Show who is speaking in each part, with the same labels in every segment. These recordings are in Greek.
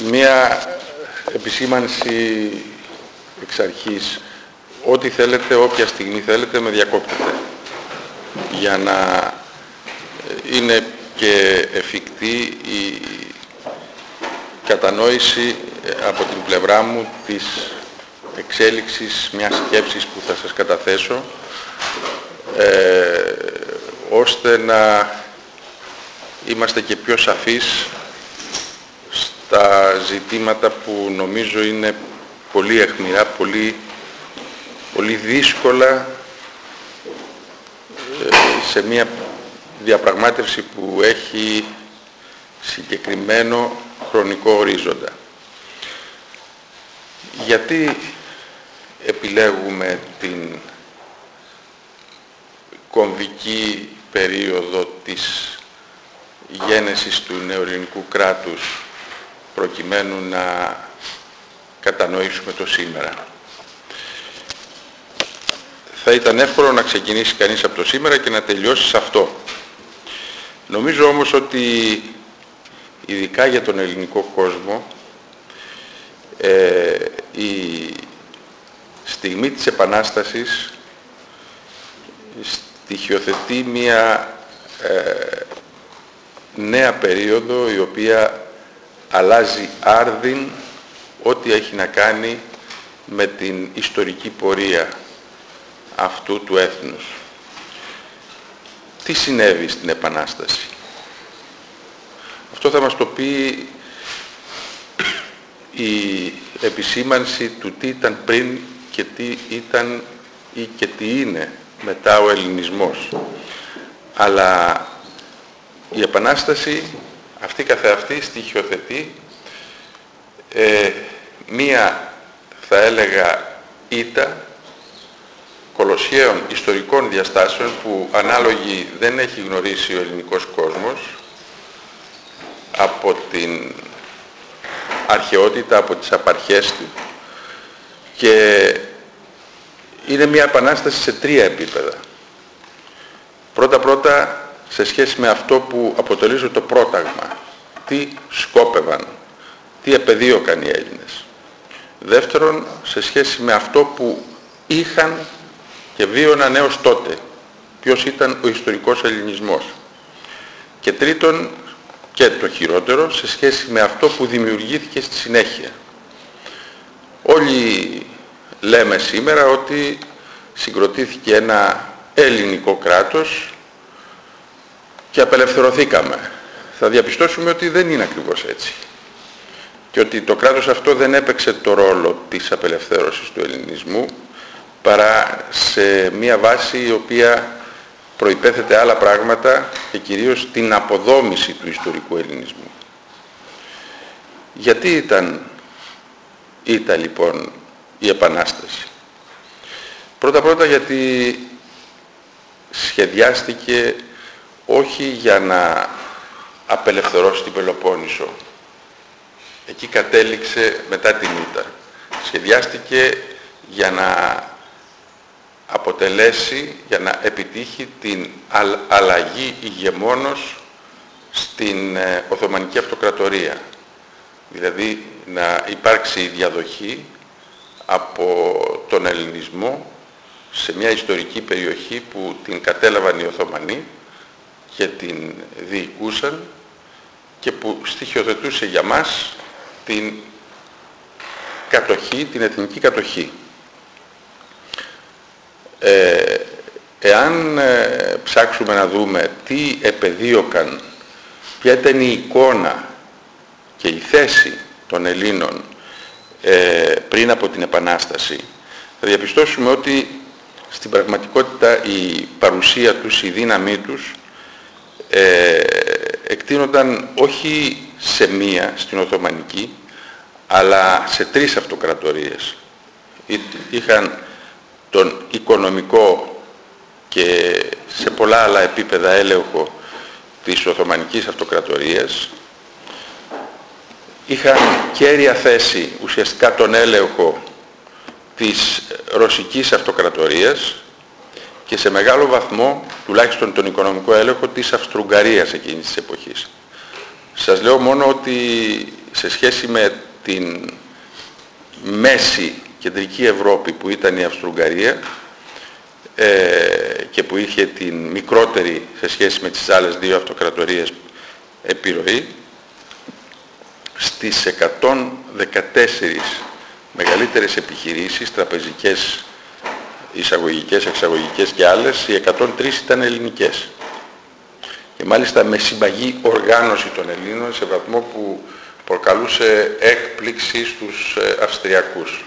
Speaker 1: μία επισήμανση εξ αρχής. Ό,τι θέλετε, όποια στιγμή θέλετε, με διακόπτετε. Για να ε, είναι και εφικτή η κατανόηση ε, από την πλευρά μου της εξέλιξης μιας σκέψης που θα σας καταθέσω ε, ώστε να είμαστε και πιο σαφείς στα ζητήματα που νομίζω είναι πολύ αιχμηρά, πολύ, πολύ δύσκολα ε, σε μια διαπραγμάτευση που έχει συγκεκριμένο χρονικό ορίζοντα. Γιατί επιλέγουμε την κομβική περίοδο της γένεσης του νεοελληνικού κράτους προκειμένου να κατανοήσουμε το σήμερα. Θα ήταν εύκολο να ξεκινήσει κανείς από το σήμερα και να τελειώσει σε αυτό. Νομίζω όμως ότι ειδικά για τον ελληνικό κόσμο ε, η στιγμή της Επανάστασης στοιχειοθετεί μια ε, νέα περίοδο η οποία αλλάζει άρδιν ό,τι έχει να κάνει με την ιστορική πορεία αυτού του έθνους. Τι συνέβη στην Επανάσταση; Αυτό θα μας το πει η επισήμανση του τι ήταν πριν και τι ήταν ή και τι είναι μετά ο ελληνισμός. Αλλά η Επανάσταση αυτή καθεαυτή στοιχειοθετεί ε, μία θα έλεγα ήττα κολοσιαίων ιστορικών διαστάσεων που ανάλογη δεν έχει γνωρίσει ο ελληνικός κόσμος από την αρχαιότητα, από τις απαρχές του και είναι μια επανάσταση σε τρία επίπεδα. Πρώτα-πρώτα σε σχέση με αυτό που αποτελεί το πρόταγμα. Τι σκόπευαν, τι επεδίωκαν οι Έλληνες. Δεύτερον, σε σχέση με αυτό που είχαν και βίωναν έως τότε. Ποιος ήταν ο ιστορικός ελληνισμός. Και τρίτον, και το χειρότερο, σε σχέση με αυτό που δημιουργήθηκε στη συνέχεια. Όλοι λέμε σήμερα ότι συγκροτήθηκε ένα ελληνικό κράτος και απελευθερωθήκαμε. Θα διαπιστώσουμε ότι δεν είναι ακριβώς έτσι. Και ότι το κράτος αυτό δεν έπαιξε το ρόλο της απελευθέρωσης του ελληνισμού παρά σε μια βάση η οποία προϋπέθεται άλλα πράγματα και κυρίως την αποδόμηση του ιστορικού ελληνισμού. Γιατί ήταν, ήταν λοιπόν η Επανάσταση; Πρώτα-πρώτα γιατί σχεδιάστηκε όχι για να απελευθερώσει την Πελοπόννησο. Εκεί κατέληξε μετά την ήττα. Σχεδιάστηκε για να αποτελέσει, για να επιτύχει την αλλαγή ηγεμόνος στην ε, Οθωμανική Αυτοκρατορία. Δηλαδή να υπάρξει η διαδοχή από τον ελληνισμό σε μια ιστορική περιοχή που την κατέλαβαν οι Οθωμανοί και την διοικούσαν και που στοιχειοθετούσε για μας την κατοχή, την εθνική κατοχή. Ε, εάν ε, ψάξουμε να δούμε τι επεδίωκαν, ποια ήταν η εικόνα και η θέση των Ελλήνων ε, πριν από την Επανάσταση, θα διαπιστώσουμε ότι στην πραγματικότητα η παρουσία τους, η δύναμή τους ε, εκτείνονταν όχι σε μία, στην Οθωμανική, αλλά σε τρεις αυτοκρατορίες. Είχαν τον οικονομικό και σε πολλά άλλα επίπεδα έλεγχο της Οθωμανικής Αυτοκρατορίας. Είχαν κέρια θέση ουσιαστικά τον έλεγχο της Ρωσικής Αυτοκρατορίας και σε μεγάλο βαθμό, τουλάχιστον τον οικονομικό έλεγχο, της Αυστρουγγαρίας εκείνης της εποχής. Σας λέω μόνο ότι σε σχέση με την μέση κεντρική Ευρώπη που ήταν η Αυστρουγγαρία ε, και που είχε την μικρότερη σε σχέση με τις άλλες δύο αυτοκρατορίες επιρροή στις 114 μεγαλύτερες επιχειρήσεις, τραπεζικές, εισαγωγικές, εξαγωγικές και άλλες, οι 103 ήταν ελληνικές. Και μάλιστα με συμπαγή οργάνωση των Ελλήνων σε βαθμό που προκαλούσε έκπληξη στους ε, Αυστριακούς.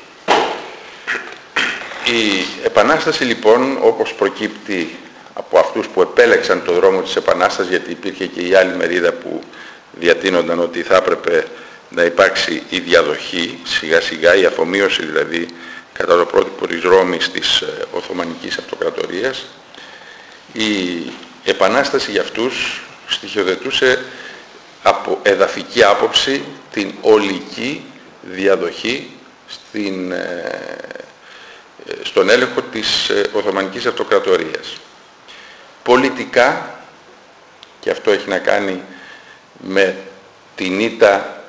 Speaker 1: Η Επανάσταση λοιπόν, όπως προκύπτει από αυτούς που επέλεξαν το δρόμο της Επανάστασης, γιατί υπήρχε και η άλλη μερίδα που διατείνονταν ότι θα έπρεπε να υπάρξει η διαδοχή, σιγά σιγά η αφομοίωση δηλαδή κατά το πρότυπο της Ρώμης της ε, Οθωμανικής Αυτοκρατορίας, η Επανάσταση για αυτούς στοιχειοδετούσε από εδαφική άποψη την ολική διαδοχή στην, ε, ε, στον έλεγχο της Οθωμανικής Αυτοκρατορίας. Πολιτικά, και αυτό έχει να κάνει με την ήττα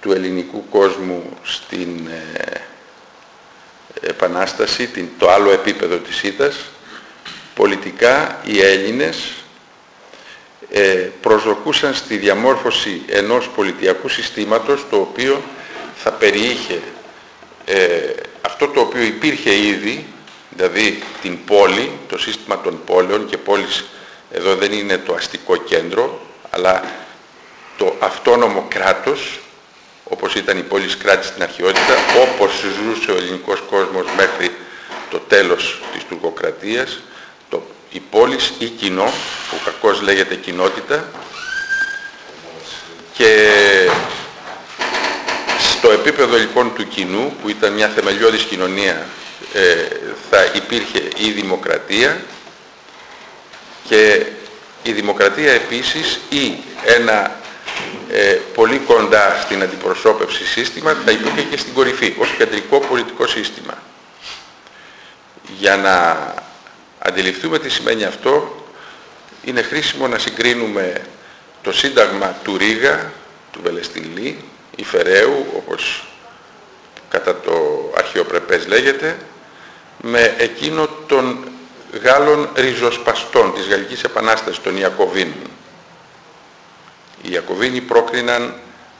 Speaker 1: του ελληνικού κόσμου στην Επανάσταση, την, το άλλο επίπεδο της ήττας, πολιτικά οι Έλληνες ε, προσδοκούσαν στη διαμόρφωση ενός πολιτιακού συστήματος το οποίο θα περιείχε ε, αυτό το οποίο υπήρχε ήδη, δηλαδή την πόλη, το σύστημα των πόλεων και πόλης εδώ δεν είναι το αστικό κέντρο, αλλά το αυτόνομο κράτος, όπως ήταν η πόλη κράτη στην αρχαιότητα, όπως ζούσε ο ελληνικός κόσμος μέχρι το τέλος της τουρκοκρατίας, το, η πόλης ή κοινό, που κακώς λέγεται κοινότητα, και στο επίπεδο λοιπόν του κοινού, που ήταν μια θεμελιώδης κοινωνία, ε, θα υπήρχε η δημοκρατία και η δημοκρατία επίσης ή ένα ε, πολύ κοντά στην αντιπροσώπευση σύστημα θα υπήρχε και στην κορυφή ως κεντρικό πολιτικό σύστημα. Για να αντιληφθούμε τι σημαίνει αυτό είναι χρήσιμο να συγκρίνουμε το σύνταγμα του Ρίγα, του Βελεστινλή, Φεραίου, όπως κατά το αρχαιοπρεπές λέγεται, με εκείνο των Γάλλων ριζοσπαστών της Γαλλικής Επανάστασης, των Ιακωβίνων. Οι Ιακωβίνοι πρόκριναν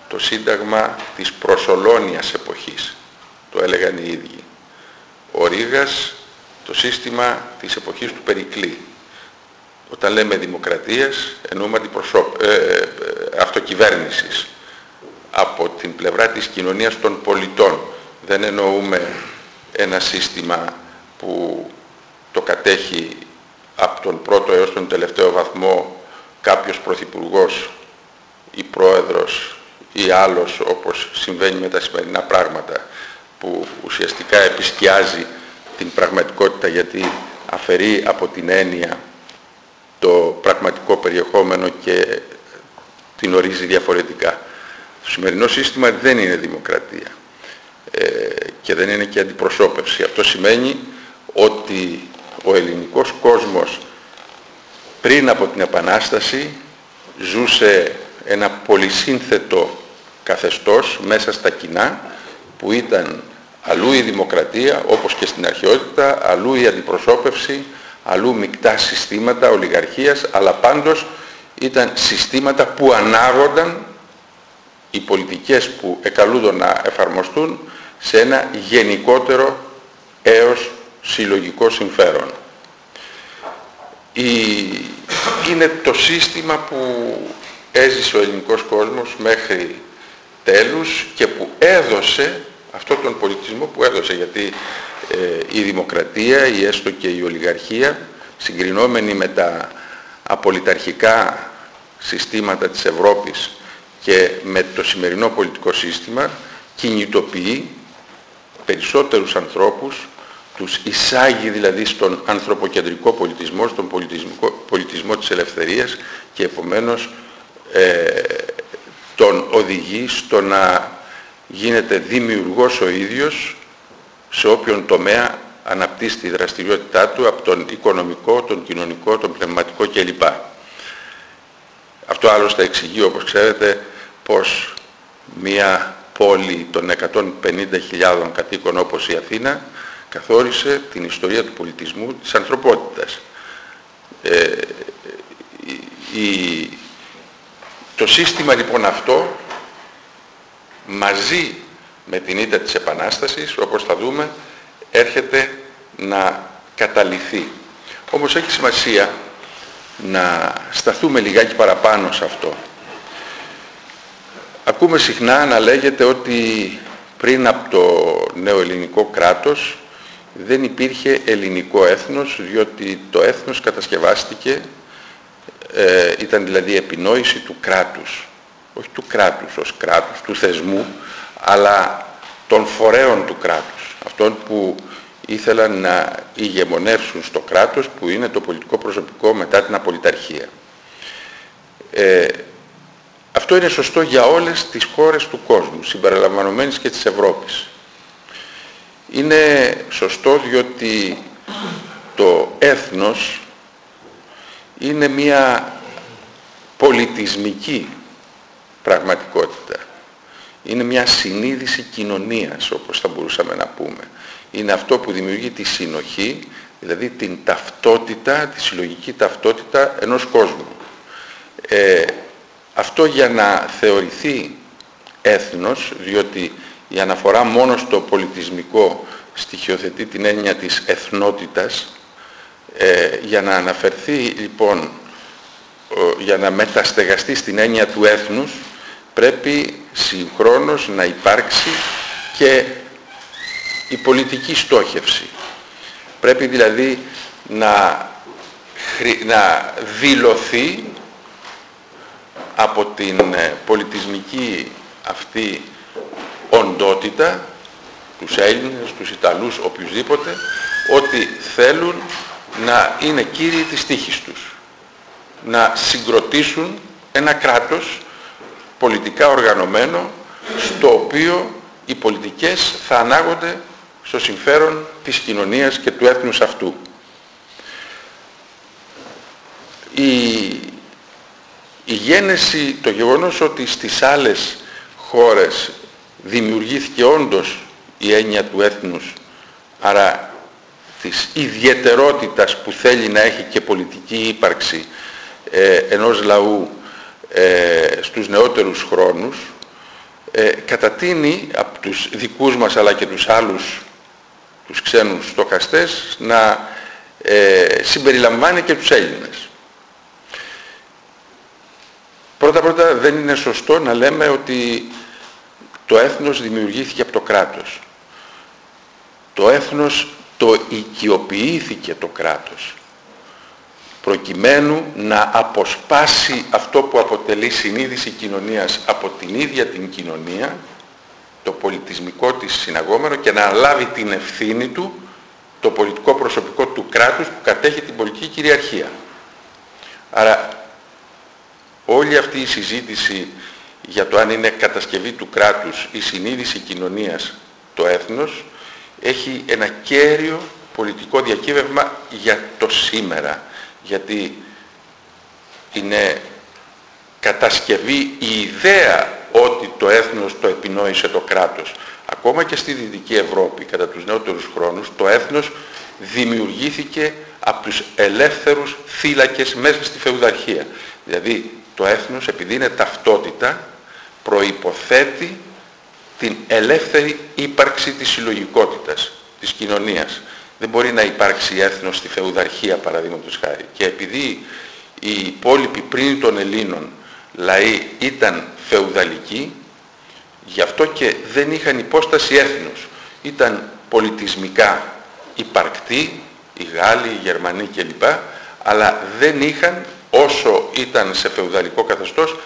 Speaker 1: το σύνταγμα της προσολόνιας εποχής. Το έλεγαν οι ίδιοι. Ο Ρήγας το σύστημα της εποχής του Περικλή. Όταν λέμε δημοκρατίας εννοούμε ε, ε, αυτοκυβέρνησης από την πλευρά της κοινωνίας των πολιτών. Δεν εννοούμε ένα σύστημα που το κατέχει από τον πρώτο έως τον τελευταίο βαθμό κάποιος πρωθυπουργός ή πρόεδρος ή άλλος όπως συμβαίνει με τα σημερινά πράγματα που ουσιαστικά επισκιάζει την πραγματικότητα γιατί αφαιρεί από την έννοια το πραγματικό περιεχόμενο και την ορίζει διαφορετικά. Το σημερινό σύστημα δεν είναι δημοκρατία ε, και δεν είναι και αντιπροσώπευση. Αυτό σημαίνει ότι ο ελληνικός κόσμος πριν από την Επανάσταση ζούσε ένα πολυσύνθετο καθεστώς μέσα στα κοινά που ήταν αλλού η δημοκρατία όπως και στην αρχαιότητα, αλλού η αντιπροσώπευση, αλλού μεικτά συστήματα ολιγαρχίας, αλλά πάντως ήταν συστήματα που ανάγονταν οι πολιτικές που εκαλούνταν να εφαρμοστούν σε ένα γενικότερο έως συλλογικό συμφέρον. Είναι το σύστημα που έζησε ο ελληνικός κόσμος μέχρι τέλους και που έδωσε αυτό τον πολιτισμό που έδωσε γιατί ε, η δημοκρατία ή έστω και η ολιγαρχία συγκρινόμενη με τα απολυταρχικά συστήματα της Ευρώπης και με το σημερινό πολιτικό σύστημα κινητοποιεί περισσότερους ανθρώπους τους εισάγει δηλαδή στον ανθρωποκεντρικό πολιτισμό, στον πολιτισμό, πολιτισμό της ελευθερίας και επομένως ε, τον οδηγεί στο να γίνεται δημιουργός ο ίδιος σε όποιον τομέα αναπτύσσει τη δραστηριότητά του από τον οικονομικό, τον κοινωνικό, τον πνευματικό κλπ. Αυτό άλλωστε εξηγεί όπως ξέρετε πως μια πόλη των 150.000 κατοίκων όπως η Αθήνα καθόρισε την ιστορία του πολιτισμού της ανθρωπότητας. Ε, η, το σύστημα λοιπόν αυτό μαζί με την ήττα της Επανάστασης, όπως θα δούμε, έρχεται να καταληθεί. Όμως έχει σημασία να σταθούμε λιγάκι παραπάνω σε αυτό. Ακούμε συχνά να λέγεται ότι πριν από το νέο ελληνικό κράτος δεν υπήρχε ελληνικό έθνος διότι το έθνος κατασκευάστηκε, ε, ήταν δηλαδή επινόηση του κράτους. Όχι του κράτους ως κράτους, του θεσμού, αλλά των φορέων του κράτους. Αυτών που ήθελαν να ηγεμονεύσουν στο κράτος που είναι το πολιτικό προσωπικό μετά την απολυταρχία. Ε, αυτό είναι σωστό για όλες τις χώρες του κόσμου, συμπεριλαμβανομένης και της Ευρώπης. Είναι σωστό διότι το έθνος είναι μια πολιτισμική πραγματικότητα. Είναι μια συνείδηση κοινωνίας, όπως θα μπορούσαμε να πούμε. Είναι αυτό που δημιουργεί τη συνοχή, δηλαδή την ταυτότητα, τη συλλογική ταυτότητα ενός κόσμου. Ε, αυτό για να θεωρηθεί έθνος, διότι η αναφορά μόνο στο πολιτισμικό στοιχειοθετεί την έννοια της εθνότητας, ε, για να αναφερθεί λοιπόν, για να μεταστεγαστεί στην έννοια του έθνους, πρέπει συγχρόνως να υπάρξει και η πολιτική στόχευση. Πρέπει δηλαδή να, να δηλωθεί από την ε, πολιτισμική αυτή οντότητα, τους Έλληνες, τους Ιταλούς, οποιουσδήποτε, ότι θέλουν να είναι κύριοι της τύχης τους. Να συγκροτήσουν ένα κράτος πολιτικά οργανωμένο, στο οποίο οι πολιτικές θα ανάγονται στο συμφέρον της κοινωνίας και του έθνους αυτού. Η, η γένεση, το γεγονός ότι στις άλλες χώρες δημιουργήθηκε όντως η έννοια του έθνους, άρα της ιδιαιτερότητας που θέλει να έχει και πολιτική ύπαρξη ε, ενός λαού ε, στους νεότερους χρόνους, ε, κατατείνει από τους δικούς μας αλλά και τους άλλους τους ξένους στοχαστές να ε, συμπεριλαμβάνει και τους Έλληνες. Πρώτα-πρώτα δεν είναι σωστό να λέμε ότι το έθνος δημιουργήθηκε από το κράτος. Το έθνος το οικειοποιήθηκε το κράτος προκειμένου να αποσπάσει αυτό που αποτελεί συνείδηση κοινωνίας από την ίδια την κοινωνία το πολιτισμικό της συναγόμενο και να λάβει την ευθύνη του το πολιτικό προσωπικό του κράτους που κατέχει την πολιτική κυριαρχία. Άρα όλη αυτή η συζήτηση για το αν είναι κατασκευή του κράτους η συνείδηση κοινωνίας το έθνος έχει ένα κέριο πολιτικό διακύβευμα για το σήμερα γιατί είναι κατασκευή η ιδέα ότι το έθνος το επινόησε το κράτος. Ακόμα και στη Δυτική Ευρώπη κατά τους νεότερους χρόνους το έθνος δημιουργήθηκε από τους ελεύθερους θύλακες μέσα στη φεουδαρχία. Δηλαδή το έθνος επειδή είναι ταυτότητα προϋποθέτει την ελεύθερη ύπαρξη της συλλογικότητας, της κοινωνίας. Δεν μπορεί να υπάρξει έθνος στη φεουδαρχία παραδείγματος χάρη. Και επειδή οι υπόλοιποι πριν των Ελλήνων λαοί ήταν φεουδαλικοί, γι' αυτό και δεν είχαν υπόσταση έθνους. Ήταν πολιτισμικά υπαρκτοί, οι Γάλλοι, οι Γερμανοί κλπ. Αλλά δεν είχαν, όσο ήταν σε φεουδαλικό καθεστώς,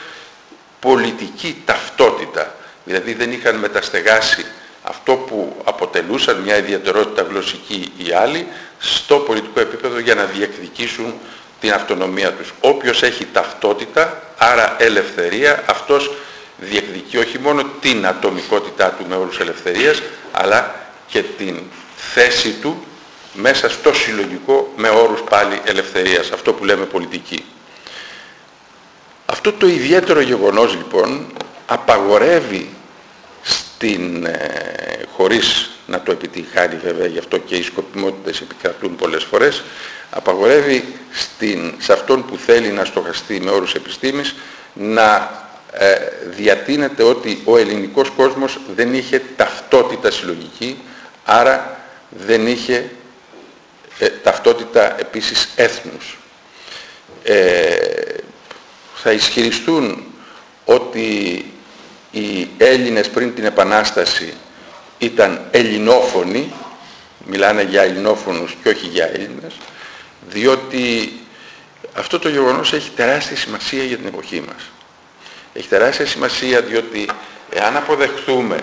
Speaker 1: πολιτική ταυτότητα. Δηλαδή δεν είχαν μεταστεγάσει αυτό που αποτελούσαν μια ιδιαιτερότητα γλωσσική οι άλλοι στο πολιτικό επίπεδο για να διεκδικήσουν την αυτονομία τους. Όποιος έχει ταυτότητα, άρα ελευθερία, αυτός διεκδικεί όχι μόνο την ατομικότητά του με όρους ελευθερίας, αλλά και την θέση του μέσα στο συλλογικό με όρους πάλι ελευθερίας, αυτό που λέμε πολιτική. Αυτό το ιδιαίτερο γεγονός λοιπόν απαγορεύει στην, ε, χωρίς να το επιτυχάνει βέβαια, γι' αυτό και οι σκοπιμότητες επικρατούν πολλές φορές, απαγορεύει στην, σε αυτόν που θέλει να στοχαστεί με όρους επιστήμης να ε, διατείνεται ότι ο ελληνικός κόσμος δεν είχε ταυτότητα συλλογική, άρα δεν είχε ε, ταυτότητα επίσης έθνους. Ε, θα ισχυριστούν ότι οι Έλληνες πριν την Επανάσταση ήταν ελληνόφωνοι, μιλάνε για ελληνόφωνους και όχι για Έλληνες, διότι αυτό το γεγονός έχει τεράστια σημασία για την εποχή μας. Έχει τεράστια σημασία διότι εάν αποδεχθούμε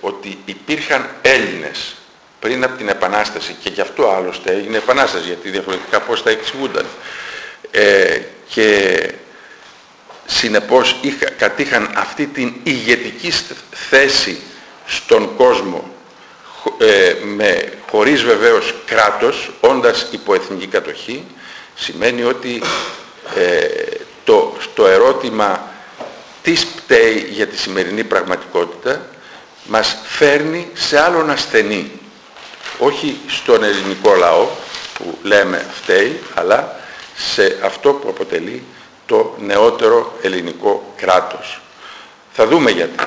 Speaker 1: ότι υπήρχαν Έλληνες πριν από την Επανάσταση και γι' αυτό άλλωστε έγινε Επανάσταση γιατί διαφορετικά πώς θα εξηγούνταν ε, και συνεπώς είχα, κατήχαν αυτή την ηγετική θέση στον κόσμο ε, με, χωρίς βεβαίως κράτος, όντας υποεθνική κατοχή, σημαίνει ότι ε, το, το ερώτημα τι πταίει για τη σημερινή πραγματικότητα μας φέρνει σε άλλον ασθενή. Όχι στον ελληνικό λαό που λέμε φταίει, αλλά σε αυτό που αποτελεί το νεότερο ελληνικό κράτος. Θα δούμε γιατί.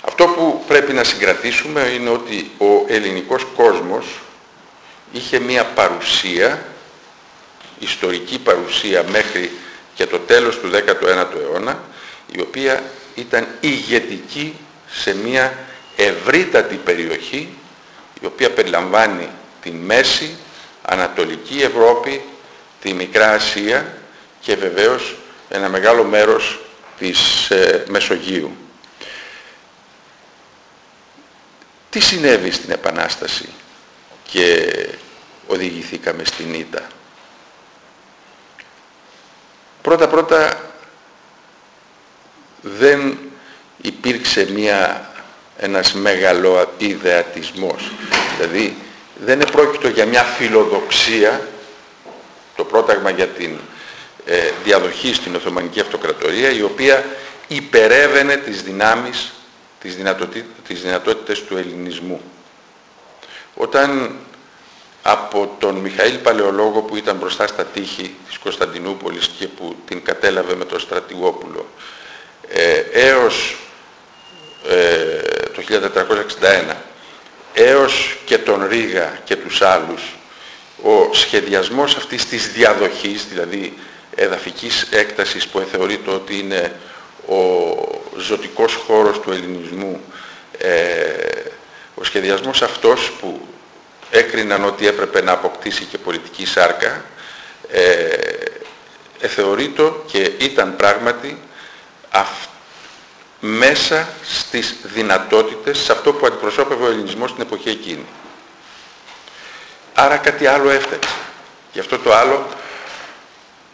Speaker 1: Αυτό που πρέπει να συγκρατήσουμε είναι ότι ο ελληνικός κόσμος είχε μία παρουσία, ιστορική παρουσία μέχρι και το τέλος του 19ου αιώνα, η οποία ήταν ηγετική σε μία ευρύτατη περιοχή, η οποία περιλαμβάνει τη Μέση, Ανατολική Ευρώπη, τη Μικρά Ασία και βεβαίως ένα μεγάλο μέρος της ε, Μεσογείου. Τι συνέβη στην Επανάσταση και οδηγηθήκαμε στην Ήττα. Πρώτα-πρώτα δεν υπήρξε μια, ένας μεγάλο ιδεατισμός. Δηλαδή δεν επρόκειτο για μια φιλοδοξία, το πρόταγμα για την ε, διαδοχή στην Οθωμανική Αυτοκρατορία, η οποία υπερεύαινε τις δυνάμεις, τις, τις δυνατότητες του ελληνισμού. Όταν από τον Μιχαήλ Παλαιολόγο που ήταν μπροστά στα τείχη της Κωνσταντινούπολης και που την κατέλαβε με τον Στρατηγόπουλο ε, έως ε, το 1461 έως και τον Ρίγα και τους άλλους ο σχεδιασμός αυτής της διαδοχής, δηλαδή εδαφικής έκτασης που θεωρείται ότι είναι ο ζωτικός χώρος του ελληνισμού, ε, ο σχεδιασμός αυτός που έκριναν ότι έπρεπε να αποκτήσει και πολιτική σάρκα, ε, εθεωρείται και ήταν πράγματι μέσα στις δυνατότητες, σε αυτό που αντιπροσώπευε ο ελληνισμός στην εποχή εκείνη. Άρα κάτι άλλο έφτανε. Γι' αυτό το άλλο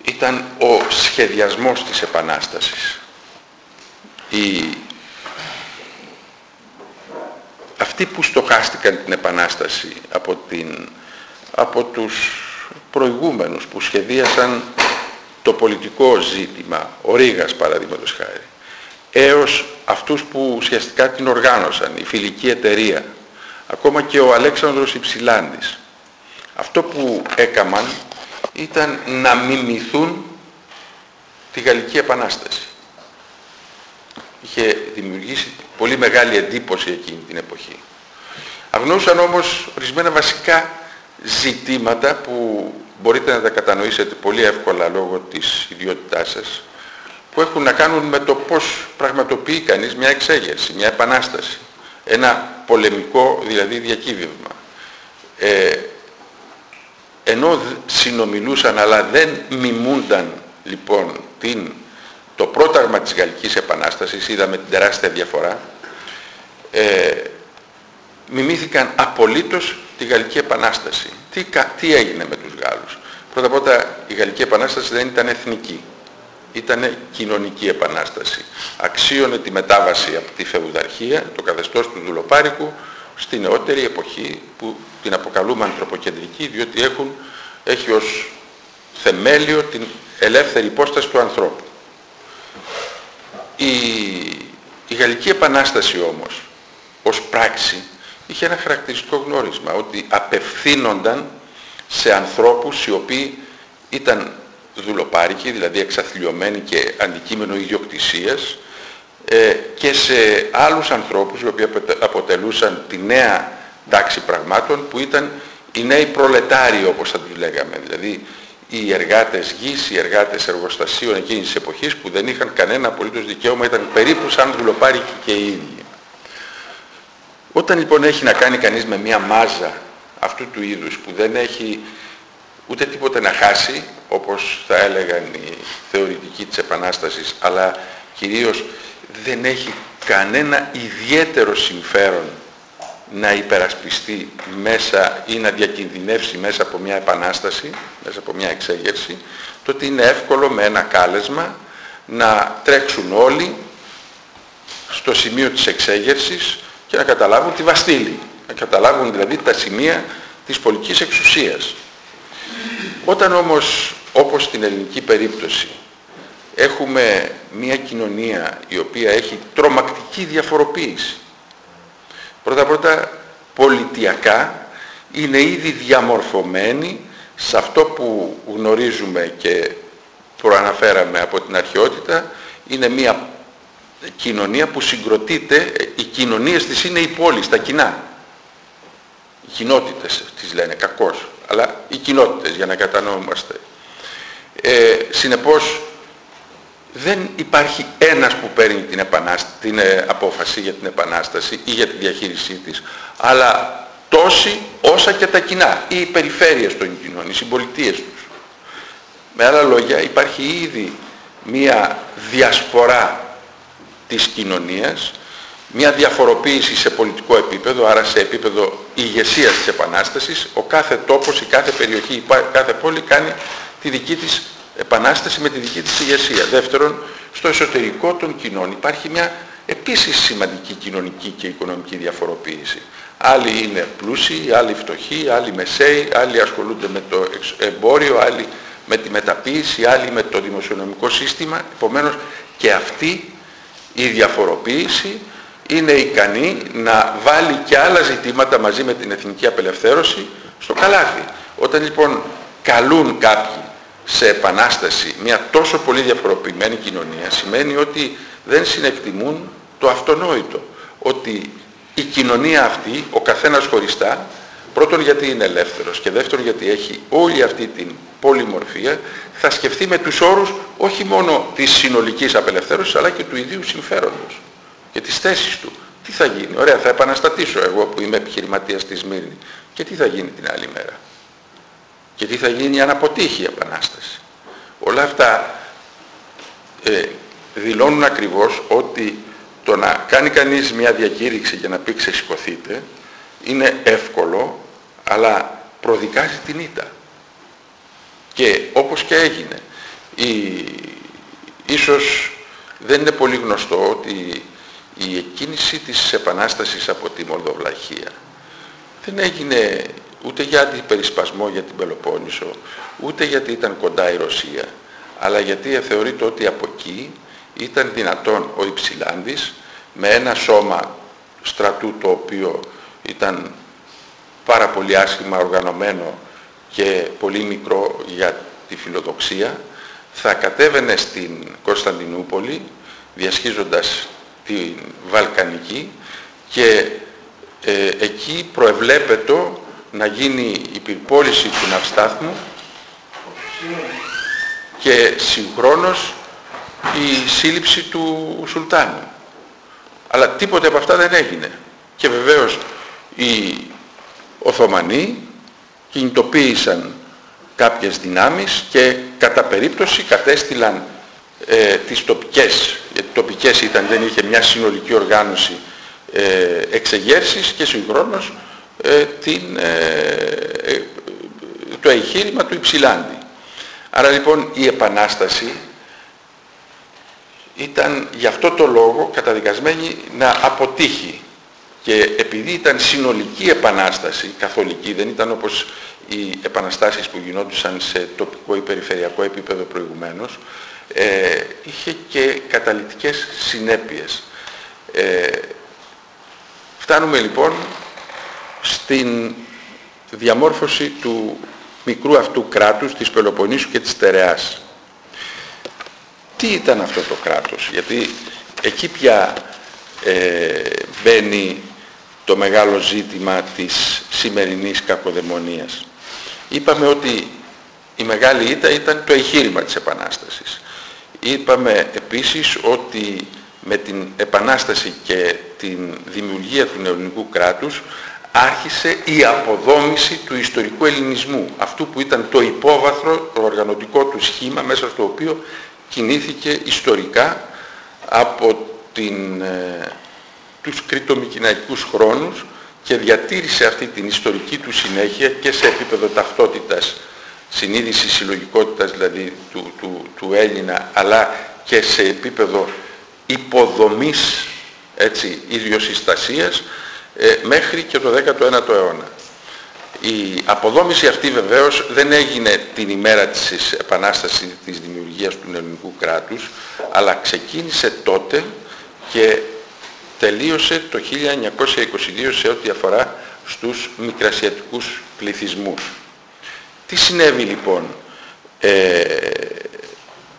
Speaker 1: ήταν ο σχεδιασμός της Επανάστασης. Οι... Αυτοί που στοχάστηκαν την Επανάσταση από, την... από τους προηγούμενους που σχεδίασαν το πολιτικό ζήτημα, ο Ρήγας παραδείγματος χάρη, έως αυτούς που ουσιαστικά την οργάνωσαν, η φιλική εταιρεία, ακόμα και ο Αλέξανδρος Υψηλάντης. Αυτό που έκαμαν ήταν να μιμηθούν τη Γαλλική Επανάσταση. Είχε δημιουργήσει πολύ μεγάλη εντύπωση εκείνη την εποχή. Αγνούσαν όμως ορισμένα βασικά ζητήματα που μπορείτε να τα κατανοήσετε πολύ εύκολα λόγω της ιδιότητάς σας που έχουν να κάνουν με το πώς πραγματοποιεί κανείς μια εξέγερση, μια επανάσταση. Ένα πολεμικό δηλαδή διακύβευμα. Ε, ενώ συνομιλούσαν αλλά δεν μιμούνταν λοιπόν την, το πρόταγμα της Γαλλικής Επανάστασης, είδαμε την τεράστια διαφορά, ε, μιμήθηκαν απολύτως τη Γαλλική Επανάσταση. Τι, τι έγινε με τους Γάλλους; Πρώτα απ' όλα η Γαλλική Επανάσταση δεν ήταν εθνική. Ήταν κοινωνική επανάσταση. Αξίωνε τη μετάβαση από τη φεουδαρχία, το καθεστώς του δουλοπάρικου, στη νεότερη εποχή που την αποκαλούμε ανθρωποκεντρική διότι έχουν, έχει ως θεμέλιο την ελεύθερη υπόσταση του ανθρώπου. Η, Η Γαλλική Επανάσταση όμως, ως πράξη, είχε ένα χαρακτηριστικό γνώρισμα, ότι απευθύνονταν σε ανθρώπους οι οποίοι ήταν δουλοπάρικοι, δηλαδή εξαθλιωμένοι και αντικείμενο ιδιοκτησίας, ε, και σε άλλους ανθρώπους οι οποίοι αποτελούσαν τη νέα τάξη πραγμάτων που ήταν οι νέοι προλετάριοι όπως θα τους λέγαμε, δηλαδή οι εργάτες γης, οι εργάτες εργοστασίων εκείνης της εποχής που δεν είχαν κανένα απολύτως δικαίωμα, ήταν περίπου σαν δουλοπάρικοι και οι ίδιοι. Όταν λοιπόν έχει να κάνει κανείς με μια μάζα αυτού του είδους που δεν έχει ούτε τίποτε να χάσει, όπως θα έλεγαν οι θεωρητικοί της Επανάστασης, αλλά κυρίως δεν έχει κανένα ιδιαίτερο συμφέρον να υπερασπιστεί μέσα ή να διακινδυνεύσει μέσα από μια επανάσταση, μέσα από μια εξέγερση, τότε είναι εύκολο με ένα κάλεσμα να τρέξουν όλοι στο σημείο της εξέγερσης και να καταλάβουν τη βαστήλη, να καταλάβουν δηλαδή τα σημεία της πολιτικής εξουσίας. Όταν όμως, όπως στην ελληνική περίπτωση, έχουμε μια κοινωνία η οποία έχει τρομακτική διαφοροποίηση. Πρώτα-πρώτα πολιτιακά είναι ήδη διαμορφωμένη σε αυτό που γνωρίζουμε και προαναφέραμε από την αρχαιότητα είναι μια κοινωνία που συγκροτείται, οι κοινωνίες της είναι οι πόλεις, τα κοινά. Οι κοινότητες τις λένε κακώς, αλλά οι κοινότητες για να κατανοούμαστε. Ε, συνεπώς δεν υπάρχει ένας που παίρνει την, την ε, απόφαση για την επανάσταση ή για τη διαχείρισή της, αλλά τόσοι όσα και τα κοινά ή οι περιφέρειες των κοινών, οι συμπολιτείες τους. Με άλλα λόγια υπάρχει ήδη μία διασπορά της κοινωνίας, μία διαφοροποίηση σε πολιτικό επίπεδο, άρα σε επίπεδο ηγεσίας της Επανάστασης, ο κάθε τόπος, η κάθε περιοχή, η κάθε πόλη κάνει τη δική της επανάσταση με τη δική της ηγεσία. Δεύτερον, στο εσωτερικό των κοινών υπάρχει μια επίσης σημαντική κοινωνική και οικονομική διαφοροποίηση. Άλλοι είναι πλούσιοι, άλλοι φτωχοί, άλλοι μεσαίοι, άλλοι ασχολούνται με το εμπόριο, άλλοι με τη μεταποίηση, άλλοι με το δημοσιονομικό σύστημα. Επομένως και αυτή η διαφοροποίηση είναι ικανή να βάλει και άλλα ζητήματα μαζί με την εθνική απελευθέρωση στο καλάθι. Όταν λοιπόν καλούν κάποιοι σε επανάσταση μια τόσο πολύ διαφοροποιημένη κοινωνία σημαίνει ότι δεν συνεκτιμούν το αυτονόητο. Ότι η κοινωνία αυτή, ο καθένας χωριστά, πρώτον γιατί είναι ελεύθερος και δεύτερον γιατί έχει όλη αυτή την πολυμορφία, θα σκεφτεί με τους όρους όχι μόνο της συνολικής απελευθέρωσης αλλά και του ιδίου συμφέροντος και της θέσης του. Τι θα γίνει, ωραία θα επαναστατήσω εγώ που είμαι επιχειρηματίας στη Σμύρνη και τι θα γίνει την άλλη μέρα και τι θα γίνει αν αποτύχει η Επανάσταση. Όλα αυτά ε, δηλώνουν ακριβώς ότι το να κάνει κανείς μια διακήρυξη για να πει ξεσηκωθείτε είναι εύκολο αλλά προδικάζει την ήττα. Και όπως και έγινε, η, ίσως δεν είναι πολύ γνωστό ότι η εκκίνηση της Επανάστασης από τη Μολδοβλαχία δεν έγινε ούτε για αντιπερισπασμό για την Πελοπόννησο, ούτε γιατί ήταν κοντά η Ρωσία, αλλά γιατί θεωρείται ότι από εκεί ήταν δυνατόν ο Υψηλάνδης με ένα σώμα στρατού το οποίο ήταν πάρα πολύ άσχημα οργανωμένο και πολύ μικρό για τη φιλοδοξία, θα κατέβαινε στην Κωνσταντινούπολη διασχίζοντας την Βαλκανική και ε, εκεί προεβλέπεται να γίνει η πυρπόληση του ναυστάθμου και συγχρόνως η σύλληψη του Σουλτάνου. Αλλά τίποτε από αυτά δεν έγινε. Και βεβαίως οι Οθωμανοί κινητοποίησαν κάποιες δυνάμεις και κατά περίπτωση κατέστηλαν ε, τις τοπικές, γιατί τοπικές ήταν, δεν είχε μια συνολική οργάνωση ε, εξεγέρσεις και συγχρόνως ε, την, ε, το εγχείρημα του Υψηλάντη. Άρα λοιπόν η Επανάσταση ήταν γι' αυτό το λόγο καταδικασμένη να αποτύχει και επειδή ήταν συνολική επανάσταση, καθολική, δεν ήταν όπως οι επαναστάσεις που γινόντουσαν σε τοπικό ή περιφερειακό επίπεδο προηγουμένως, ε, είχε και καταλυτικές συνέπειες. Ε, φτάνουμε λοιπόν στην διαμόρφωση του μικρού αυτού κράτους της Πελοποννήσου και της Τερεάς. Τι ήταν αυτό το κράτος, γιατί εκεί πια ε, μπαίνει το μεγάλο ζήτημα της σημερινής κακοδαιμονίας. Είπαμε ότι η μεγάλη ήττα ήταν το εγχείρημα της Επανάστασης. Είπαμε επίσης ότι με την Επανάσταση και την δημιουργία του νεοελληνικού κράτους άρχισε η αποδόμηση του ιστορικού ελληνισμού, αυτού που ήταν το υπόβαθρο, το οργανωτικό του σχήμα μέσα στο οποίο κινήθηκε ιστορικά από την, ε, τους κριτομικυναϊκούς χρόνους και διατήρησε αυτή την ιστορική του συνέχεια και σε επίπεδο ταυτότητας, συνείδησης συλλογικότητας δηλαδή του, του, του Έλληνα, αλλά και σε επίπεδο υποδομής έτσι, ιδιοσυστασίας ε, μέχρι και το 19ο αιώνα. Η αποδόμηση αυτή βεβαίως δεν έγινε την ημέρα της επανάστασης της δημιουργίας του ελληνικού κράτους, αλλά ξεκίνησε τότε και τελείωσε το 1922 σε ό,τι αφορά στους μικρασιατικούς πληθυσμούς. Τι συνέβη λοιπόν, ε,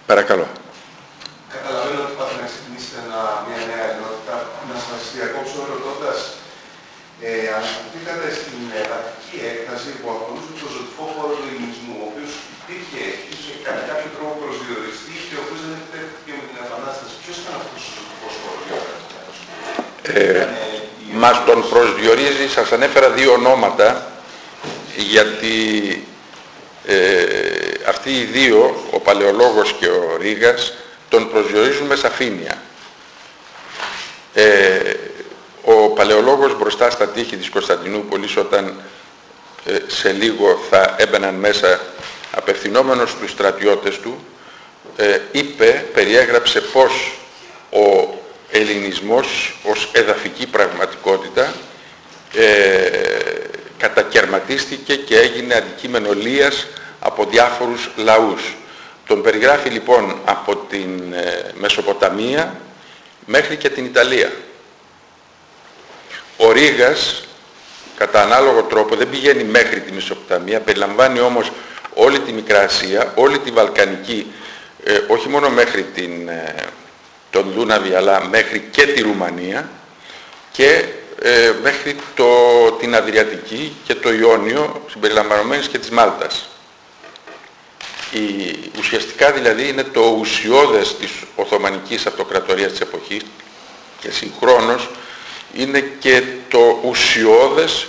Speaker 1: παρακαλώ.
Speaker 2: Καταλαβαίνω ότι πάτε να ξεκινήσετε μια νέα ενότητα. Να σας διακόψω ρωτώντας, ε, αναφερθήκατε στην εδαφική έκταση που αφορούσε το ζωτικό χώρο του ελληνισμού, ο οποίος υπήρχε, είχε κατά κάποιο τρόπο προσδιοριστεί και ο οποίος δεν επιτρέπεται με την Επανάσταση. Ποιος ήταν αυτός ο ζωτικός χώρος,
Speaker 1: ε, μας τον προσδιορίζει, σας ανέφερα δύο ονόματα, γιατί ε, αυτοί οι δύο, ο Παλαιολόγος και ο Ρήγας, τον προσδιορίζουν με σαφήνεια. Ε, ο παλαιολόγος μπροστά στα τείχη της Κωνσταντινούπολης όταν ε, σε λίγο θα έμπαιναν μέσα απευθυνόμενος στους στρατιώτες του ε, είπε, περιέγραψε πως ο ελληνισμός ως εδαφική πραγματικότητα ε, κατακαιρματίστηκε και έγινε αντικείμενο λίας από διάφορους λαούς. Τον περιγράφει λοιπόν από την ε, Μεσοποταμία μέχρι και την Ιταλία. Ο Ρήγας, κατά ανάλογο τρόπο, δεν πηγαίνει μέχρι τη Μεσοποταμία, περιλαμβάνει όμως όλη τη Μικρά Ασία, όλη τη Βαλκανική, ε, όχι μόνο μέχρι την, ε, τον Δούναβη, αλλά μέχρι και τη Ρουμανία και μέχρι το, την Αδριατική και το Ιόνιο, συμπεριλαμβανομένης και της Μάλτας. Η, ουσιαστικά δηλαδή είναι το ουσιώδες της Οθωμανικής Αυτοκρατορίας της εποχής και συγχρόνως είναι και το ουσιώδες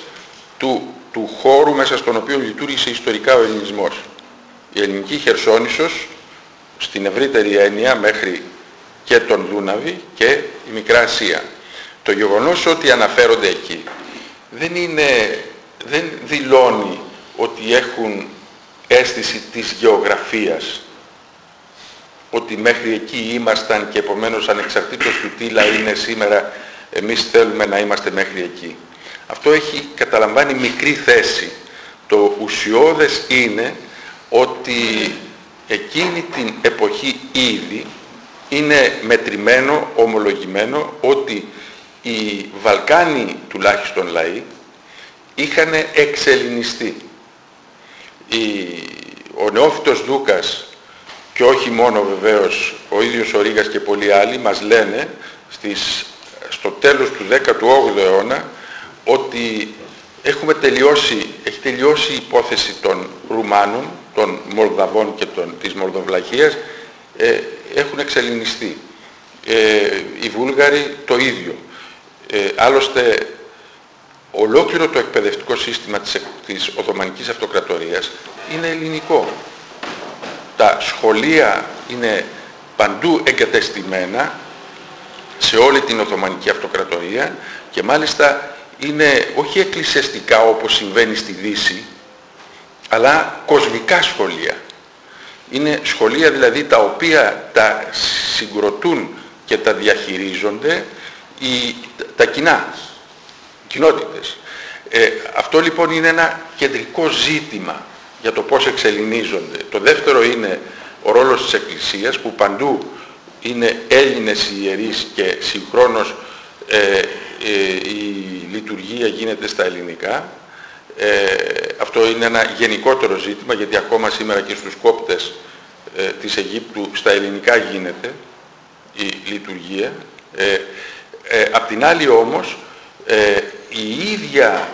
Speaker 1: του, του χώρου μέσα στον οποίο λειτουργήσε ιστορικά ο ελληνισμός. Η ελληνική Χερσόνησος στην ευρύτερη έννοια μέχρι και τον Δούναβη και η Μικρά Ασία. Το γεγονός ότι αναφέρονται εκεί δεν, είναι, δεν δηλώνει ότι έχουν αίσθηση της γεωγραφίας ότι μέχρι εκεί ήμασταν και επομένως ανεξαρτήτως του τι είναι σήμερα εμείς θέλουμε να είμαστε μέχρι εκεί. Αυτό έχει καταλαμβάνει μικρή θέση. Το ουσιώδες είναι ότι εκείνη την εποχή ήδη είναι μετρημένο, ομολογημένο ότι οι Βαλκάνοι τουλάχιστον λαοί είχαν εξελινιστεί ο νεόφυτος Δούκας και όχι μόνο βεβαίως ο ίδιος ο Ρήγας και πολλοί άλλοι μας λένε στις, στο τέλος του 18ου αιώνα ότι έχουμε τελειώσει, έχει τελειώσει η υπόθεση των Ρουμάνων, των Μολδαβών και των, της Μολδοβλαχίας ε, έχουν εξελινιστεί. Ε, οι Βούλγαροι το ίδιο. Ε, άλλωστε ολόκληρο το εκπαιδευτικό σύστημα της, της Οθωμανικής Αυτοκρατορίας είναι ελληνικό. Τα σχολεία είναι παντού εγκατεστημένα σε όλη την Οθωμανική Αυτοκρατορία και μάλιστα είναι όχι εκκλησιαστικά όπως συμβαίνει στη Δύση, αλλά κοσμικά σχολεία. Είναι σχολεία δηλαδή τα οποία τα συγκροτούν και τα διαχειρίζονται οι, τα κοινά κοινότητες. Ε, αυτό λοιπόν είναι ένα κεντρικό ζήτημα για το πώς εξελινίζονται. Το δεύτερο είναι ο ρόλος της Εκκλησίας που παντού είναι Έλληνες ιερείς και συγχρόνως ε, η λειτουργία γίνεται στα ελληνικά. αυτό είναι ένα γενικότερο ζήτημα γιατί ακόμα σήμερα και στους κόπτες της Αιγύπτου στα ελληνικά γίνεται η λειτουργία. Ε, απ' την άλλη όμως η ίδια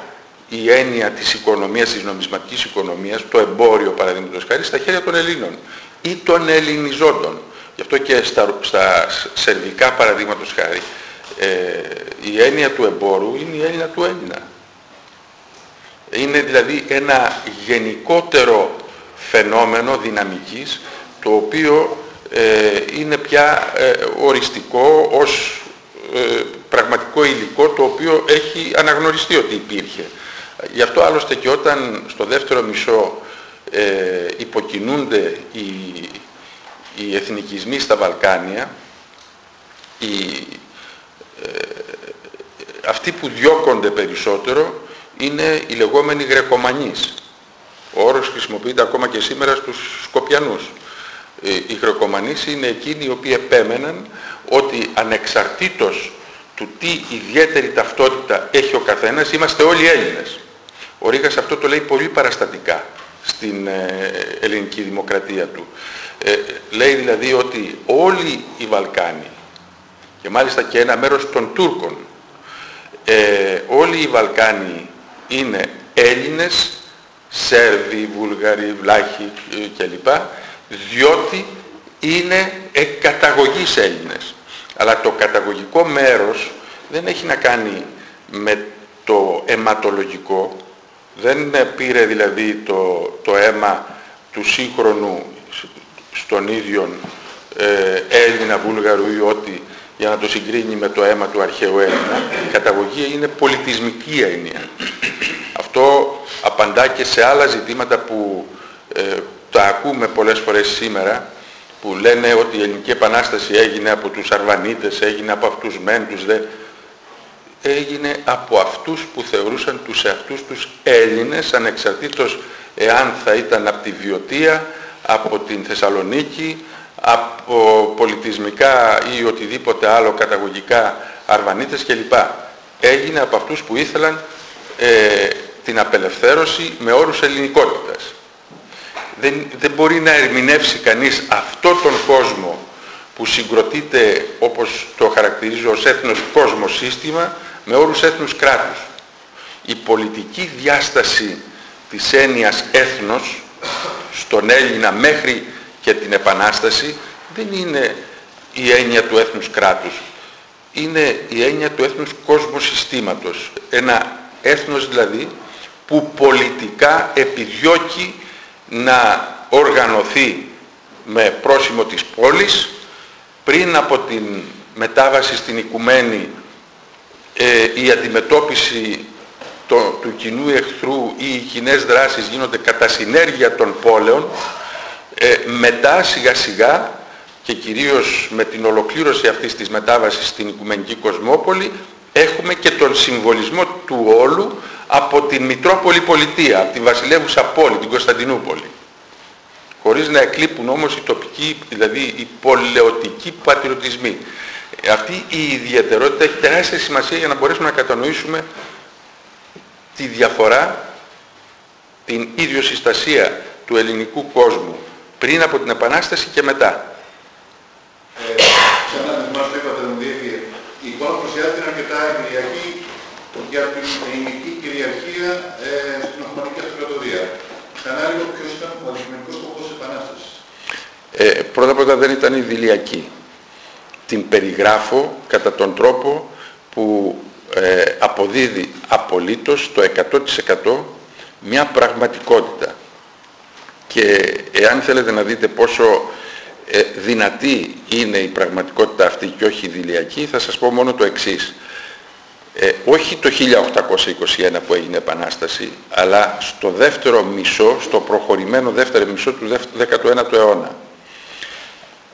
Speaker 1: η έννοια της οικονομίας, της νομισματικής οικονομίας, το εμπόριο παραδείγματος χάρη, στα χέρια των Ελλήνων ή των Ελληνιζόντων. Γι' αυτό και στα, στα σερβικά παραδείγματος χάρη, ε, η έννοια του εμπόρου είναι η έννοια του Έλληνα. Είναι δηλαδή ένα γενικότερο φαινόμενο δυναμικής, το οποίο ε, είναι πια ε, οριστικό ως ε, πραγματικό υλικό το οποίο έχει αναγνωριστεί ότι υπήρχε. Γι' αυτό άλλωστε και όταν στο δεύτερο μισό ε, υποκινούνται οι, οι εθνικισμοί στα Βαλκάνια, οι, ε, αυτοί που διώκονται περισσότερο είναι οι λεγόμενοι Γρεκομανείς. Ο όρος χρησιμοποιείται ακόμα και σήμερα στους Σκοπιανούς. Ε, οι Γρεκομανείς είναι εκείνοι οι οποίοι επέμεναν ότι ανεξαρτήτως του τι ιδιαίτερη ταυτότητα έχει ο καθένας, είμαστε όλοι Έλληνες. Ο Ρήγας αυτό το λέει πολύ παραστατικά στην ε, ελληνική δημοκρατία του. Ε, λέει δηλαδή ότι όλοι οι Βαλκάνοι και μάλιστα και ένα μέρος των Τούρκων ε, όλοι οι Βαλκάνοι είναι Έλληνες, Σέρβοι, Βουλγαροί, Βλάχοι ε, κλπ. διότι είναι εκ καταγωγής Έλληνες. Αλλά το καταγωγικό μέρος δεν έχει να κάνει με το αιματολογικό, δεν πήρε δηλαδή το, το αίμα του σύγχρονου στον ίδιο ε, Έλληνα, Βούλγαρου ή ό,τι για να το συγκρίνει με το αίμα του αρχαίου Έλληνα. Η καταγωγή είναι πολιτισμική έννοια. Αυτό απαντά και σε άλλα ζητήματα που ε, τα ακούμε πολλές φορές σήμερα που λένε ότι η Ελληνική Επανάσταση έγινε από τους Αρβανίτες, έγινε από αυτούς μεν, τους δε έγινε από αυτούς που θεωρούσαν τους εαυτούς τους Έλληνες ανεξαρτήτως εάν θα ήταν από τη Βιωτία, από την Θεσσαλονίκη, από πολιτισμικά ή οτιδήποτε άλλο καταγωγικά Αρβανίτες κλπ. Έγινε από αυτούς που ήθελαν ε, την απελευθέρωση με όρους ελληνικότητας. Δεν, δεν μπορεί να ερμηνεύσει κανείς αυτό τον κόσμο που συγκροτείται όπως το χαρακτηρίζω ως έθνος κόσμο σύστημα με όρους έθνους κράτους. Η πολιτική διάσταση της έννοιας έθνος στον Έλληνα μέχρι και την Επανάσταση δεν είναι η έννοια του έθνους κράτους. Είναι η έννοια του έθνους κόσμου συστήματος. Ένα έθνος δηλαδή που πολιτικά επιδιώκει να οργανωθεί με πρόσημο της πόλης πριν από την μετάβαση στην οικουμένη ε, η αντιμετώπιση το, του κοινού εχθρού ή οι κοινές δράσεις γίνονται κατά συνέργεια των πόλεων, ε, μετά σιγά σιγά και κυρίως με την ολοκλήρωση αυτής της μετάβασης στην Οικουμενική Κοσμόπολη έχουμε και τον συμβολισμό του όλου από την Μητρόπολη Πολιτεία, από την Βασιλεύουσα Πόλη, την Κωνσταντινούπολη. Χωρίς να εκλείπουν όμως οι τοπικοί, δηλαδή οι πολεωτικοί πατριωτισμοί. Αυτή η ιδιαιτερότητα έχει τεράστια σημασία για να μπορέσουμε να κατανοήσουμε τη διαφορά, την ίδιο συστασία του ελληνικού κόσμου πριν από την Επανάσταση και μετά.
Speaker 2: Ε, σαν να μας το είπατε, η εικόνα προσιάζεται αρκετά εμπειριακή για την ελληνική κυριαρχία ε, στην Οθωμανική Αυτοκρατορία. Ξανά λίγο ποιος ήταν ο αντικειμενικός σκοπός της Επανάστασης.
Speaker 1: Ε, πρώτα πρώτα δεν ήταν ιδηλιακή την περιγράφω κατά τον τρόπο που ε, αποδίδει απολύτως το 100% μια πραγματικότητα. Και εάν θέλετε να δείτε πόσο ε, δυνατή είναι η πραγματικότητα αυτή και όχι η δηλιακή, θα σας πω μόνο το εξής. Ε, όχι το 1821 που έγινε Επανάσταση, αλλά στο δεύτερο μισό, στο προχωρημένο δεύτερο μισό του 19ου αιώνα.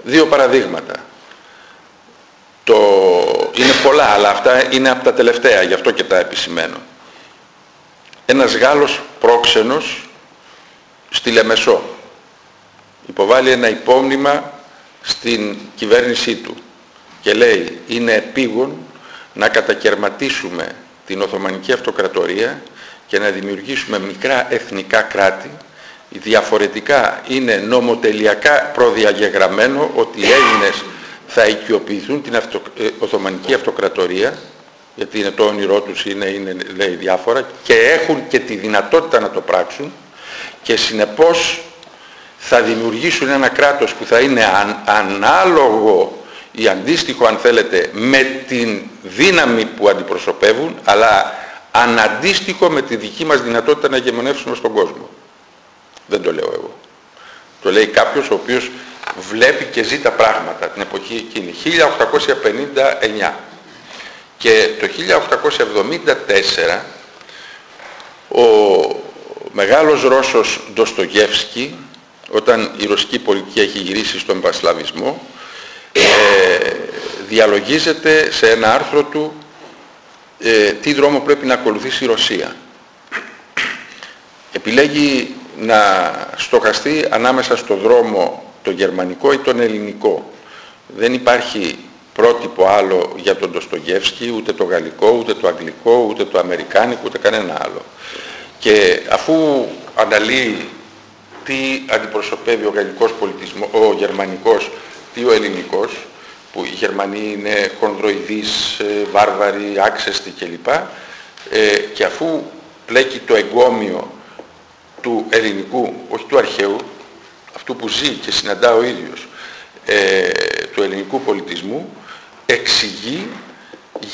Speaker 1: Δύο παραδείγματα. Το... Είναι πολλά, αλλά αυτά είναι από τα τελευταία, γι' αυτό και τα επισημαίνω. Ένας Γάλλος πρόξενος στη Λεμεσό υποβάλλει ένα υπόμνημα στην κυβέρνησή του και λέει είναι επίγον να κατακαιρματίσουμε την Οθωμανική Αυτοκρατορία και να δημιουργήσουμε μικρά εθνικά κράτη διαφορετικά είναι νομοτελειακά προδιαγεγραμμένο ότι οι Έλληνες θα οικειοποιηθούν την αυτο, ε, Οθωμανική Αυτοκρατορία γιατί είναι το όνειρό τους, είναι, είναι, λέει διάφορα και έχουν και τη δυνατότητα να το πράξουν και συνεπώς θα δημιουργήσουν ένα κράτος που θα είναι αν, ανάλογο ή αντίστοιχο αν θέλετε με την δύναμη που αντιπροσωπεύουν αλλά αναντίστοιχο με τη δική μας δυνατότητα να γεμονεύσουμε στον κόσμο. Δεν το λέω εγώ. Το λέει κάποιος ο οποίος βλέπει και ζει τα πράγματα την εποχή εκείνη. 1859. Και το 1874 ο μεγάλος Ρώσος Ντοστογεύσκη όταν η ρωσική πολιτική έχει γυρίσει στον πασλαβισμό ε, διαλογίζεται σε ένα άρθρο του ε, τι δρόμο πρέπει να ακολουθήσει η Ρωσία. Επιλέγει να στοχαστεί ανάμεσα στο δρόμο το γερμανικό ή τον ελληνικό. Δεν υπάρχει πρότυπο άλλο για τον Ντοστογεύσκη, ούτε το γαλλικό, ούτε το αγγλικό, ούτε το αμερικάνικο, ούτε κανένα άλλο. Και αφού αναλύει τι αντιπροσωπεύει ο γαλλικός πολιτισμός, ο γερμανικός, τι ο ελληνικός, που οι Γερμανοί είναι χονδροειδείς, ε, βάρβαροι, άξεστοι κλπ. Ε, και αφού πλέκει το εγκόμιο του ελληνικού, όχι του αρχαίου, αυτού που ζει και συναντά ο ίδιος, ε, του ελληνικού πολιτισμού, εξηγεί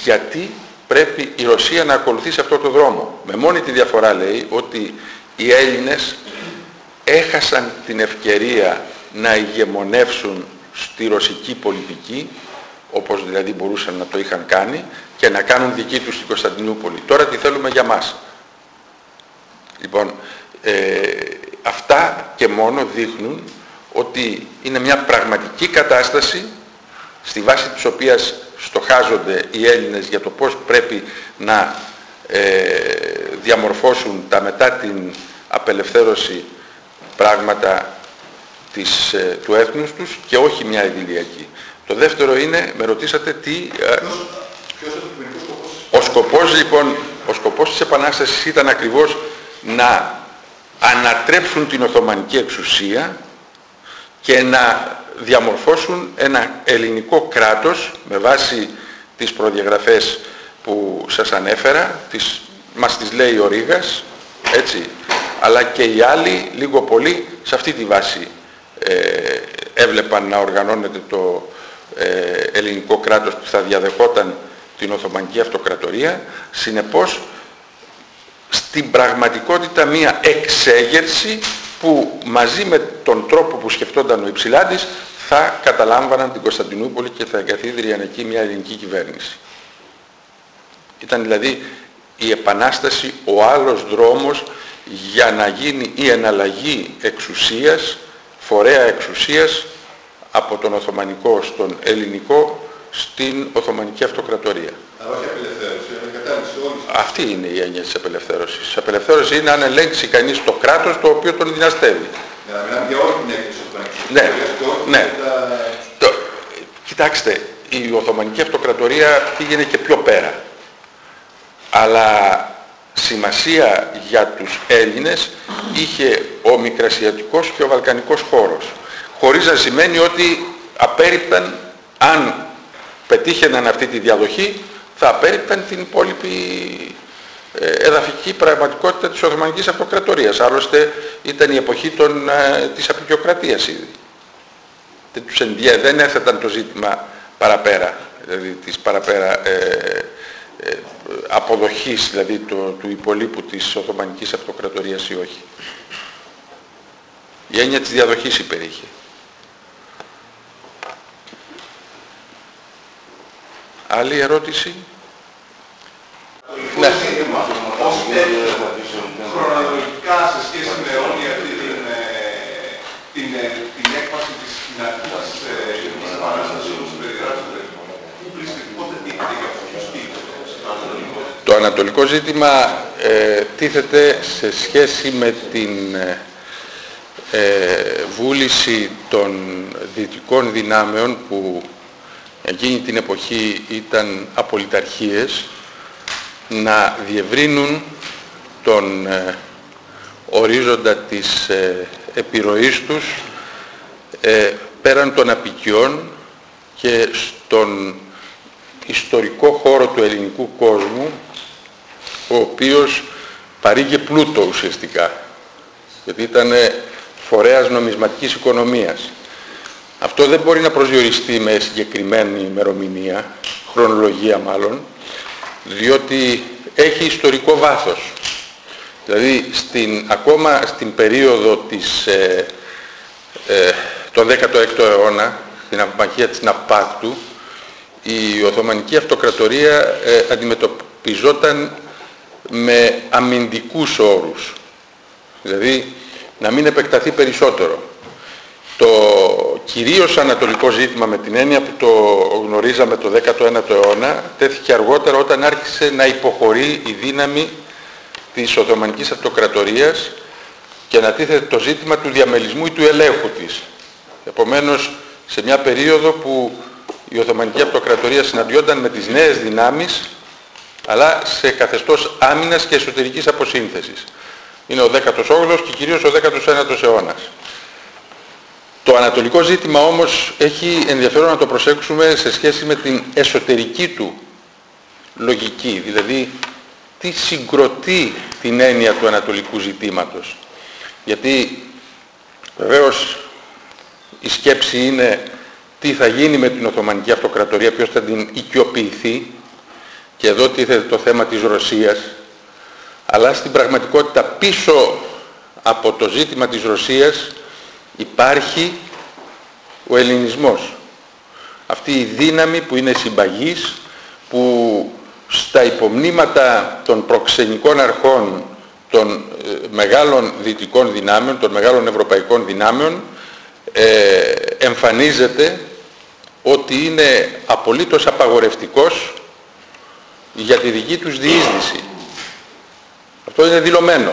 Speaker 1: γιατί πρέπει η Ρωσία να ακολουθήσει αυτό το δρόμο. Με μόνη τη διαφορά λέει ότι οι Έλληνες έχασαν την ευκαιρία να ηγεμονεύσουν στη ρωσική πολιτική, όπως δηλαδή μπορούσαν να το είχαν κάνει, και να κάνουν δική τους στην Κωνσταντινούπολη. Τώρα τι θέλουμε για μας. Λοιπόν, ε, αυτά και μόνο δείχνουν ότι είναι μια πραγματική κατάσταση στη βάση της οποίας στοχάζονται οι Έλληνες για το πώς πρέπει να ε, διαμορφώσουν τα μετά την απελευθέρωση πράγματα της, ε, του έθνους τους και όχι μια ειδηλιακή. Το δεύτερο είναι, με ρωτήσατε τι... Ε, ο σκοπός λοιπόν, ο σκοπός της Επανάστασης ήταν ακριβώς να ανατρέψουν την Οθωμανική εξουσία και να διαμορφώσουν ένα ελληνικό κράτος με βάση τις προδιαγραφές που σας ανέφερα, τις, μας τις λέει ο Ρήγας, έτσι, αλλά και οι άλλοι λίγο πολύ σε αυτή τη βάση ε, έβλεπαν να οργανώνεται το ε, ελληνικό κράτος που θα διαδεχόταν την Οθωμανική Αυτοκρατορία. Συνεπώς, στην πραγματικότητα μία εξέγερση που μαζί με τον τρόπο που σκεφτόταν ο Υψηλάντης θα καταλάμβαναν την Κωνσταντινούπολη και θα εγκαθίδρυαν εκεί μια ελληνική κυβέρνηση. Ήταν δηλαδή η Επανάσταση ο άλλος δρόμος για να γίνει η εναλλαγή εξουσίας, φορέα εξουσίας από τον Οθωμανικό στον Ελληνικό στην Οθωμανική Αυτοκρατορία.
Speaker 2: Αλλά όχι απελευθέρωση, είναι
Speaker 1: Αυτή είναι η έννοια της απελευθέρωσης. Η απελευθέρωση είναι αν ελέγξει κανείς το κράτος το οποίο τον δυναστεύει.
Speaker 2: Να μιλάμε για όλη την έκθεση του
Speaker 1: Ναι, ναι. Το, κοιτάξτε, η Οθωμανική Αυτοκρατορία πήγαινε και πιο πέρα. Αλλά σημασία για τους Έλληνες είχε ο Μικρασιατικός και ο Βαλκανικός χώρος. Χωρίς να σημαίνει ότι απέριπταν, αν πετύχαιναν αυτή τη διαδοχή, θα απέριπταν την υπόλοιπη ε, εδαφική πραγματικότητα της Οθωμανικής Αυτοκρατορίας. Άλλωστε ήταν η εποχή των, ε, της απεικιοκρατίας ήδη. Δεν, τους δεν έθεταν το ζήτημα παραπέρα, δηλαδή της παραπέρα ε, ε, αποδοχής δηλαδή το, του υπολείπου της Οθωμανικής Αυτοκρατορίας ή όχι. Η έννοια της διαδοχής υπερήχε. Άλλη ερώτηση;
Speaker 2: Ναι. Χρονολογικά σε σχέση με όλη αυτή την, ε, την, ε, την έκβαση της κοινωνικής επανάστασης όπως περιγράψετε, πού βρίσκεται, πότε τίθεται για ποιους
Speaker 1: το ανατολικό ζήτημα ε, τίθεται σε σχέση με την ε, βούληση των δυτικών δυνάμεων που εκείνη την εποχή ήταν απολυταρχίες να διευρύνουν τον ε, ορίζοντα της ε, επιρροής τους ε, πέραν των απικιών και στον ιστορικό χώρο του ελληνικού κόσμου ο οποίος παρήγε πλούτο ουσιαστικά γιατί ήταν φορέας νομισματικής οικονομίας. Αυτό δεν μπορεί να προσδιοριστεί με συγκεκριμένη ημερομηνία, χρονολογία μάλλον, διότι έχει ιστορικό βάθος. Δηλαδή στην, ακόμα στην περίοδο της, ε, ε, τον 16ο αιώνα, στην απομαχία της Ναπάκτου, η Οθωμανική Αυτοκρατορία ε, αντιμετωπιζόταν με αμυντικούς όρους. Δηλαδή να μην επεκταθεί περισσότερο. Το κυρίως ανατολικό ζήτημα με την έννοια που το γνωρίζαμε το 19ο αιώνα τέθηκε αργότερα όταν άρχισε να υποχωρεί η δύναμη της Οθωμανικής Αυτοκρατορίας και να τίθεται το ζήτημα του διαμελισμού ή του ελέγχου της. Επομένως, σε μια περίοδο που η Οθωμανική Αυτοκρατορία συναντιόταν με τις νέες δυνάμεις αλλά σε καθεστώς άμυνας και εσωτερικής αποσύνθεσης. Είναι ο 18ος και κυρίως ο 19ος αιώνας. Το ανατολικό ζήτημα όμως έχει ενδιαφέρον να το προσέξουμε σε σχέση με την εσωτερική του λογική, δηλαδή τι συγκροτεί την έννοια του ανατολικού ζητήματος. Γιατί βεβαίως η σκέψη είναι τι θα γίνει με την Οθωμανική Αυτοκρατορία, ποιος θα την οικειοποιηθεί και εδώ τίθεται το θέμα της Ρωσίας αλλά στην πραγματικότητα πίσω από το ζήτημα της Ρωσίας υπάρχει ο ελληνισμός. Αυτή η δύναμη που είναι συμπαγής, που στα υπομνήματα των προξενικών αρχών των ε, μεγάλων δυτικών δυνάμεων, των μεγάλων ευρωπαϊκών δυνάμεων, ε, εμφανίζεται ότι είναι απολύτως απαγορευτικός για τη δική τους διείσδυση. Αυτό είναι δηλωμένο.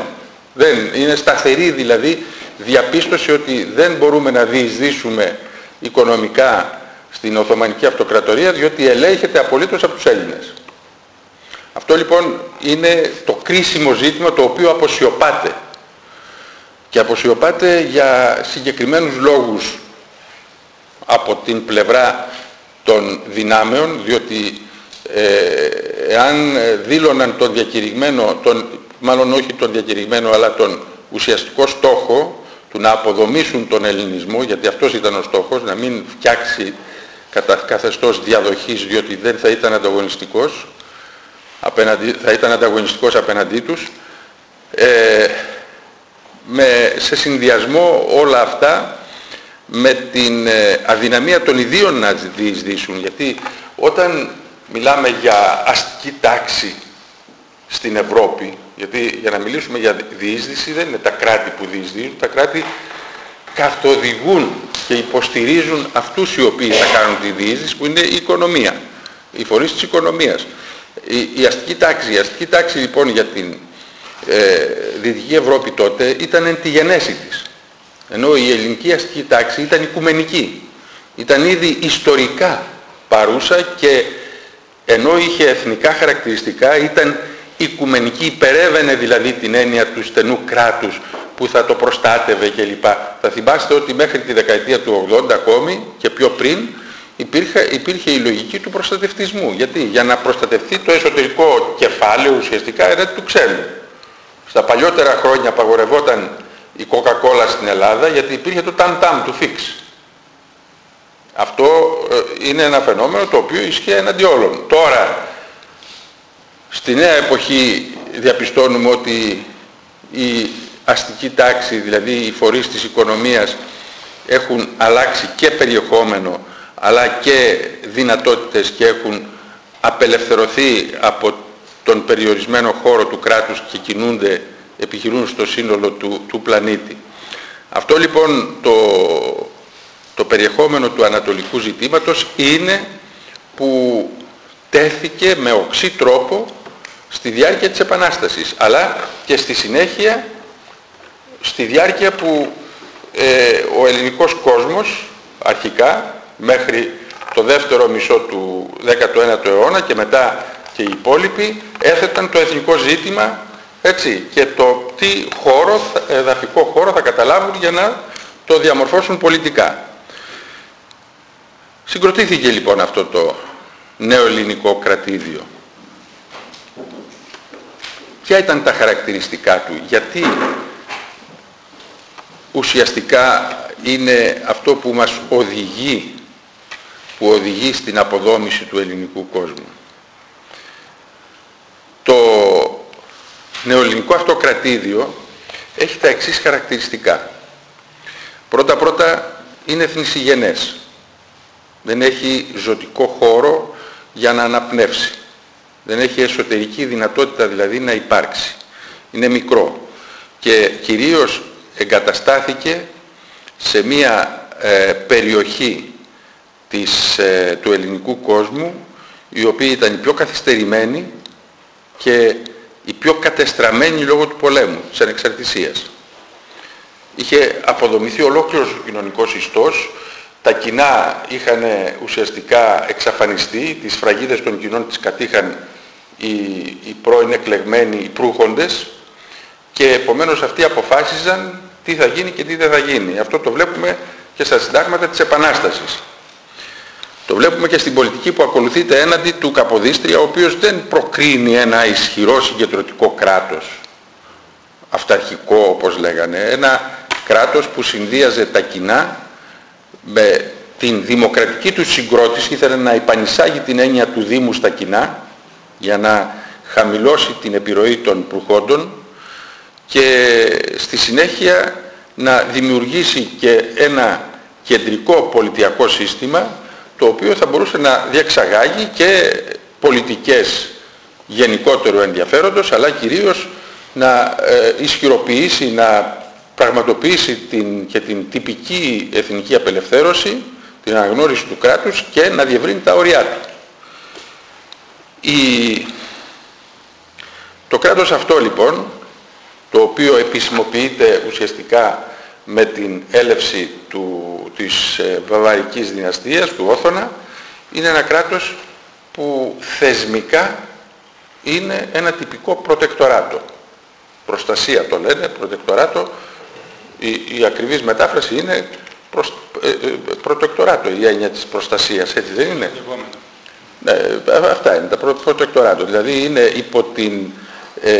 Speaker 1: Δεν, είναι σταθερή δηλαδή διαπίστωση ότι δεν μπορούμε να διεισδύσουμε οικονομικά στην Οθωμανική Αυτοκρατορία διότι ελέγχεται απολύτως από τους Έλληνες. Αυτό λοιπόν είναι το κρίσιμο ζήτημα το οποίο αποσιωπάται. Και αποσιωπάται για συγκεκριμένους λόγους από την πλευρά των δυνάμεων, διότι ε, εάν δήλωναν τον διακηρυγμένο, τον, μάλλον όχι τον διακηρυγμένο αλλά τον ουσιαστικό στόχο του να αποδομήσουν τον ελληνισμό, γιατί αυτός ήταν ο στόχος, να μην φτιάξει κατά καθεστώς διαδοχής διότι δεν θα ήταν ανταγωνιστικός, απέναντι, θα ήταν ανταγωνιστικός απέναντί τους, ε, με, σε συνδυασμό όλα αυτά με την ε, αδυναμία των ιδίων να διεισδύσουν, γιατί όταν μιλάμε για αστική τάξη στην Ευρώπη, γιατί για να μιλήσουμε για διείσδυση δεν είναι τα κράτη που διεισδύουν, τα κράτη καθοδηγούν και υποστηρίζουν αυτούς οι οποίοι θα κάνουν τη διείσδυση που είναι η οικονομία, οι φορείς της οικονομίας. Η, η αστική τάξη, η αστική τάξη λοιπόν για την ε, Δυτική Ευρώπη τότε ήταν εν τη γενέση της. Ενώ η ελληνική αστική τάξη ήταν οικουμενική. Ήταν ήδη ιστορικά παρούσα και ενώ είχε εθνικά χαρακτηριστικά ήταν οικουμενική, υπερεύαινε δηλαδή την έννοια του στενού κράτους που θα το προστάτευε κλπ. Θα θυμάστε ότι μέχρι τη δεκαετία του 80 ακόμη και πιο πριν υπήρχε, υπήρχε η λογική του προστατευτισμού. Γιατί; Για να προστατευτεί το εσωτερικό κεφάλαιο ουσιαστικά είναι του ξένου. Στα παλιότερα χρόνια απαγορευόταν η Coca-Cola στην Ελλάδα γιατί υπήρχε το tam-tam του fix. Αυτό ε, είναι ένα φαινόμενο το οποίο ισχύει εναντί όλων. Τώρα Στη νέα εποχή διαπιστώνουμε ότι η αστική τάξη, δηλαδή οι φορείς της οικονομίας έχουν αλλάξει και περιεχόμενο αλλά και δυνατότητες και έχουν απελευθερωθεί από τον περιορισμένο χώρο του κράτους και κινούνται, επιχειρούν στο σύνολο του, του πλανήτη. Αυτό λοιπόν το, το περιεχόμενο του ανατολικού ζητήματος είναι που τέθηκε με οξύ τρόπο στη διάρκεια της Επανάστασης αλλά και στη συνέχεια στη διάρκεια που ε, ο ελληνικός κόσμος αρχικά μέχρι το δεύτερο μισό του 19ου αιώνα και μετά και οι υπόλοιποι έθεταν το εθνικό ζήτημα έτσι, και το τι χώρο, εδαφικό χώρο θα καταλάβουν για να το διαμορφώσουν πολιτικά. Συγκροτήθηκε λοιπόν αυτό το νέο ελληνικό κρατήδιο. Ποια ήταν τα χαρακτηριστικά του, γιατί ουσιαστικά είναι αυτό που μας οδηγεί, που οδηγεί στην αποδόμηση του ελληνικού κόσμου. Το νεοελληνικό αυτό κρατήδιο έχει τα εξής χαρακτηριστικά. Πρώτα-πρώτα είναι εθνισυγενές. Δεν έχει ζωτικό χώρο για να αναπνεύσει. Δεν έχει εσωτερική δυνατότητα δηλαδή να υπάρξει. Είναι μικρό. Και κυρίως εγκαταστάθηκε σε μία ε, περιοχή της, ε, του ελληνικού κόσμου η οποία ήταν η πιο καθυστερημένη και η πιο κατεστραμμένη λόγω του πολέμου, της ανεξαρτησίας. Είχε αποδομηθεί ολόκληρος ο κοινωνικός ιστός, τα κοινά είχαν ουσιαστικά εξαφανιστεί, τις φραγίδες των κοινών τις κατήχαν οι, οι πρώην εκλεγμένοι, οι προύχοντες και επομένως αυτοί αποφάσιζαν τι θα γίνει και τι δεν θα γίνει. Αυτό το βλέπουμε και στα συντάγματα της Επανάστασης. Το βλέπουμε και στην πολιτική που ακολουθείται έναντι του Καποδίστρια, ο οποίος δεν προκρίνει ένα ισχυρό συγκεντρωτικό κράτος, αυταρχικό όπως λέγανε, ένα κράτος που συνδύαζε τα κοινά με την δημοκρατική του συγκρότηση, ήθελε να υπανισάγει την έννοια του Δήμου στα κοινά, για να χαμηλώσει την επιρροή των προχόντων και στη συνέχεια να δημιουργήσει και ένα κεντρικό πολιτιακό σύστημα το οποίο θα μπορούσε να διεξαγάγει και πολιτικές γενικότερου ενδιαφέροντος αλλά κυρίως να ε, ισχυροποιήσει, να πραγματοποιήσει την, και την τυπική εθνική απελευθέρωση, την αναγνώριση του κράτους και να διευρύνει τα όρια του. Η... Το κράτος αυτό λοιπόν, το οποίο επισημοποιείται ουσιαστικά με την έλευση του, της ε, βαβαρικής δυναστείας, του Όθωνα, είναι ένα κράτος που θεσμικά είναι ένα τυπικό προτεκτοράτο. Προστασία το λένε, προτεκτοράτο, η, η ακριβής μετάφραση είναι προς, ε, ε, προτεκτοράτο, η έννοια της προστασίας, έτσι δεν είναι; Ναι, αυτά είναι τα προτεκτοράτο, δηλαδή είναι υπό την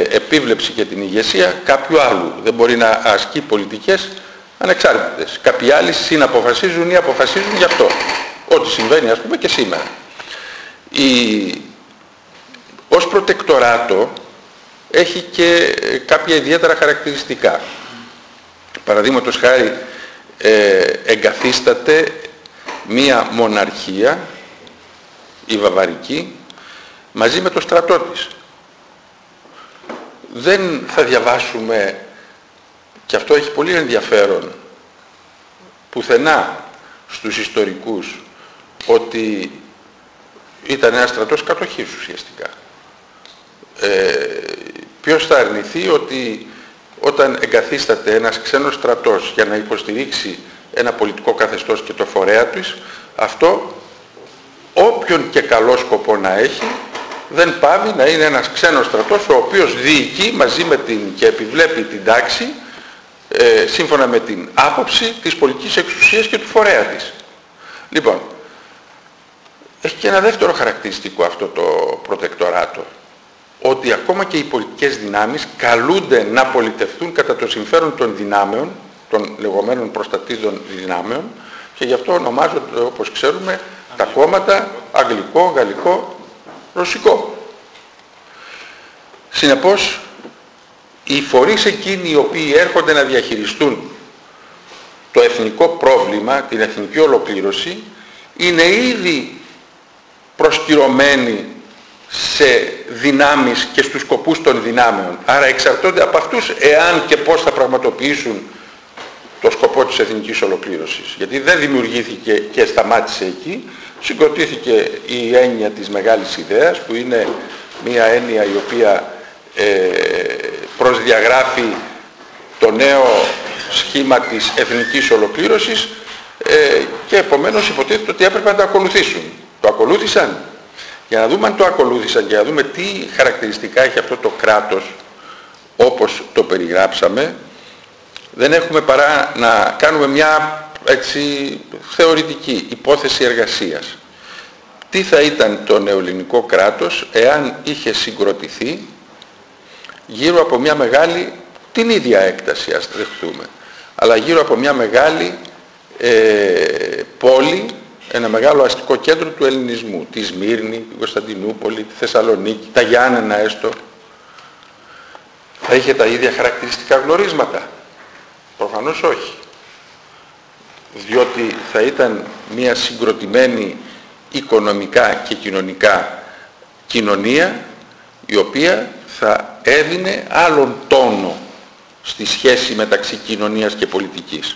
Speaker 1: επίβλεψη και την ηγεσία κάποιου άλλου. Δεν μπορεί να ασκεί πολιτικές ανεξάρτητες. Κάποιοι άλλοι συναποφασίζουν ή αποφασίζουν γι' αυτό. Ό,τι συμβαίνει ας πούμε και σήμερα. Η... Ως προτεκτοράτο έχει και κάποια ιδιαίτερα χαρακτηριστικά. Παραδείγματος χάρη ε, εγκαθίσταται μία μοναρχία, η βαβαρική, μαζί με το στρατό της. Δεν θα διαβάσουμε και αυτό έχει πολύ ενδιαφέρον πουθενά στους ιστορικούς ότι ήταν ένας στρατός κατοχής ουσιαστικά. Ε, ποιος θα αρνηθεί ότι όταν εγκαθίσταται ένας ξένος στρατός για να υποστηρίξει ένα πολιτικό καθεστώς και το φορέα του, αυτό όποιον και καλό σκοπό να έχει δεν πάβει να είναι ένας ξένος στρατός ο οποίος διοικεί μαζί με την και επιβλέπει την τάξη ε, σύμφωνα με την άποψη της πολιτικής εξουσίας και του φορέα της. Λοιπόν, έχει και ένα δεύτερο χαρακτηριστικό αυτό το προτεκτοράτο, ότι ακόμα και οι πολιτικές δυνάμεις καλούνται να πολιτευτούν κατά το συμφέρον των δυνάμεων, των λεγόμενων προστατήδων δυνάμεων, και γι' αυτό ονομάζονται, όπως ξέρουμε, τα κόμματα αγγλικό, γαλλικό, ρωσικό. Συνεπώς, οι φορείς εκείνοι οι οποίοι έρχονται να διαχειριστούν το εθνικό πρόβλημα, την εθνική ολοκλήρωση, είναι ήδη προσκυρωμένοι σε δυνάμεις και στους σκοπούς των δυνάμεων. Άρα εξαρτώνται από αυτούς εάν και πώς θα πραγματοποιήσουν το σκοπό της εθνικής ολοκλήρωσης. Γιατί δεν δημιουργήθηκε και σταμάτησε εκεί, συγκροτήθηκε η έννοια της μεγάλης ιδέας που είναι μια έννοια η οποία ε, προσδιαγράφει το νέο σχήμα της εθνικής ολοκλήρωσης ε, και επομένως υποτίθεται ότι έπρεπε να το ακολουθήσουν. Το ακολούθησαν. Για να δούμε αν το ακολούθησαν και να δούμε τι χαρακτηριστικά έχει αυτό το κράτος όπως το περιγράψαμε δεν έχουμε παρά να κάνουμε μια έτσι, θεωρητική υπόθεση εργασίας. Τι θα ήταν το νεοελληνικό κράτος εάν είχε συγκροτηθεί γύρω από μια μεγάλη, την ίδια έκταση ας δεχτούμε, αλλά γύρω από μια μεγάλη ε, πόλη, ένα μεγάλο αστικό κέντρο του ελληνισμού, τη Σμύρνη, τη Κωνσταντινούπολη, τη Θεσσαλονίκη, τα Γιάννενα έστω. Θα είχε τα ίδια χαρακτηριστικά γνωρίσματα. Προφανώς όχι. Διότι θα ήταν μια συγκροτημένη οικονομικά και κοινωνικά κοινωνία η οποία θα έδινε άλλον τόνο στη σχέση μεταξύ κοινωνίας και πολιτικής.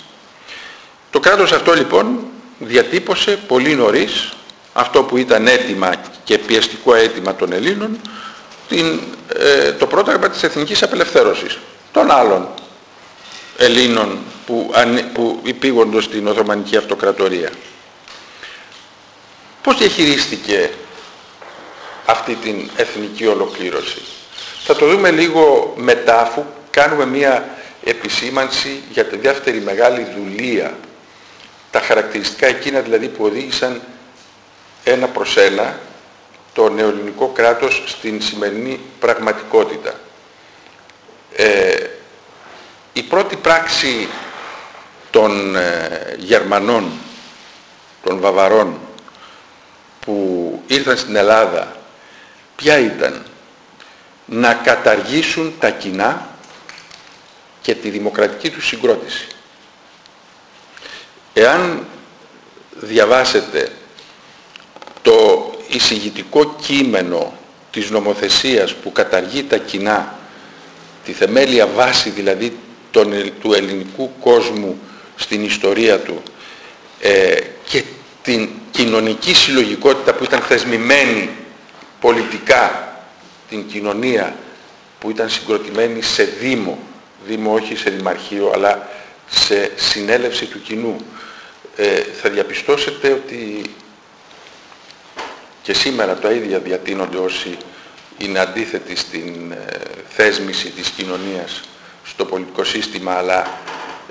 Speaker 1: Το κράτος αυτό λοιπόν διατύπωσε πολύ νωρίς αυτό που ήταν έτοιμα και πιεστικό αίτημα των Ελλήνων την, ε, το πρόταγμα της εθνικής απελευθέρωσης των άλλων Ελλήνων που, που υπήγοντος στην Οθωμανική Αυτοκρατορία. Πώς διαχειρίστηκε αυτή την εθνική ολοκλήρωση; Θα το δούμε λίγο μετά αφού κάνουμε μία επισήμανση για τη δεύτερη μεγάλη δουλεία. Τα χαρακτηριστικά εκείνα δηλαδή που οδήγησαν ένα προς ένα το νεοελληνικό κράτος στην σημερινή πραγματικότητα. Ε, η πρώτη πράξη των ε, Γερμανών, των Βαβαρών που ήρθαν στην Ελλάδα ποια ήταν; Να καταργήσουν τα κοινά και τη δημοκρατική τους συγκρότηση. Εάν διαβάσετε το εισηγητικό κείμενο της νομοθεσίας που καταργεί τα κοινά, τη θεμέλια βάση δηλαδή του ελληνικού κόσμου στην ιστορία του ε, και την κοινωνική συλλογικότητα που ήταν θεσμημένη πολιτικά την κοινωνία που ήταν συγκροτημένη σε δήμο, δήμο όχι σε δημαρχείο αλλά σε συνέλευση του κοινού. Ε, θα διαπιστώσετε ότι και σήμερα το ίδια διατείνονται όσοι είναι αντίθετοι στην ε, θέσμηση της κοινωνίας στο πολιτικό σύστημα αλλά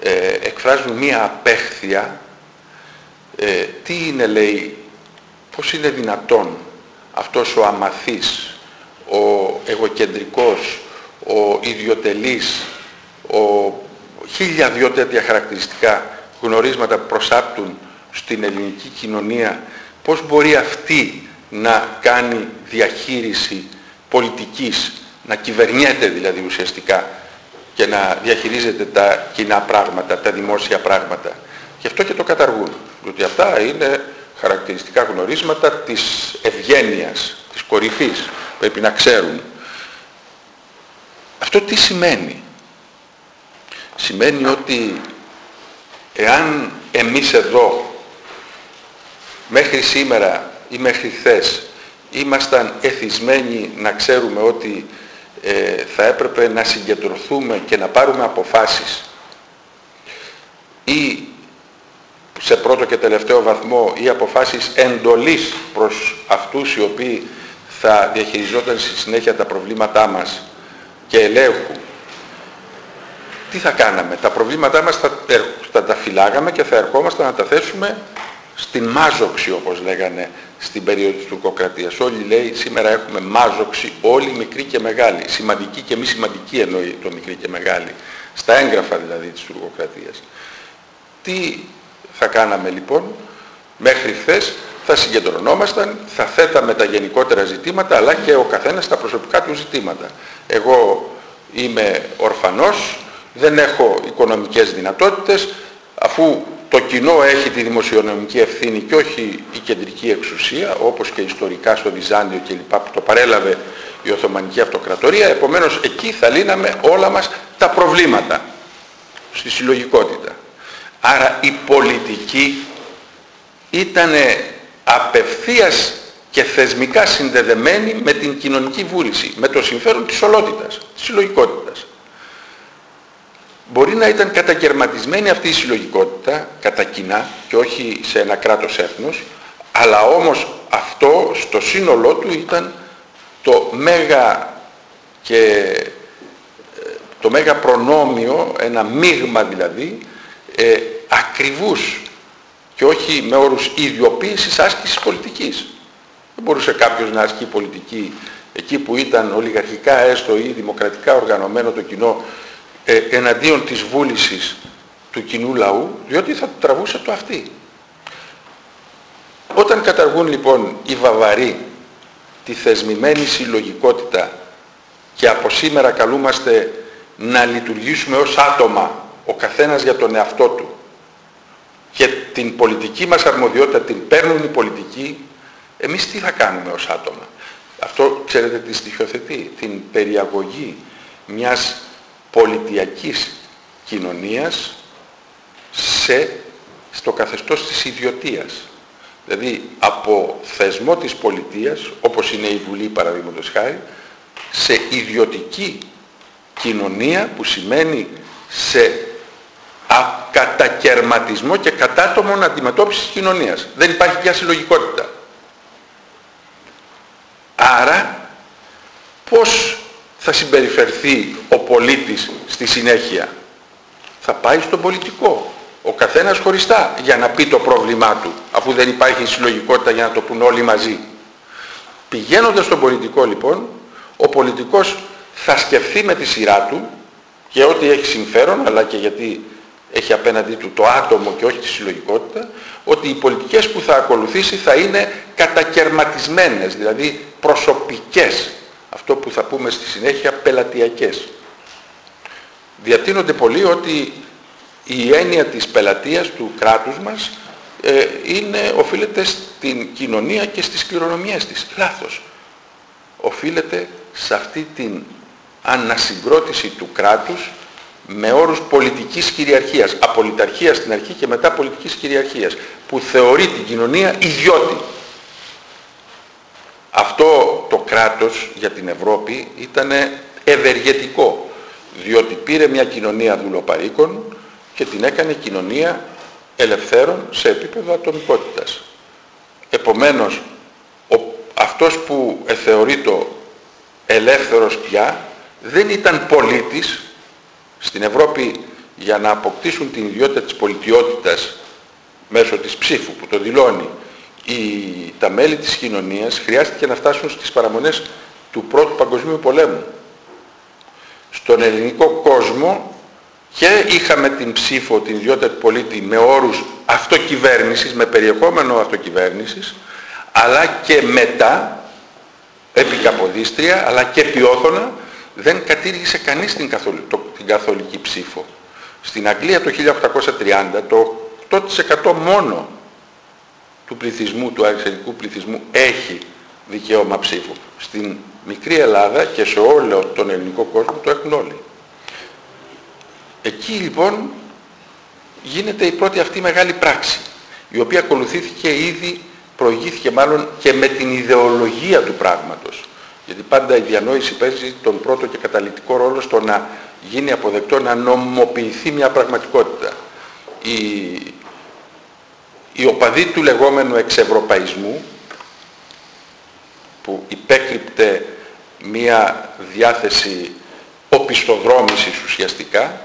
Speaker 1: ε, εκφράζουν μία απέχθεια. Ε, τι είναι λέει πώς είναι δυνατόν αυτός ο αμαθής ο εγωκεντρικός ο ιδιωτελής ο χίλια δυο τέτοια χαρακτηριστικά γνωρίσματα που προσάπτουν στην ελληνική κοινωνία πώς μπορεί αυτή να κάνει διαχείριση πολιτικής να κυβερνιέται δηλαδή ουσιαστικά και να διαχειρίζεται τα κοινά πράγματα, τα δημόσια πράγματα. Γι' αυτό και το καταργούν. Διότι αυτά είναι χαρακτηριστικά γνωρίσματα της ευγένειας, της κορυφής. Πρέπει να ξέρουν. Αυτό τι σημαίνει; Σημαίνει ότι εάν εμείς εδώ μέχρι σήμερα ή μέχρι χθες ήμασταν εθισμένοι να ξέρουμε ότι ε, θα έπρεπε να συγκεντρωθούμε και να πάρουμε αποφάσεις ή σε πρώτο και τελευταίο βαθμό ή αποφάσεις εντολής προς αυτούς οι οποίοι θα διαχειριζόταν στη συνέχεια τα προβλήματά μας και ελέγχου. Τι θα κάναμε, τα προβλήματά μας θα, θα τα φυλάγαμε και θα ερχόμασταν να τα θέσουμε στην μάζοξη όπως λέγανε στην περίοδο της τουρκοκρατίας. Όλοι λέει σήμερα έχουμε μάζοξη όλοι μικροί και μεγάλοι. Σημαντική και μη σημαντική εννοεί το μικρή και μεγάλη. Στα έγγραφα δηλαδή της τουρκοκρατίας. Τι θα κάναμε λοιπόν μέχρι χθες θα συγκεντρωνόμασταν, θα θέταμε τα γενικότερα ζητήματα αλλά και ο καθένας τα προσωπικά του ζητήματα. Εγώ είμαι ορφανός, δεν έχω οικονομικές δυνατότητες, αφού το κοινό έχει τη δημοσιονομική ευθύνη και όχι η κεντρική εξουσία, όπως και ιστορικά στο Βυζάντιο κλπ. που το παρέλαβε η Οθωμανική Αυτοκρατορία, επομένως εκεί θα λύναμε όλα μας τα προβλήματα στη συλλογικότητα. Άρα η πολιτική ήταν απευθείας και θεσμικά συνδεδεμένη με την κοινωνική βούληση, με το συμφέρον της ολότητας, της συλλογικότητας. Μπορεί να ήταν κατακαιρματισμένη αυτή η συλλογικότητα κατά κοινά και όχι σε ένα κράτος έθνος, αλλά όμως αυτό στο σύνολό του ήταν το μέγα και το μέγα προνόμιο, ένα μείγμα δηλαδή, ε, ακριβούς και όχι με όρους ιδιοποίησης άσκησης πολιτικής. Δεν μπορούσε κάποιος να ασκεί πολιτική εκεί που ήταν ολιγαρχικά έστω ή δημοκρατικά οργανωμένο το κοινό ε, εναντίον της βούλησης του κοινού λαού, διότι θα του τραβούσε το αυτή. Όταν καταργούν λοιπόν οι Βαβαροί τη θεσμημένη συλλογικότητα και από σήμερα καλούμαστε να λειτουργήσουμε ως άτομα ο καθένας για τον εαυτό του και την πολιτική μας αρμοδιότητα την παίρνουν οι πολιτικοί εμείς τι θα κάνουμε ως άτομα αυτό ξέρετε τι στοιχειοθετεί την περιαγωγή μιας πολιτιακής κοινωνίας σε, στο καθεστώς της ιδιωτίας δηλαδή από θεσμό της πολιτείας όπως είναι η Βουλή παραδείγματος χάρη σε ιδιωτική κοινωνία που σημαίνει σε ακατακαιρματισμό και κατάτομον αντιμετώπισης της κοινωνίας. Δεν υπάρχει πια συλλογικότητα. Άρα πώς θα συμπεριφερθεί ο πολίτης στη συνέχεια. Θα πάει στον πολιτικό. Ο καθένας χωριστά για να πει το πρόβλημά του αφού δεν υπάρχει συλλογικότητα για να το πούν όλοι μαζί. Πηγαίνοντας στον πολιτικό λοιπόν, ο πολιτικός θα σκεφτεί με τη σειρά του και ό,τι έχει συμφέρον αλλά και γιατί έχει απέναντί του το άτομο και όχι τη συλλογικότητα ότι οι πολιτικές που θα ακολουθήσει θα είναι κατακαιρματισμένες δηλαδή προσωπικές αυτό που θα πούμε στη συνέχεια πελατειακές διατείνονται πολύ ότι η έννοια της πελατείας του κράτους μας ε, είναι, οφείλεται στην κοινωνία και στις κληρονομιές της. Λάθος. Οφείλεται σε αυτή την ανασυγκρότηση του κράτους με όρους πολιτικής κυριαρχίας, απολυταρχίας στην αρχή και μετά πολιτικής κυριαρχίας, που θεωρεί την κοινωνία ιδιώτη. Αυτό το κράτος για την Ευρώπη ήταν ευεργετικό, διότι πήρε μια κοινωνία δουλοπαρίκων και την έκανε κοινωνία ελευθέρων σε επίπεδο ατομικότητας. Επομένως, ο, αυτός που θεωρεί το ελεύθερος πια δεν ήταν πολίτης στην Ευρώπη για να αποκτήσουν την ιδιότητα της πολιτιότητας μέσω της ψήφου που το δηλώνει η, τα μέλη της κοινωνίας χρειάστηκε να φτάσουν στις παραμονές του Πρώτου Παγκοσμίου Πολέμου. Στον ελληνικό κόσμο και είχαμε την ψήφο, την ιδιότητα του πολίτη με όρους αυτοκυβέρνησης, με περιεχόμενο αυτοκυβέρνησης, αλλά και μετά, επί Καποδίστρια, αλλά και πιόθωνα, δεν κατήργησε κανείς την, την καθολική ψήφο. Στην Αγγλία το 1830 το 8% μόνο του πληθυσμού, του αριστερικού πληθυσμού έχει δικαίωμα ψήφου. Στην μικρή Ελλάδα και σε όλο τον ελληνικό κόσμο το έχουν όλοι. Εκεί λοιπόν γίνεται η πρώτη αυτή μεγάλη πράξη, η οποία ακολουθήθηκε ήδη, προηγήθηκε μάλλον και με την ιδεολογία του πράγματος. Γιατί πάντα η διανόηση παίζει τον πρώτο και καταλητικό ρόλο στο να γίνει αποδεκτό να νομοποιηθεί μια πραγματικότητα. Η, η οπαδή του λεγόμενου εξευρωπαϊσμού που υπέκρυπτε μια διάθεση οπισθοδρόμησης ουσιαστικά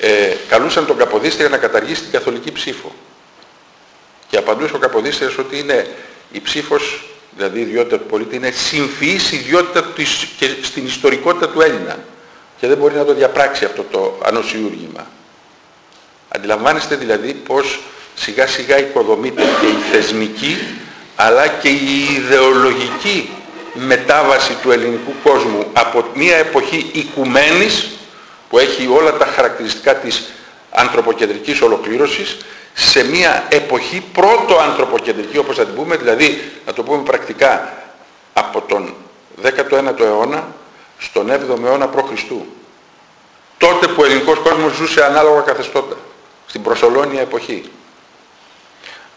Speaker 1: ε, καλούσαν τον Καποδίστρια να καταργήσει την καθολική ψήφο. Και απαντούσε ο Καποδίστριας ότι είναι η ψήφος δηλαδή η ιδιότητα του πολίτη είναι συμφυής ιδιότητα της, και στην ιστορικότητα του Έλληνα και δεν μπορεί να το διαπράξει αυτό το ανοσιούργημα. Αντιλαμβάνεστε δηλαδή πως σιγά σιγά οικοδομείται και η θεσμική αλλά και η ιδεολογική μετάβαση του ελληνικού κόσμου από μια εποχή οικουμένης που έχει όλα τα χαρακτηριστικά της ανθρωποκεντρικής ολοκλήρωσης σε μια εποχή πρώτο ανθρωποκεντρική όπως θα την πούμε, δηλαδή να το πούμε πρακτικά από τον 19ο αιώνα στον 7ο αιώνα π.Χ. Τότε που ο ελληνικός κόσμος ζούσε ανάλογα καθεστώτα, στην προσωλώνια εποχή.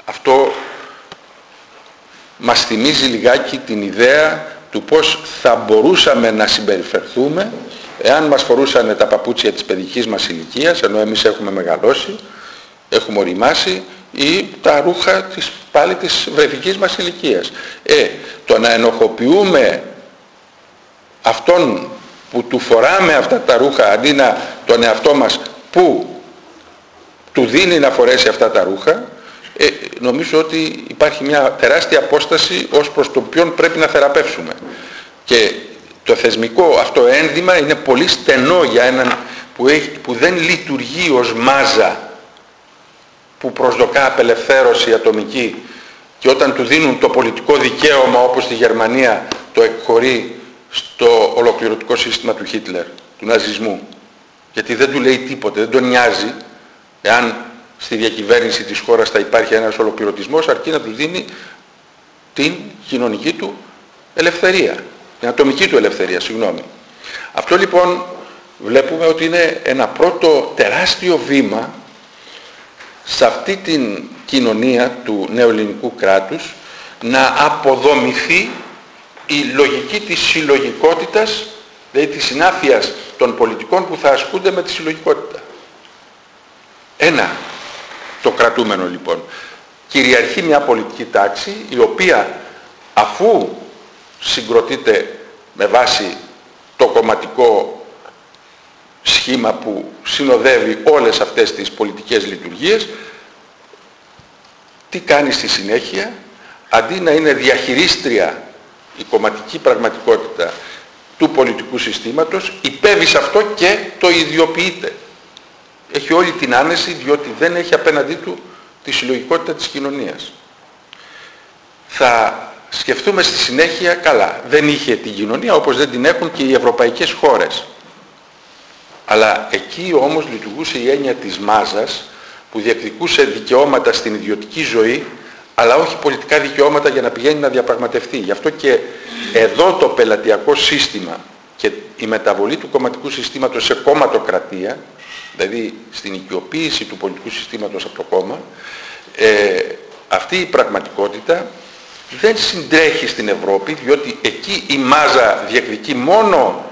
Speaker 1: Αυτό μας θυμίζει λιγάκι την ιδέα του πώς θα μπορούσαμε να συμπεριφερθούμε εάν μας φορούσαν τα παπούτσια της παιδικής μας ηλικίας, ενώ εμείς έχουμε μεγαλώσει, έχουμε οριμάσει, ή τα ρούχα της, πάλι της βρεφικής μας ηλικίας. Ε, το να ενοχοποιούμε αυτόν που του φοράμε αυτά τα ρούχα αντί να τον εαυτό μας που του δίνει να φορέσει αυτά τα ρούχα ε, νομίζω ότι υπάρχει μια τεράστια απόσταση ως προς το ποιον πρέπει να θεραπεύσουμε και το θεσμικό αυτό ένδυμα είναι πολύ στενό για έναν που, έχει, που δεν λειτουργεί ως μάζα που προσδοκά απελευθέρωση ατομική και όταν του δίνουν το πολιτικό δικαίωμα όπως στη Γερμανία το εκχωρεί στο ολοκληρωτικό σύστημα του Χίτλερ, του ναζισμού. Γιατί δεν του λέει τίποτε, δεν τον νοιάζει εάν στη διακυβέρνηση της χώρας θα υπάρχει ένας ολοκληρωτισμός αρκεί να τους δίνει την κοινωνική του ελευθερία, την ατομική του ελευθερία, συγγνώμη. Αυτό λοιπόν βλέπουμε ότι είναι ένα πρώτο τεράστιο βήμα σε αυτή την κοινωνία του νεοελληνικού κράτους να αποδομηθεί η λογική της συλλογικότητας, δηλαδή της συνάφειας των πολιτικών που θα ασκούνται με τη συλλογικότητα. Ένα το κρατούμενο λοιπόν. Κυριαρχεί μια πολιτική τάξη η οποία αφού συγκροτείται με βάση το κομματικό σχήμα που συνοδεύει όλες αυτές τις πολιτικές λειτουργίες τι κάνει στη συνέχεια αντί να είναι διαχειρίστρια η κομματική πραγματικότητα του πολιτικού συστήματος υπέβει σε αυτό και το ιδιοποιείται έχει όλη την άνεση διότι δεν έχει απέναντί του τη συλλογικότητα της κοινωνίας θα σκεφτούμε στη συνέχεια καλά δεν είχε την κοινωνία όπως δεν την έχουν και οι ευρωπαϊκές χώρες αλλά εκεί όμως λειτουργούσε η έννοια της μάζας που διεκδικούσε δικαιώματα στην ιδιωτική ζωή αλλά όχι πολιτικά δικαιώματα για να πηγαίνει να διαπραγματευτεί. Γι' αυτό και εδώ το πελατειακό σύστημα και η μεταβολή του κομματικού συστήματος σε κομματοκρατία, δηλαδή στην οικειοποίηση του πολιτικού συστήματος από το κόμμα, ε, αυτή η πραγματικότητα δεν συντρέχει στην Ευρώπη, διότι εκεί η μάζα διεκδικεί μόνο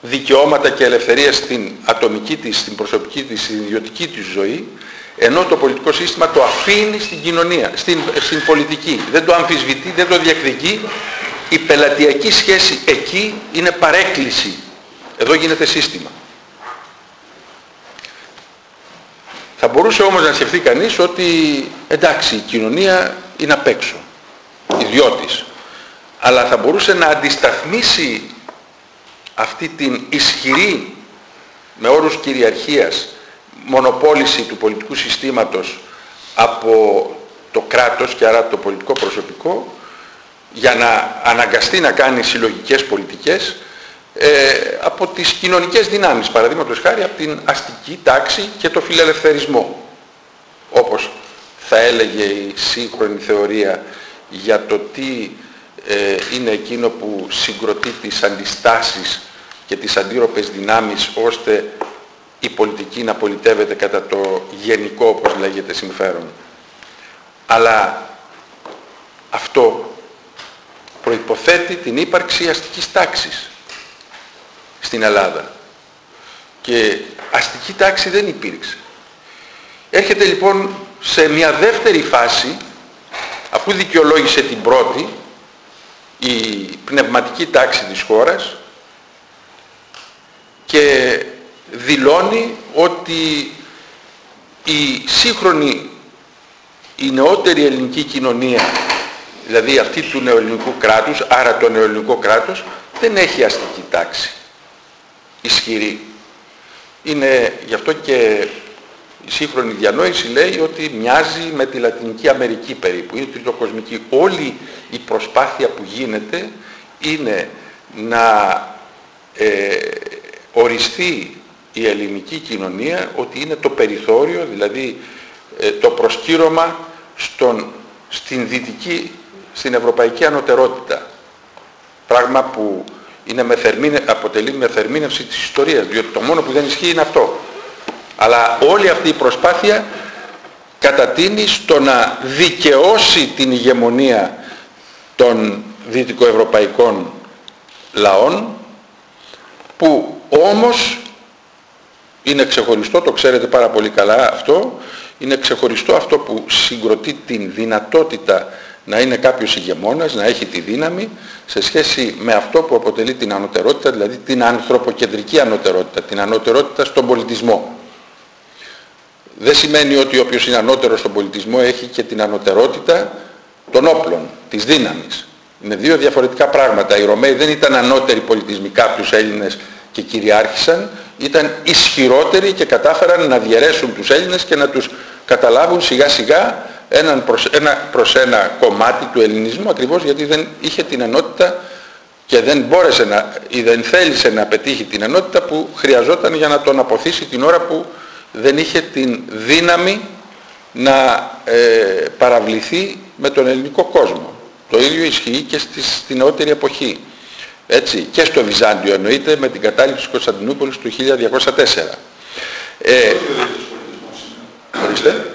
Speaker 1: δικαιώματα και ελευθερία στην ατομική της, στην προσωπική της, στην ιδιωτική της ζωή, ενώ το πολιτικό σύστημα το αφήνει στην κοινωνία, στην, στην πολιτική. Δεν το αμφισβητεί, δεν το διακριτεί. Η πελατειακή σχέση εκεί είναι παρέκκληση. Εδώ γίνεται σύστημα. Θα μπορούσε όμως να σκεφτεί κανείς ότι εντάξει η κοινωνία είναι απ' έξω, ιδιώτης. Αλλά θα μπορούσε να αντισταθμίσει αυτή την ισχυρή με όρους κυριαρχίας μονοπόληση του πολιτικού συστήματος από το κράτος και άρα το πολιτικό προσωπικό για να αναγκαστεί να κάνει συλλογικές πολιτικές ε, από τις κοινωνικές δυνάμεις, παραδείγματος χάρη από την αστική τάξη και το φιλελευθερισμό όπως θα έλεγε η σύγχρονη θεωρία για το τι ε, είναι εκείνο που συγκροτεί τις αντιστάσεις και τις αντίρροπες δυνάμεις ώστε η πολιτική να πολιτεύεται κατά το γενικό όπως λέγεται συμφέρον. Αλλά αυτό προϋποθέτει την ύπαρξη αστικής τάξης στην Ελλάδα. Και αστική τάξη δεν υπήρξε. Έρχεται λοιπόν σε μια δεύτερη φάση, αφού δικαιολόγησε την πρώτη, η πνευματική τάξη της χώρας και δηλώνει ότι η σύγχρονη, η νεότερη ελληνική κοινωνία, δηλαδή αυτή του νεοελληνικού κράτους, άρα το νεοελληνικό κράτος, δεν έχει αστική τάξη ισχυρή. Είναι γι' αυτό και η σύγχρονη διανόηση λέει ότι μοιάζει με τη Λατινική Αμερική περίπου, είναι τριτοκοσμική. Όλη η προσπάθεια που γίνεται είναι να ε, οριστεί η ελληνική κοινωνία ότι είναι το περιθώριο, δηλαδή ε, το προσκύρωμα στον, στην δυτική, στην ευρωπαϊκή ανωτερότητα. Πράγμα που είναι με αποτελεί με θερμίνευση της ιστορίας, διότι το μόνο που δεν ισχύει είναι αυτό. Αλλά όλη αυτή η προσπάθεια κατατείνει στο να δικαιώσει την ηγεμονία των δυτικοευρωπαϊκών λαών που όμως είναι ξεχωριστό, το ξέρετε πάρα πολύ καλά αυτό, είναι ξεχωριστό αυτό που συγκροτεί την δυνατότητα να είναι κάποιος ηγεμόνας, να έχει τη δύναμη σε σχέση με αυτό που αποτελεί την ανωτερότητα, δηλαδή την ανθρωποκεντρική ανωτερότητα, την ανωτερότητα στον πολιτισμό. Δεν σημαίνει ότι όποιος είναι ανώτερος στον πολιτισμό έχει και την ανωτερότητα των όπλων, της δύναμης. Είναι δύο διαφορετικά πράγματα. Οι Ρωμαίοι δεν ήταν ανώτεροι πολιτισμικά από τους Έλληνες και κυριάρχησαν, ήταν ισχυρότεροι και κατάφεραν να διαιρέσουν τους Έλληνες και να τους καταλάβουν σιγά σιγά έναν προς, ένα προς ένα κομμάτι του ελληνισμού ακριβώς γιατί δεν είχε την ενότητα και δεν μπόρεσε να, ή δεν θέλησε να πετύχει την ενότητα που χρειαζόταν για να τον αποθήσει την ώρα που δεν είχε την δύναμη να ε, παραβληθεί με τον ελληνικό κόσμο. Το ίδιο ισχύει και στη, στην νεότερη εποχή. Έτσι, και στο Βυζάντιο εννοείται με την κατάληψη της Κωνσταντινούπολης του 1204. Ε,
Speaker 2: ορίστε.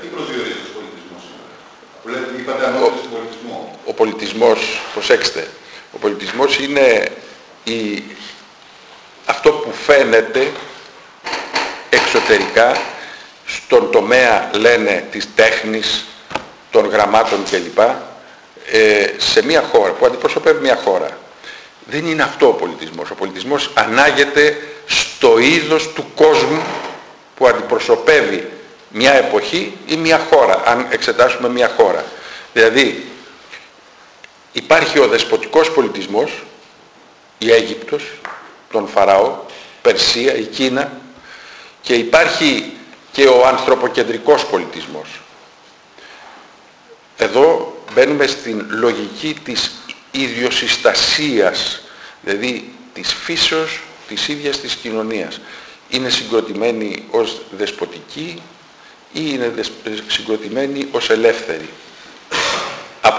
Speaker 1: Ο πολιτισμός, προσέξτε, ο πολιτισμός είναι η, αυτό που φαίνεται εξωτερικά στον τομέα λένε της τέχνης, των γραμμάτων κλπ. Ε, σε μια χώρα που αντιπροσωπεύει μια χώρα. Δεν είναι αυτό ο πολιτισμός. Ο πολιτισμός ανάγεται στο είδος του κόσμου που αντιπροσωπεύει μια εποχή ή μια χώρα, αν εξετάσουμε μια χώρα. Δηλαδή, υπάρχει ο δεσποτικός πολιτισμός, η Αίγυπτος, τον Φαραώ, Περσία, η Κίνα και υπάρχει και ο ανθρωποκεντρικός πολιτισμός. Εδώ μπαίνουμε στην λογική της ιδιοσυστασίας, δηλαδή της φύσεως της ίδιας της κοινωνίας. Είναι συγκροτημένη ως δεσποτική ή είναι συγκροτημένη ως ελεύθερη;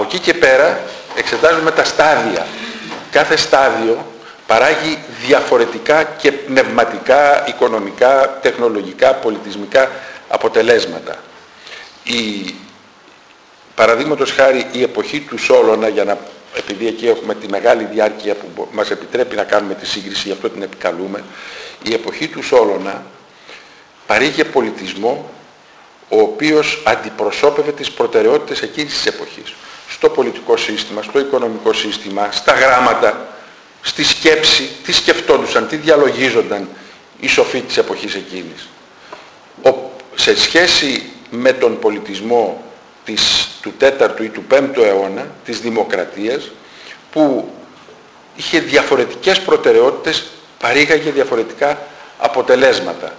Speaker 1: Από εκεί και πέρα εξετάζουμε τα στάδια. Κάθε στάδιο παράγει διαφορετικά και πνευματικά, οικονομικά, τεχνολογικά, πολιτισμικά αποτελέσματα. Η, παραδείγματος χάρη η εποχή του Σόλωνα, για να, επειδή εκεί έχουμε τη μεγάλη διάρκεια που μας επιτρέπει να κάνουμε τη σύγκριση, γι' αυτό την επικαλούμε, η εποχή του Σόλωνα παρήγε πολιτισμό ο οποίος αντιπροσώπευε τις προτεραιότητες εκείνης της εποχής. Στο πολιτικό σύστημα, στο οικονομικό σύστημα, στα γράμματα, στη σκέψη, τι σκεφτόντουσαν, τι διαλογίζονταν οι σοφοί της εποχής εκείνης. Ο, σε σχέση με τον πολιτισμό της, του 4ου ή του 5ου αιώνα, της δημοκρατίας, που είχε διαφορετικές προτεραιότητες, παρήγαγε διαφορετικά αποτελέσματα.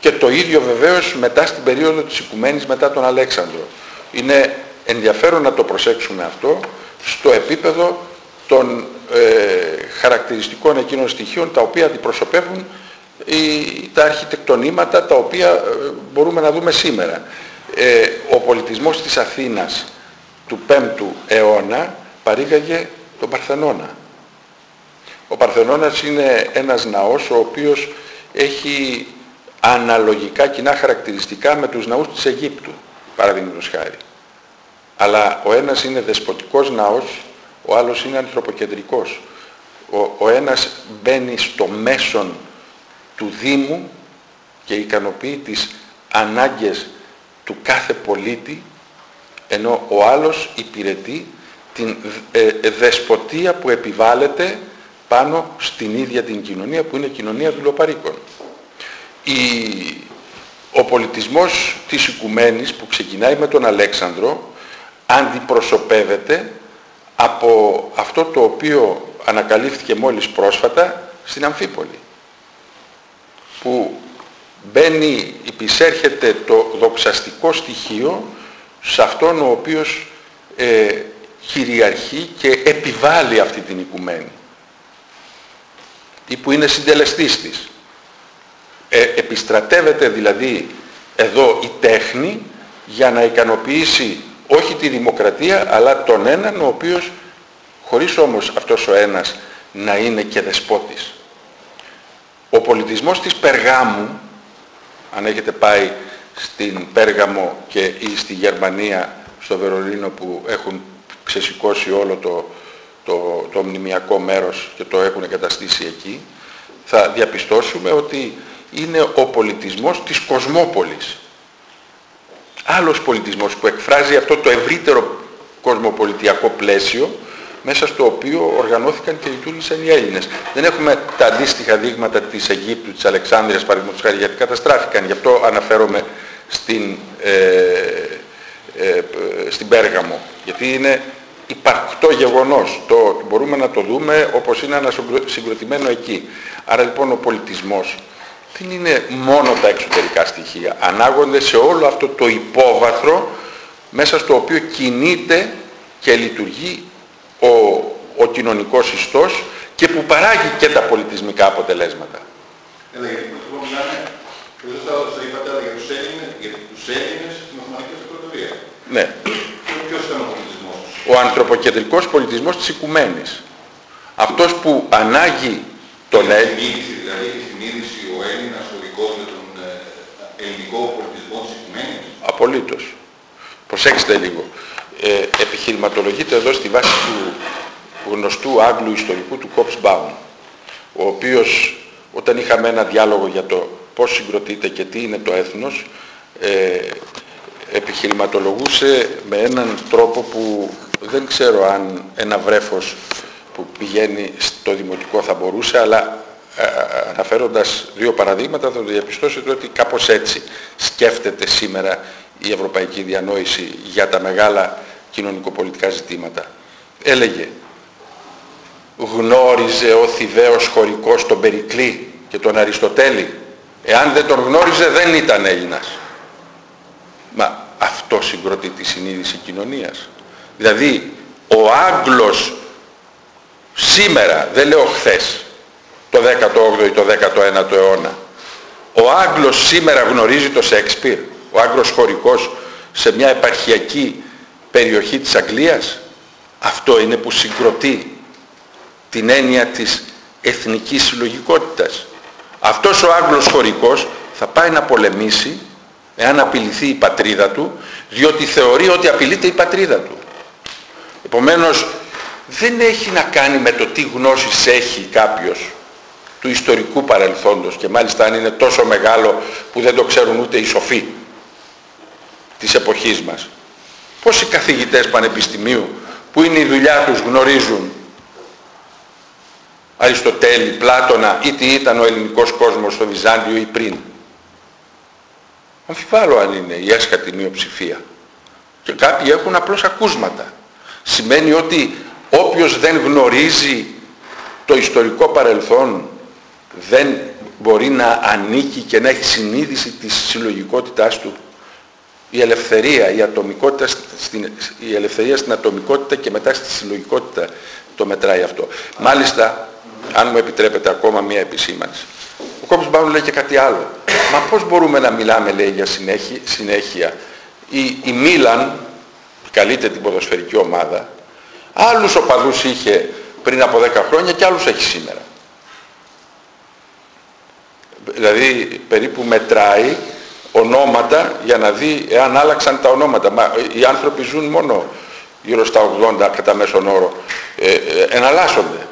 Speaker 1: Και το ίδιο βεβαίως μετά στην περίοδο της οικουμένης μετά τον Αλέξανδρο. Είναι ενδιαφέρον να το προσέξουμε αυτό στο επίπεδο των ε, χαρακτηριστικών εκείνων στοιχείων τα οποία αντιπροσωπεύουν η, τα αρχιτεκτονήματα τα οποία ε, μπορούμε να δούμε σήμερα. Ε, ο πολιτισμός της Αθήνας του 5ου αιώνα παρήγαγε τον Παρθενώνα. Ο Παρθενώνας είναι ένας ναός ο οποίος έχει αναλογικά κοινά χαρακτηριστικά με τους ναούς της Αιγύπτου, παραδείγματος χάρη. Αλλά ο ένας είναι δεσποτικός ναός, ο άλλος είναι ανθρωποκεντρικός. Ο, ο ένας μπαίνει στο μέσον του Δήμου και ικανοποιεί τις ανάγκες του κάθε πολίτη, ενώ ο άλλος υπηρετεί την ε, ε, δεσποτεία που επιβάλλεται πάνω στην ίδια την κοινωνία που είναι κοινωνία δουλοπαρίκων ο πολιτισμός της οικουμένης που ξεκινάει με τον Αλέξανδρο αντιπροσωπεύεται από αυτό το οποίο ανακαλύφθηκε μόλις πρόσφατα στην Αμφίπολη που μπαίνει, υπησέρχεται το δοξαστικό στοιχείο σε αυτόν ο οποίος ε, κυριαρχεί και επιβάλλει αυτή την οικουμένη ή που είναι συντελεστής της. Ε, επιστρατεύεται δηλαδή εδώ η τέχνη για να ικανοποιήσει όχι τη δημοκρατία αλλά τον έναν ο οποίος χωρίς όμως αυτός ο ένας να είναι και δεσπότης. Ο πολιτισμός της Περγάμου, αν έχετε πάει στην Πέργαμο και ή στη Γερμανία, στο Βερολίνο που έχουν ξεσηκώσει όλο το, το, το μνημιακό μέρος και το έχουν εγκαταστήσει εκεί, θα διαπιστώσουμε ότι είναι ο πολιτισμός της κοσμόπολης. Άλλος πολιτισμός που εκφράζει αυτό το ευρύτερο κοσμοπολιτιακό πλαίσιο μέσα στο οποίο οργανώθηκαν και λειτουργήσαν οι Έλληνες. Δεν έχουμε τα αντίστοιχα δείγματα της Αιγύπτου, της Αλεξάνδρειας, παραδείγματος χάρη, γιατί καταστράφηκαν. Γι' αυτό αναφέρομαι στην, ε, ε, στην Πέργαμο. Γιατί είναι υπαρκτό γεγονός. Το, μπορούμε να το δούμε όπως είναι ανασυγκροτημένο εκεί. Άρα λοιπόν ο πολιτισμός δεν είναι μόνο τα εξωτερικά στοιχεία. Ανάγονται σε όλο αυτό το υπόβαθρο μέσα στο οποίο κινείται και λειτουργεί ο, ο κοινωνικός ιστός και που παράγει και τα πολιτισμικά αποτελέσματα.
Speaker 2: Έλα, γιατί λοιπόν μιλάμε, δεν θα το είπατε, αλλά για τους Έλληνες, για τους Έλληνες στην Οθωμανική Αυτοκρατορία.
Speaker 1: Ναι.
Speaker 2: Ποιος ήταν ο πολιτισμός
Speaker 1: Ο ανθρωποκεντρικός πολιτισμός της οικουμένης. Αυτός που ανάγει τον Έλληνα.
Speaker 2: Δηλαδή η συνείδηση ο Έλληνας ο δικός με τον ε, ελληνικό πολιτισμό της οικουμένης.
Speaker 1: Απολύτως. Προσέξτε λίγο ε, επιχειρηματολογείται εδώ στη βάση του γνωστού Άγγλου ιστορικού του Κόπς Μπάουν, ο οποίος όταν είχαμε ένα διάλογο για το πώς συγκροτείται και τι είναι το έθνος, ε, επιχειρηματολογούσε με έναν τρόπο που δεν ξέρω αν ένα βρέφος που πηγαίνει στο δημοτικό θα μπορούσε, αλλά ε, αναφέροντας δύο παραδείγματα θα διαπιστώσετε ότι κάπως έτσι σκέφτεται σήμερα η ευρωπαϊκή διανόηση για τα μεγάλα κοινωνικοπολιτικά ζητήματα. Έλεγε γνώριζε ο Θηβαίος χωρικός τον Περικλή και τον Αριστοτέλη. Εάν δεν τον γνώριζε δεν ήταν Έλληνας. Μα αυτό συγκροτεί τη συνείδηση κοινωνίας. Δηλαδή ο Άγγλος σήμερα, δεν λέω χθες, το 18ο ή το 19ο αιώνα, ο Άγγλος σήμερα γνωρίζει το Σέξπιρ, ο Άγγλος χωρικός σε μια επαρχιακή περιοχή της Αγγλίας. Αυτό είναι που συγκροτεί την έννοια της εθνικής συλλογικότητας. Αυτός ο Άγγλος χωρικός θα πάει να πολεμήσει εάν απειληθεί η πατρίδα του, διότι θεωρεί ότι απειλείται η πατρίδα του. Επομένως, δεν έχει να κάνει με το τι γνώσεις έχει κάποιος του ιστορικού παρελθόντος και μάλιστα αν είναι τόσο μεγάλο που δεν το ξέρουν ούτε οι σοφοί της εποχής μας. Πόσοι καθηγητές πανεπιστημίου που είναι η δουλειά τους γνωρίζουν Αριστοτέλη, Πλάτωνα ή τι ήταν ο ελληνικός κόσμος στο Βυζάντιο ή πριν; Αμφιβάλλω αν είναι η έσχατη μειοψηφία. Και κάποιοι έχουν απλώς ακούσματα. Σημαίνει ότι όποιος δεν γνωρίζει το ιστορικό παρελθόν δεν μπορεί να ανήκει και να έχει συνείδηση της συλλογικότητάς του η ελευθερία, η, ατομικότητα στην, η ελευθερία στην ατομικότητα και μετά στη συλλογικότητα το μετράει αυτό. Μάλιστα, αν μου επιτρέπετε ακόμα μία επισήμανση. Ο Κόμπος Μπάουν λέει και κάτι άλλο. Μα πώς μπορούμε να μιλάμε, λέει, για συνέχεια. συνέχεια; Η, η Μίλαν, καλείται την ποδοσφαιρική ομάδα, άλλους οπαδούς είχε πριν από 10 χρόνια και άλλους έχει σήμερα. Δηλαδή περίπου μετράει ονόματα για να δει εάν άλλαξαν τα ονόματα. Μα οι άνθρωποι ζουν μόνο γύρω στα 80 κατά μέσον όρο. Ε, ε, εναλλάσσονται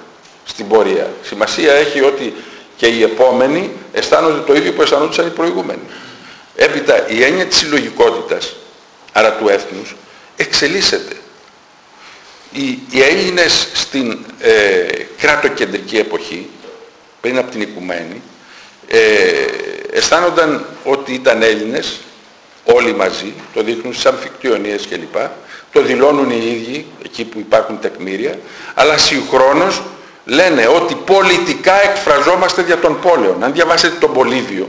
Speaker 1: στην πορεία. Σημασία έχει ότι και οι επόμενοι αισθάνονται το ίδιο που αισθανόντουσαν οι προηγούμενοι. Έπειτα η έννοια της συλλογικότητας, άρα του έθνους, εξελίσσεται. Οι, οι Έλληνες στην ε, κράτοκεντρική εποχή, πριν από την οικουμένη, ε, αισθάνονταν ότι ήταν Έλληνες όλοι μαζί, το δείχνουν στις αμφικτιονίες κλπ. Το δηλώνουν οι ίδιοι, εκεί που υπάρχουν τεκμήρια, αλλά συγχρόνως λένε ότι πολιτικά εκφραζόμαστε για τον πόλεων. Αν διαβάσετε τον Πολύβιο,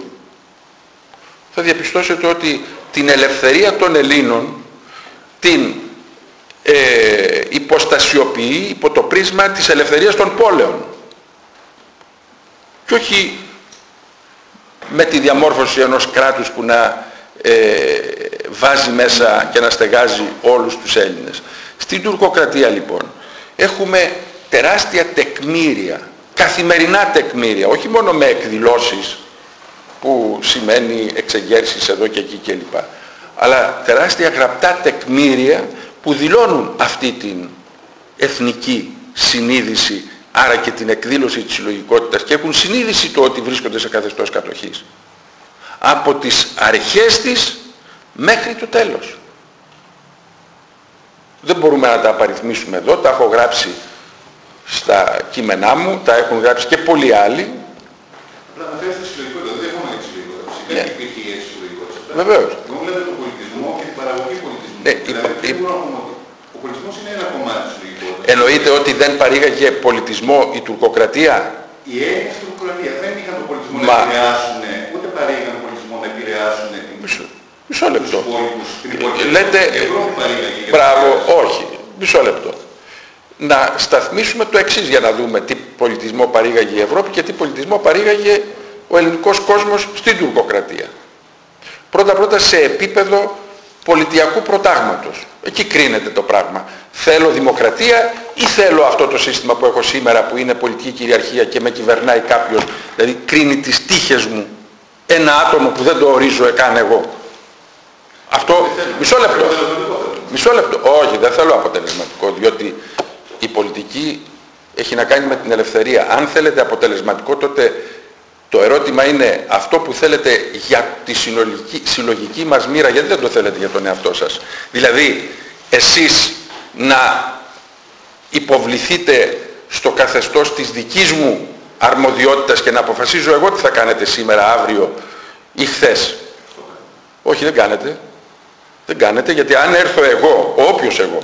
Speaker 1: θα διαπιστώσετε ότι την ελευθερία των Ελλήνων την ε, υποστασιοποιεί υπό το πρίσμα της ελευθερίας των πόλεων. Και όχι με τη διαμόρφωση ενός κράτους που να ε, βάζει μέσα και να στεγάζει όλους τους Έλληνες. Στην τουρκοκρατία λοιπόν έχουμε τεράστια τεκμήρια, καθημερινά τεκμήρια, όχι μόνο με εκδηλώσεις που σημαίνει εξεγέρσεις εδώ και εκεί κλπ. Αλλά τεράστια γραπτά τεκμήρια που δηλώνουν αυτή την εθνική συνείδηση άρα και την εκδήλωση της συλλογικότητας και έχουν συνείδηση το ότι βρίσκονται σε καθεστώς κατοχής. Από τις αρχές της μέχρι το τέλος. Δεν μπορούμε να τα απαριθμίσουμε εδώ, τα έχω γράψει στα κείμενά μου, τα έχουν γράψει και πολλοί άλλοι.
Speaker 2: Αναφέρεστε συλλογικότητα, δεν έχουμε τη συλλογικότητα. Φυσικά
Speaker 1: Ναι.
Speaker 2: και υπήρχε η έτσι συλλογικότητα.
Speaker 1: Βεβαίως.
Speaker 2: Εγώ βλέπω τον πολιτισμό και την παραγωγή πολιτισμού.
Speaker 1: Ναι,
Speaker 2: δηλαδή,
Speaker 1: υπο-
Speaker 2: πολιτισμός είναι ένα κομμάτι της συλλογικότητας.
Speaker 1: Εννοείται ότι δεν παρήγαγε πολιτισμό η τουρκοκρατία;
Speaker 2: Οι Έλληνες στην Ουκρανία δεν είχαν τον πολιτισμό
Speaker 1: Μα-
Speaker 2: να επηρεάσουν, ούτε παρήγαν τον πολιτισμό να επηρεάσουν την-
Speaker 1: Μισό, μισό
Speaker 2: τους
Speaker 1: λεπτό.
Speaker 2: υπόλοιπους. Την υπόλοιπη
Speaker 1: Λέτε-
Speaker 2: η Ευρώπη παρήγαγε. για να
Speaker 1: Μπράβο,
Speaker 2: επηρεάσει.
Speaker 1: όχι. Μισό λεπτό. Να σταθμίσουμε το εξής για να δούμε τι πολιτισμό παρήγαγε η Ευρώπη και τι πολιτισμό παρήγαγε ο ελληνικός κόσμος στην τουρκοκρατία. Πρώτα-πρώτα σε επίπεδο πολιτιακού προτάγματος. Εκεί κρίνεται το πράγμα. Θέλω δημοκρατία ή θέλω αυτό το σύστημα που έχω σήμερα που είναι πολιτική κυριαρχία και με κυβερνάει κάποιος, δηλαδή κρίνει τις τύχες μου ένα άτομο που δεν το ορίζω καν εγώ. Αυτό, μισό λεπτό. Μισό λεπτό. Όχι, δεν θέλω αποτελεσματικό, διότι η πολιτική έχει να κάνει με την ελευθερία. Αν θέλετε αποτελεσματικό, τότε το ερώτημα είναι αυτό που θέλετε για τη συνολική, συλλογική μας μοίρα, γιατί δεν το θέλετε για τον εαυτό σας; Δηλαδή, εσείς να υποβληθείτε στο καθεστώς της δικής μου αρμοδιότητας και να αποφασίζω εγώ τι θα κάνετε σήμερα, αύριο ή χθες; Όχι, δεν κάνετε. Δεν κάνετε γιατί αν έρθω εγώ, όποιος εγώ,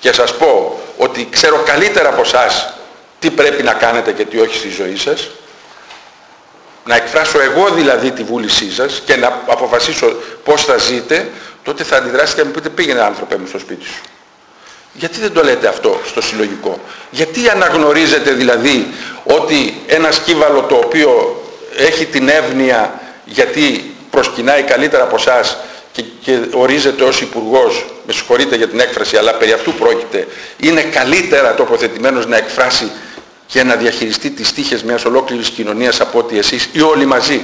Speaker 1: και σας πω ότι ξέρω καλύτερα από εσάς τι πρέπει να κάνετε και τι όχι στη ζωή σας, να εκφράσω εγώ δηλαδή τη βούλησή σας και να αποφασίσω πώς θα ζείτε, τότε θα αντιδράσετε και να μου πείτε πήγαινε άνθρωπε μου στο σπίτι σου. Γιατί δεν το λέτε αυτό στο συλλογικό; Γιατί αναγνωρίζετε δηλαδή ότι ένα σκύβαλο το οποίο έχει την εύνοια γιατί προσκυνάει καλύτερα από εσάς και, και ορίζεται ως υπουργός, με συγχωρείτε για την έκφραση, αλλά περί αυτού πρόκειται, είναι καλύτερα τοποθετημένος να εκφράσει και να διαχειριστεί τις τύχες μιας ολόκληρης κοινωνίας από ότι εσείς ή όλοι μαζί.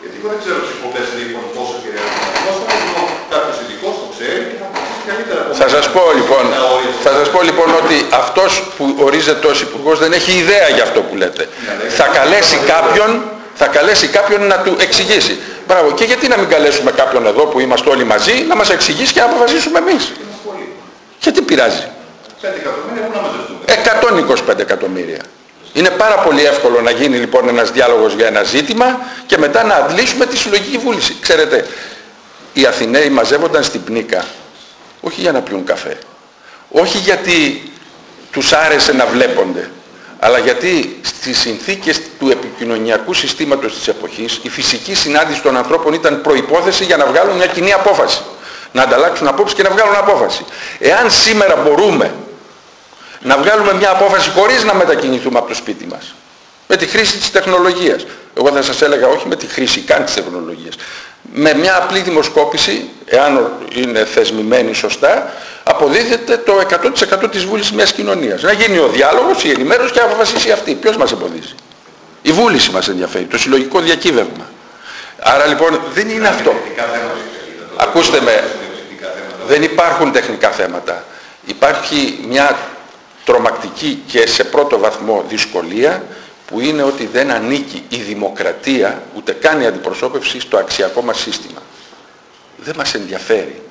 Speaker 2: Γιατί εγώ δεν ξέρω τις εκπομπές λοιπόν πόσο επηρεάζουν. Ενώ στο πολιτισμό κάποιος ειδικός το ξέρει και θα αποφασίσει καλύτερα από
Speaker 1: Θα
Speaker 2: μένα.
Speaker 1: σας πω λοιπόν,
Speaker 2: Να ορίζει.
Speaker 1: θα σας πω λοιπόν ότι αυτός που ορίζεται ως υπουργός δεν έχει ιδέα για αυτό που λέτε. Θα καλέσει κάποιον, θα καλέσει κάποιον να του εξηγήσει. Μπράβο. Και γιατί να μην καλέσουμε κάποιον εδώ που είμαστε όλοι μαζί να μας εξηγήσει και να αποφασίσουμε εμείς;
Speaker 2: Είμαστε πολλοί.
Speaker 1: Και τι πειράζει;
Speaker 2: 5 εκατομμύρια πού να μαζευτούμε;
Speaker 1: 125 εκατομμύρια. Είναι πάρα πολύ εύκολο να γίνει λοιπόν ένας διάλογος για ένα ζήτημα και μετά να αντλήσουμε τη συλλογική βούληση. Ξέρετε, οι Αθηναίοι μαζεύονταν στην Πνίκα όχι για να πιούν καφέ, όχι γιατί τους άρεσε να βλέπονται, αλλά γιατί στις συνθήκες του επικοινωνιακού συστήματος της εποχής η φυσική συνάντηση των ανθρώπων ήταν προϋπόθεση για να βγάλουν μια κοινή απόφαση. Να ανταλλάξουν απόψεις και να βγάλουν απόφαση. Εάν σήμερα μπορούμε να βγάλουμε μια απόφαση χωρίς να μετακινηθούμε από το σπίτι μας. Με τη χρήση της τεχνολογίας. Εγώ θα σας έλεγα όχι με τη χρήση καν της τεχνολογίας. Με μια απλή δημοσκόπηση, εάν είναι θεσμημένη σωστά, αποδίδεται το 100% της βούλησης μιας κοινωνίας. Να γίνει ο διάλογος, η ενημέρωση και να αποφασίσει αυτή. Ποιος μας εμποδίζει; Η βούληση μας ενδιαφέρει, το συλλογικό διακύβευμα. Άρα λοιπόν δεν είναι αυτό.
Speaker 2: Τεχνικά θέματα.
Speaker 1: Ακούστε με,
Speaker 2: Τεχνικά θέματα.
Speaker 1: δεν υπάρχουν τεχνικά θέματα. Υπάρχει μια τρομακτική και σε πρώτο βαθμό δυσκολία που είναι ότι δεν ανήκει η δημοκρατία ούτε καν η αντιπροσώπευση στο αξιακό μας σύστημα. Δεν μας ενδιαφέρει.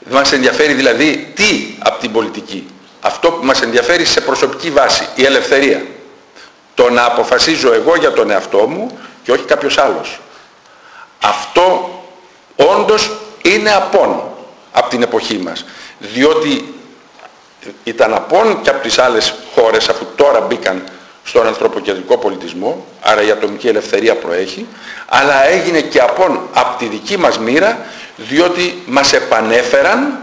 Speaker 1: Δεν μας ενδιαφέρει δηλαδή τι από την πολιτική. Αυτό που μας ενδιαφέρει σε προσωπική βάση, η ελευθερία. Το να αποφασίζω εγώ για τον εαυτό μου και όχι κάποιος άλλος. Αυτό όντως είναι απόν από την εποχή μας. Διότι ήταν απόν και από τις άλλες χώρες αφού τώρα μπήκαν στον ανθρωποκεντρικό πολιτισμό, άρα η ατομική ελευθερία προέχει, αλλά έγινε και απόν από τη δική μας μοίρα, διότι μας επανέφεραν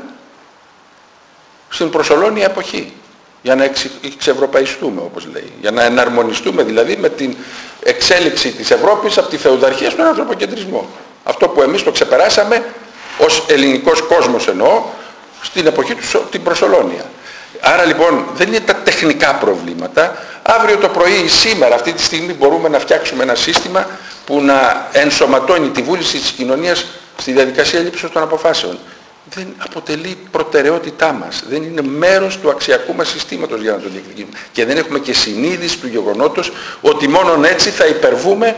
Speaker 1: στην προσωρινή εποχή για να εξ- εξευρωπαϊστούμε όπως λέει, για να εναρμονιστούμε δηλαδή με την εξέλιξη της Ευρώπης από τη φεουδαρχία στον ανθρωποκεντρισμό. Αυτό που εμείς το ξεπεράσαμε ως ελληνικός κόσμος εννοώ στην εποχή του Σο- την Προσολόνια. Άρα λοιπόν δεν είναι τα τεχνικά προβλήματα. Αύριο το πρωί ή σήμερα αυτή τη στιγμή μπορούμε να φτιάξουμε ένα σύστημα που να ενσωματώνει τη βούληση της κοινωνίας στη διαδικασία λήψης των αποφάσεων. δεν αποτελεί προτεραιότητά μας. Δεν είναι μέρος του αξιακού μας συστήματος για να το διεκδικήσουμε. Και δεν έχουμε και συνείδηση του γεγονότος ότι μόνον έτσι θα υπερβούμε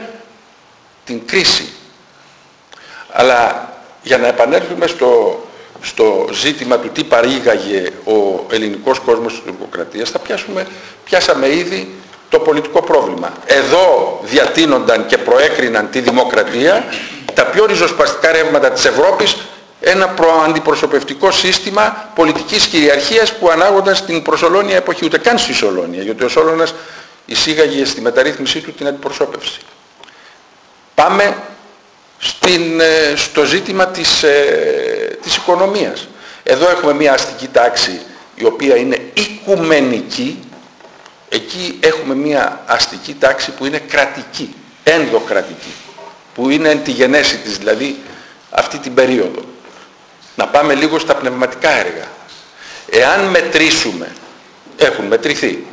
Speaker 1: την κρίση. Αλλά για να επανέλθουμε στο, στο ζήτημα του τι παρήγαγε ο ελληνικός κόσμος της τουρκοκρατίας θα πιάσουμε, πιάσαμε ήδη το πολιτικό πρόβλημα. Εδώ διατείνονταν και προέκριναν τη δημοκρατία τα πιο ριζοσπαστικά ρεύματα της Ευρώπης ένα προαντιπροσωπευτικό σύστημα πολιτικής κυριαρχίας που ανάγονταν στην προσωλώνια εποχή, ούτε καν στη Σολόνια, γιατί ο Σόλωνας εισήγαγε στη μεταρρύθμισή του την αντιπροσώπευση. Πάμε στην, ε, στο ζήτημα της, ε, της οικονομίας. Εδώ έχουμε μια αστική τάξη η οποία είναι οικουμενική, εκεί έχουμε μια αστική τάξη που είναι κρατική, ενδοκρατική, που είναι εν τη γενέση της, δηλαδή αυτή την περίοδο. Να πάμε λίγο στα πνευματικά έργα. Εάν μετρήσουμε, έχουν μετρηθεί,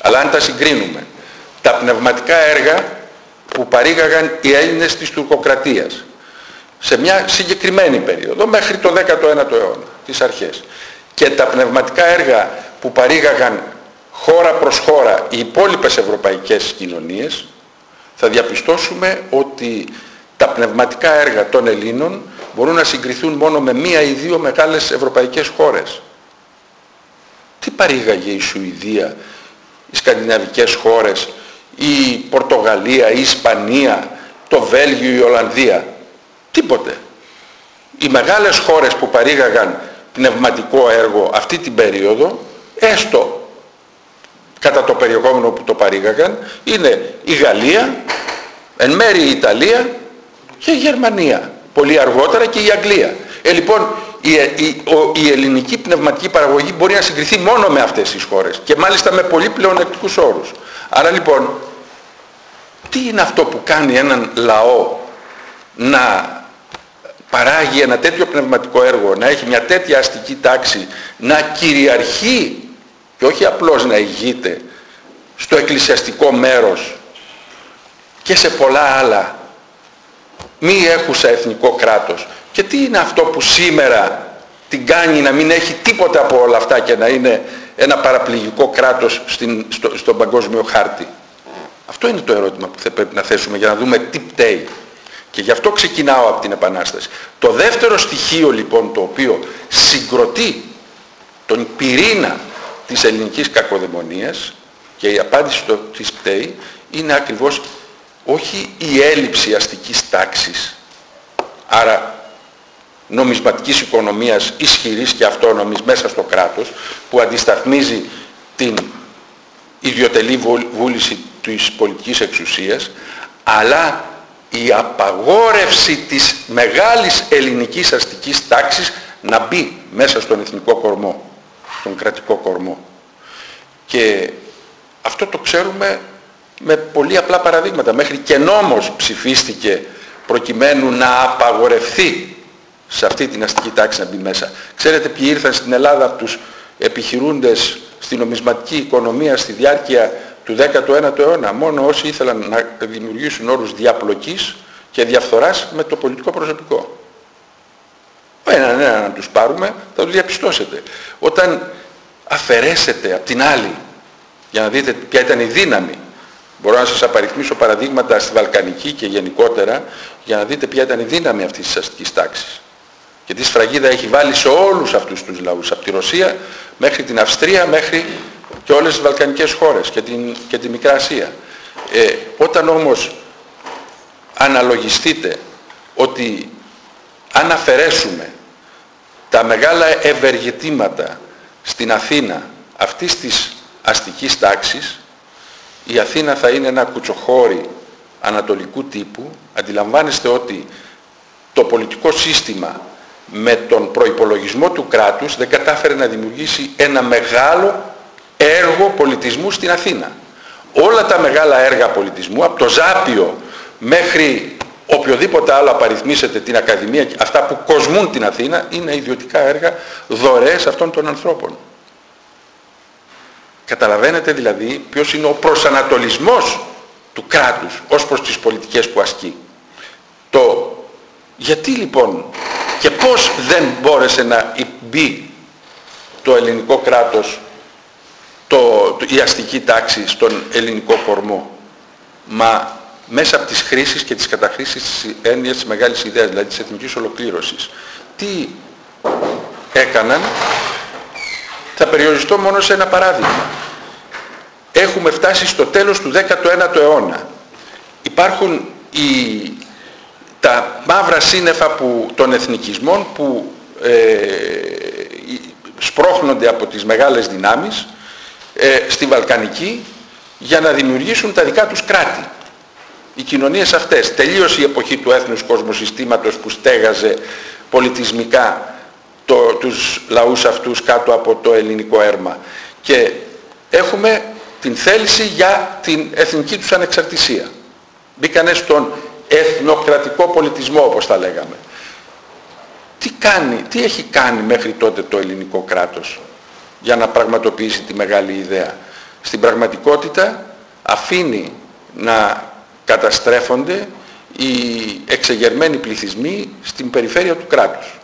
Speaker 1: αλλά αν τα συγκρίνουμε, τα πνευματικά έργα που παρήγαγαν οι Έλληνες της τουρκοκρατίας σε μια συγκεκριμένη περίοδο, μέχρι το 19ο αιώνα, τις αρχές, και τα πνευματικά έργα που παρήγαγαν χώρα προς χώρα οι υπόλοιπες ευρωπαϊκές κοινωνίες, θα διαπιστώσουμε ότι τα πνευματικά έργα των Ελλήνων μπορούν να συγκριθούν μόνο με μία ή δύο μεγάλες ευρωπαϊκές χώρες. Τι παρήγαγε η Σουηδία, οι σκανδιναβικές χώρες, η Πορτογαλία, η Ισπανία, το Βέλγιο, η Ολλανδία. Τίποτε. Οι μεγάλες χώρες που παρήγαγαν πνευματικό έργο αυτή την περίοδο, έστω κατά το περιεχόμενο που το παρήγαγαν, είναι η Γαλλία, εν μέρει η Ιταλία και η Γερμανία πολύ αργότερα και η Αγγλία. Ε, λοιπόν, η, η, η, ελληνική πνευματική παραγωγή μπορεί να συγκριθεί μόνο με αυτές τις χώρες και μάλιστα με πολύ πλεονεκτικούς όρους. Άρα λοιπόν, τι είναι αυτό που κάνει έναν λαό να παράγει ένα τέτοιο πνευματικό έργο, να έχει μια τέτοια αστική τάξη, να κυριαρχεί και όχι απλώς να ηγείται στο εκκλησιαστικό μέρος και σε πολλά άλλα μη έχουσα εθνικό κράτος. Και τι είναι αυτό που σήμερα την κάνει να μην έχει τίποτα από όλα αυτά και να είναι ένα παραπληγικό κράτος στην, στο, στον παγκόσμιο χάρτη; Αυτό είναι το ερώτημα που θα πρέπει να θέσουμε για να δούμε τι πταίει. Και γι' αυτό ξεκινάω από την Επανάσταση. Το δεύτερο στοιχείο λοιπόν το οποίο συγκροτεί τον πυρήνα της ελληνικής κακοδαιμονίας και η απάντηση στο τι πταίει είναι ακριβώς όχι η έλλειψη αστικής τάξης, άρα νομισματικής οικονομίας ισχυρής και αυτόνομης μέσα στο κράτος, που αντισταθμίζει την ιδιωτελή βούληση της πολιτικής εξουσίας, αλλά η απαγόρευση της μεγάλης ελληνικής αστικής τάξης να μπει μέσα στον εθνικό κορμό, στον κρατικό κορμό. Και αυτό το ξέρουμε με πολύ απλά παραδείγματα. Μέχρι και νόμος ψηφίστηκε προκειμένου να απαγορευθεί σε αυτή την αστική τάξη να μπει μέσα. Ξέρετε ποιοι ήρθαν στην Ελλάδα από τους επιχειρούντες στην νομισματική οικονομία στη διάρκεια του 19ου αιώνα. Μόνο όσοι ήθελαν να δημιουργήσουν όρους διαπλοκής και διαφθοράς με το πολιτικό προσωπικό. Έναν ένα να τους πάρουμε θα το διαπιστώσετε. Όταν αφαιρέσετε από την άλλη για να δείτε ποια ήταν η δύναμη Μπορώ να σας απαριθμίσω παραδείγματα στη Βαλκανική και γενικότερα για να δείτε ποια ήταν η δύναμη αυτής της αστικής τάξης. Και τη σφραγίδα έχει βάλει σε όλους αυτούς τους λαούς, από τη Ρωσία μέχρι την Αυστρία, μέχρι και όλες τις Βαλκανικές χώρες και την, και τη Μικρά Ασία. Ε, όταν όμως αναλογιστείτε ότι αν αφαιρέσουμε τα μεγάλα ευεργετήματα στην Αθήνα αυτής της αστικής τάξης, η Αθήνα θα είναι ένα κουτσοχώρι ανατολικού τύπου, αντιλαμβάνεστε ότι το πολιτικό σύστημα με τον προϋπολογισμό του κράτους δεν κατάφερε να δημιουργήσει ένα μεγάλο έργο πολιτισμού στην Αθήνα. Όλα τα μεγάλα έργα πολιτισμού, από το Ζάπιο μέχρι οποιοδήποτε άλλο απαριθμίσετε την Ακαδημία, αυτά που κοσμούν την Αθήνα, είναι ιδιωτικά έργα δωρεές αυτών των ανθρώπων. Καταλαβαίνετε δηλαδή ποιος είναι ο προσανατολισμός του κράτους ως προς τις πολιτικές που ασκεί. Το γιατί λοιπόν Και πώς δεν μπόρεσε να μπει το ελληνικό κράτος, το, η αστική τάξη στον ελληνικό κορμό. Μα μέσα από τις χρήσεις και τις καταχρήσεις της έννοιας της μεγάλης ιδέας, δηλαδή της εθνικής ολοκλήρωσης. Τι έκαναν, θα περιοριστώ μόνο σε ένα παράδειγμα. Έχουμε φτάσει στο τέλος του 19ου αιώνα. Υπάρχουν οι, τα μαύρα σύννεφα που, των εθνικισμών που ε, σπρώχνονται από τις μεγάλες δυνάμεις ε, στη Βαλκανική για να δημιουργήσουν τα δικά τους κράτη. Οι κοινωνίες αυτές, τελείωσε η εποχή του έθνους κοσμοσυστήματος που στέγαζε πολιτισμικά το, τους λαούς αυτούς κάτω από το ελληνικό έρμα και έχουμε την θέληση για την εθνική τους ανεξαρτησία. Μπήκανε στον εθνοκρατικό πολιτισμό όπως τα λέγαμε. Τι κάνει, τι έχει κάνει μέχρι τότε το ελληνικό κράτος για να πραγματοποιήσει τη μεγάλη ιδέα; Στην πραγματικότητα αφήνει να καταστρέφονται οι εξεγερμένοι πληθυσμοί στην περιφέρεια του κράτους.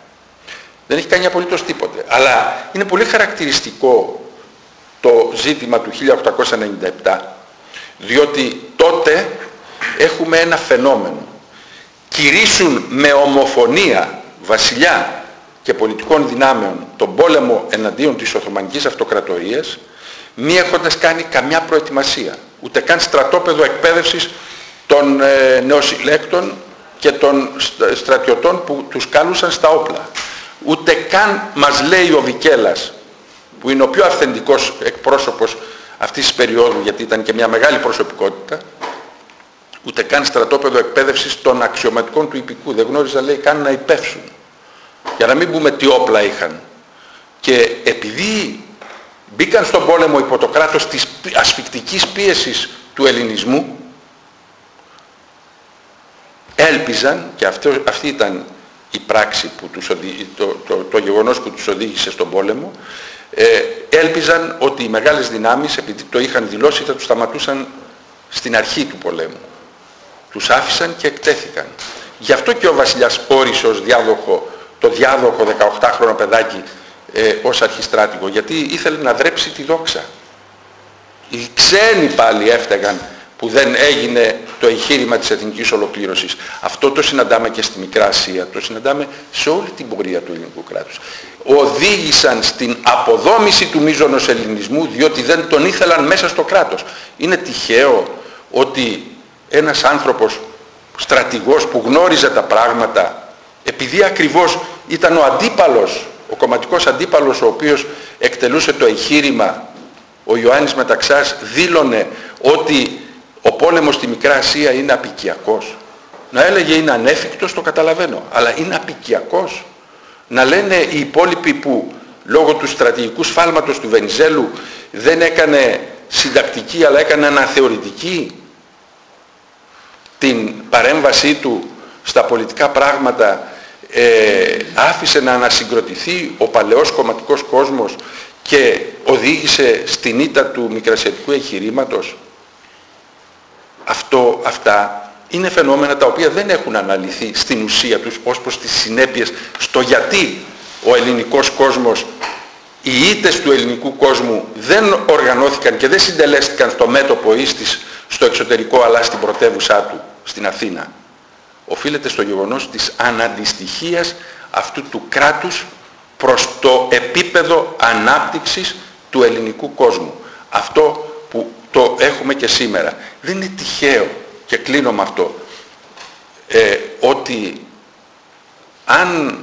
Speaker 1: Δεν έχει κάνει απολύτως τίποτε. Αλλά είναι πολύ χαρακτηριστικό το ζήτημα του 1897 διότι τότε έχουμε ένα φαινόμενο. Κηρύσουν με ομοφωνία βασιλιά και πολιτικών δυνάμεων τον πόλεμο εναντίον της Οθωμανικής Αυτοκρατορίας μη έχοντας κάνει καμιά προετοιμασία. Ούτε καν στρατόπεδο εκπαίδευσης των ε, νεοσυλλέκτων και των στρατιωτών που τους κάλουσαν στα όπλα. Ούτε καν μας λέει ο Βικέλας, που είναι ο πιο αυθεντικός εκπρόσωπος αυτής της περίοδου, γιατί ήταν και μια μεγάλη προσωπικότητα, ούτε καν στρατόπεδο εκπαίδευσης των αξιωματικών του υπηκού. Δεν γνώριζα, λέει, καν να υπεύσουν. Για να μην πούμε τι όπλα είχαν. Και επειδή μπήκαν στον πόλεμο υπό το κράτος της ασφικτικής πίεσης του ελληνισμού, έλπιζαν, και αυτό, αυτή ήταν η πράξη, που τους το, το, το, γεγονός που τους οδήγησε στον πόλεμο, ε, έλπιζαν ότι οι μεγάλες δυνάμεις, επειδή το είχαν δηλώσει, θα τους σταματούσαν στην αρχή του πολέμου. Τους άφησαν και εκτέθηκαν. Γι' αυτό και ο βασιλιάς όρισε ως διάδοχο, το διάδοχο 18χρονο παιδάκι ε, ως αρχιστράτηγο, γιατί ήθελε να δρέψει τη δόξα. Οι ξένοι πάλι έφταιγαν που δεν έγινε το εγχείρημα της εθνικής ολοκλήρωσης. Αυτό το συναντάμε και στη Μικρά Ασία, το συναντάμε σε όλη την πορεία του ελληνικού κράτους. Οδήγησαν στην αποδόμηση του μίζωνος ελληνισμού διότι δεν τον ήθελαν μέσα στο κράτος. Είναι τυχαίο ότι ένας άνθρωπος στρατηγός που γνώριζε τα πράγματα επειδή ακριβώς ήταν ο αντίπαλος, ο κομματικός αντίπαλος ο οποίος εκτελούσε το εγχείρημα ο Ιωάννης Μεταξάς δήλωνε ότι ο πόλεμος στη Μικρά Ασία είναι απικιακός. Να έλεγε είναι ανέφικτος, το καταλαβαίνω, αλλά είναι απικιακός. Να λένε οι υπόλοιποι που λόγω του στρατηγικού σφάλματος του Βενιζέλου δεν έκανε συντακτική αλλά έκανε αναθεωρητική την παρέμβασή του στα πολιτικά πράγματα ε, άφησε να ανασυγκροτηθεί ο παλαιός κομματικός κόσμος και οδήγησε στην ήττα του μικρασιατικού εγχειρήματος. Αυτό, αυτά είναι φαινόμενα τα οποία δεν έχουν αναλυθεί στην ουσία τους ως προς τις συνέπειες στο γιατί ο ελληνικός κόσμος, οι ήττες του ελληνικού κόσμου δεν οργανώθηκαν και δεν συντελέστηκαν στο μέτωπο ίστης στο εξωτερικό αλλά στην πρωτεύουσά του, στην Αθήνα. Οφείλεται στο γεγονός της αναντιστοιχίας αυτού του κράτους προς το επίπεδο ανάπτυξης του ελληνικού κόσμου. Αυτό που το έχουμε και σήμερα. Δεν είναι τυχαίο, και κλείνω με αυτό, ε, ότι αν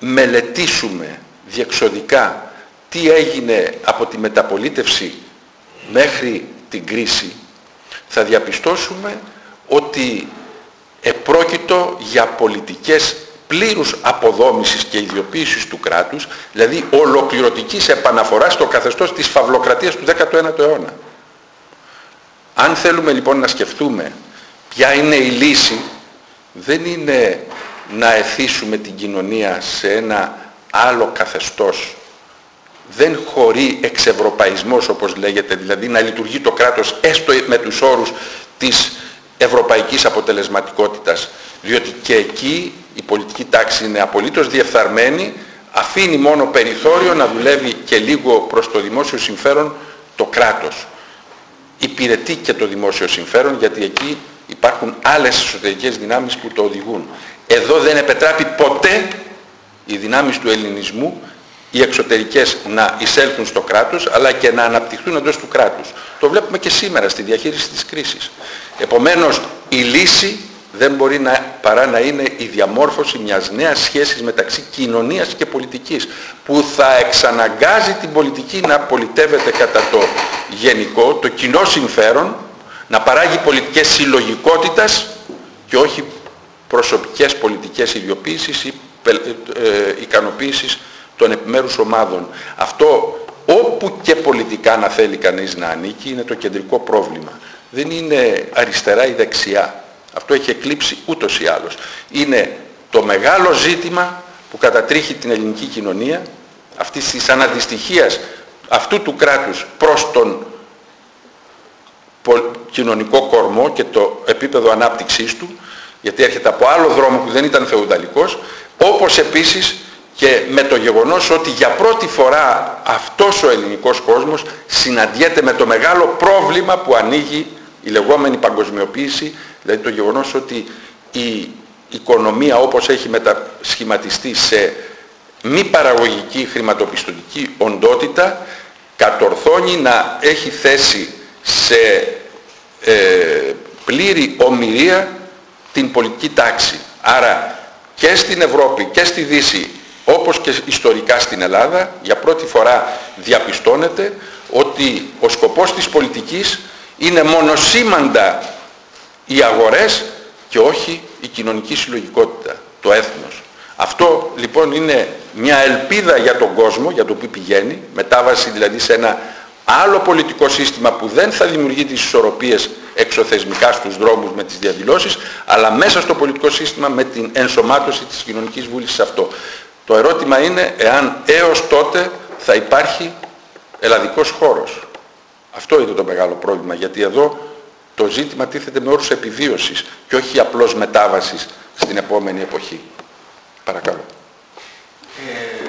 Speaker 1: μελετήσουμε διεξοδικά τι έγινε από τη μεταπολίτευση μέχρι την κρίση, θα διαπιστώσουμε ότι επρόκειτο για πολιτικές πλήρους αποδόμησης και ιδιοποίησης του κράτους, δηλαδή ολοκληρωτικής επαναφοράς στο καθεστώς της φαυλοκρατίας του 19ου αιώνα. Αν θέλουμε λοιπόν να σκεφτούμε ποια είναι η λύση, δεν είναι να εθίσουμε την κοινωνία σε ένα άλλο καθεστώς. Δεν χωρεί εξευρωπαϊσμός όπως λέγεται, δηλαδή να λειτουργεί το κράτος έστω με τους όρους της ευρωπαϊκής αποτελεσματικότητας, διότι και εκεί η πολιτική τάξη είναι απολύτως διεφθαρμένη, αφήνει μόνο περιθώριο να δουλεύει και λίγο προς το δημόσιο συμφέρον το κράτος. Υπηρετεί και το δημόσιο συμφέρον γιατί εκεί υπάρχουν άλλες εσωτερικές δυνάμεις που το οδηγούν. Εδώ δεν επετράπει ποτέ οι δυνάμεις του ελληνισμού οι εξωτερικές να εισέλθουν στο κράτος αλλά και να αναπτυχθούν εντός του κράτους. Το βλέπουμε και σήμερα στη διαχείριση της κρίσης. Επομένως η λύση δεν μπορεί να, παρά να είναι η διαμόρφωση μιας νέας σχέσης μεταξύ κοινωνίας και πολιτικής που θα εξαναγκάζει την πολιτική να πολιτεύεται κατά το γενικό, το κοινό συμφέρον, να παράγει πολιτικές συλλογικότητας και όχι προσωπικές πολιτικές ιδιοποίησεις ή ε, ε, ικανοποίησης των επιμέρους ομάδων. Αυτό όπου και πολιτικά να θέλει κανείς να ανήκει είναι το κεντρικό πρόβλημα. Δεν είναι αριστερά ή δεξιά. Αυτό έχει εκλείψει ούτως ή άλλως. Είναι το μεγάλο ζήτημα που κατατρίχει την ελληνική κοινωνία αυτή της αναντιστοιχίας αυτού του κράτους προς τον κοινωνικό κορμό και το επίπεδο ανάπτυξής του γιατί έρχεται από άλλο δρόμο που δεν ήταν φεουδαλικός όπως επίσης και με το γεγονός ότι για πρώτη φορά αυτός ο ελληνικός κόσμος συναντιέται με το μεγάλο πρόβλημα που ανοίγει η λεγόμενη παγκοσμιοποίηση, δηλαδή το γεγονός ότι η οικονομία όπως έχει μετασχηματιστεί σε μη παραγωγική χρηματοπιστωτική οντότητα κατορθώνει να έχει θέση σε ε, πλήρη ομοιρία την πολιτική τάξη. Άρα και στην Ευρώπη και στη Δύση όπως και ιστορικά στην Ελλάδα για πρώτη φορά διαπιστώνεται ότι ο σκοπός της πολιτικής είναι μονοσήμαντα οι αγορές και όχι η κοινωνική συλλογικότητα, το έθνος. Αυτό λοιπόν είναι μια ελπίδα για τον κόσμο, για το που πηγαίνει, μετάβαση δηλαδή σε ένα άλλο πολιτικό σύστημα που δεν θα δημιουργεί τις ισορροπίες εξωθεσμικά στους δρόμους με τις διαδηλώσεις, αλλά μέσα στο πολιτικό σύστημα με την ενσωμάτωση της κοινωνικής βούλησης αυτό. Το ερώτημα είναι εάν έως τότε θα υπάρχει ελλαδικός χώρος. Αυτό είναι το μεγάλο πρόβλημα, γιατί εδώ το ζήτημα τίθεται με όρους επιβίωσης και όχι απλώς μετάβασης στην επόμενη εποχή. Παρακαλώ.
Speaker 2: Ε,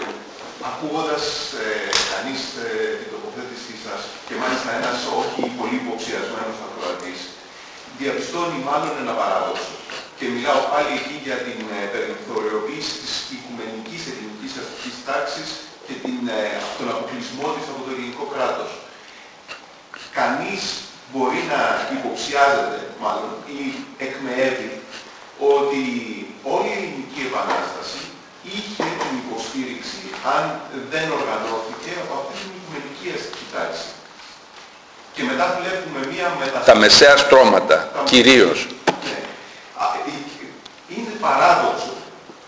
Speaker 2: ακούγοντας ε, κανείς ε, την τοποθέτησή σας και μάλιστα ένας όχι πολύ υποψιασμένος ακροατής, διαπιστώνει μάλλον ένα παράδοξο. Και μιλάω πάλι εκεί για την ε, περιθωριοποίηση της οικουμενικής ελληνικής αστικής τάξης και την, ε, τον αποκλεισμό της από το ελληνικό κράτος. Κανείς μπορεί να υποψιάζεται, μάλλον, ή εκμεεύει, ότι όλη η ελληνική επανάσταση είχε την υποστήριξη, αν δεν οργανώθηκε, από αυτή την οικουμενική αστική τάξη. Και μετά βλέπουμε μία μεταστροφή...
Speaker 1: Τα μεσαία στρώματα, κυρίως.
Speaker 2: Ναι. Είναι παράδοξο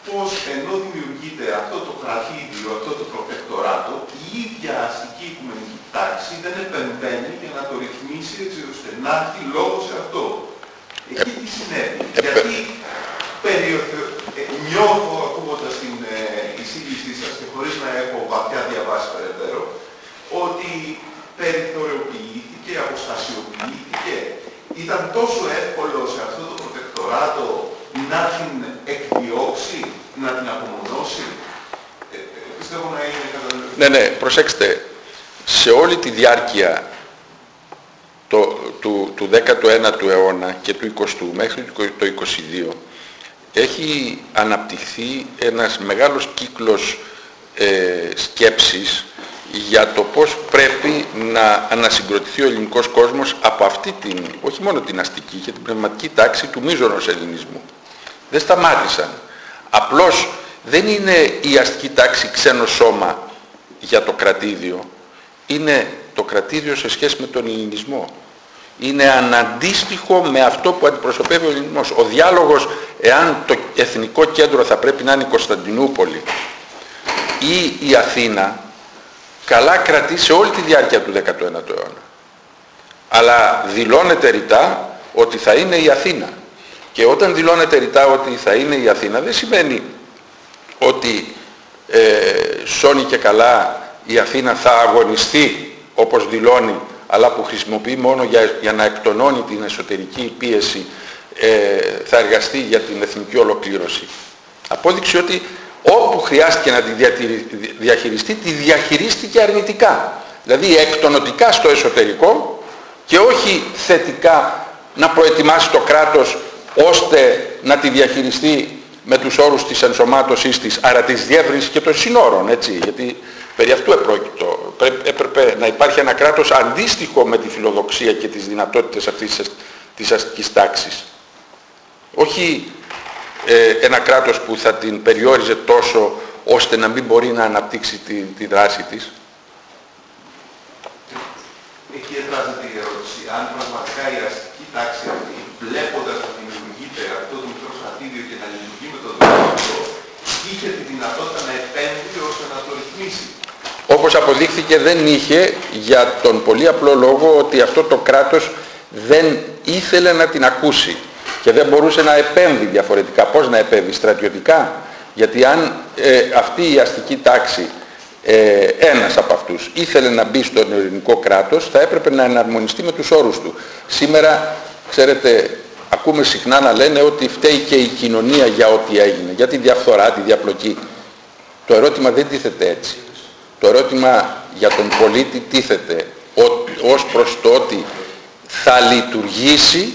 Speaker 2: πως ενώ δημιουργείται αυτό το κρατήδιο, αυτό το προτεκτοράτο, η ίδια αστική οικουμενική τάξη δεν επεμβαίνει για να το ρυθμίσει έτσι ώστε να έρθει λόγο σε αυτό. Εκεί τι συνέβη. Γιατί ε, νιώθω ακούγοντας την ε, εισήγησή σας και χωρίς να έχω βαθιά διαβάσει περαιτέρω, ότι περιθωριοποιήθηκε, αποστασιοποιήθηκε. Ήταν τόσο εύκολο σε αυτό το προτεκτοράτο να την εκδιώξει, να την απομονώσει. Ε, ε, πιστεύω να είναι κατανοητό.
Speaker 1: Ναι, ναι, προσέξτε. Σε όλη τη διάρκεια το, του, του 19ου αιώνα και του 20ου μέχρι το 22 έχει αναπτυχθεί ένας μεγάλος κύκλος ε, σκέψης για το πώς πρέπει να ανασυγκροτηθεί ο ελληνικός κόσμος από αυτή την, όχι μόνο την αστική και την πνευματική τάξη του μίζωνος ελληνισμού. Δεν σταμάτησαν. Απλώς δεν είναι η αστική τάξη ξένο σώμα για το κρατήδιο. Είναι το κρατήδιο σε σχέση με τον ελληνισμό. Είναι αναντίστοιχο με αυτό που αντιπροσωπεύει ο ελληνισμός. Ο διάλογος, εάν το εθνικό κέντρο θα πρέπει να είναι η Κωνσταντινούπολη ή η Αθήνα, καλά κρατεί σε όλη τη διάρκεια του 19ου αιώνα. Αλλά δηλώνεται ρητά ότι θα είναι η Αθήνα. Και όταν δηλώνεται ρητά ότι θα είναι η Αθήνα δεν σημαίνει ότι ε, σώνει και καλά η Αθήνα θα αγωνιστεί όπως δηλώνει αλλά που χρησιμοποιεί μόνο για, για να εκτονώνει την εσωτερική πίεση ε, θα εργαστεί για την εθνική ολοκλήρωση. Απόδειξη ότι όπου χρειάστηκε να τη διαχειριστεί, τη διαχειρίστηκε αρνητικά. Δηλαδή εκτονοτικά στο εσωτερικό και όχι θετικά να προετοιμάσει το κράτος ώστε να τη διαχειριστεί με τους όρους της ενσωμάτωσής της, άρα της διεύρυνσης και των συνόρων, έτσι, γιατί περί αυτού επρόκειτο. Έπρεπε να υπάρχει ένα κράτος αντίστοιχο με τη φιλοδοξία και τις δυνατότητες αυτής της αστικής τάξης. Όχι ε, ένα κράτος που θα την περιόριζε τόσο ώστε να μην μπορεί να αναπτύξει τη, τη δράση της.
Speaker 2: Εκεί εδράζεται η ερώτηση. Αν πραγματικά η αστική τάξη αυτή, βλέποντας ότι δημιουργείται αυτό το μικρό σατίδιο και να λειτουργεί με τον τρόπο αυτό, είχε τη δυνατότητα να επέμβει ώστε να το ρυθμίσει.
Speaker 1: Όπως αποδείχθηκε δεν είχε για τον πολύ απλό λόγο ότι αυτό το κράτος δεν ήθελε να την ακούσει και δεν μπορούσε να επέμβει διαφορετικά. Πώς να επέμβει στρατιωτικά; Γιατί αν ε, αυτή η αστική τάξη, ε, ένας από αυτούς, ήθελε να μπει στον ελληνικό κράτος, θα έπρεπε να εναρμονιστεί με τους όρους του. Σήμερα, ξέρετε, ακούμε συχνά να λένε ότι φταίει και η κοινωνία για ό,τι έγινε, για τη διαφθορά, τη διαπλοκή. Το ερώτημα δεν τίθεται έτσι. Το ερώτημα για τον πολίτη τίθεται ως προς το ότι θα λειτουργήσει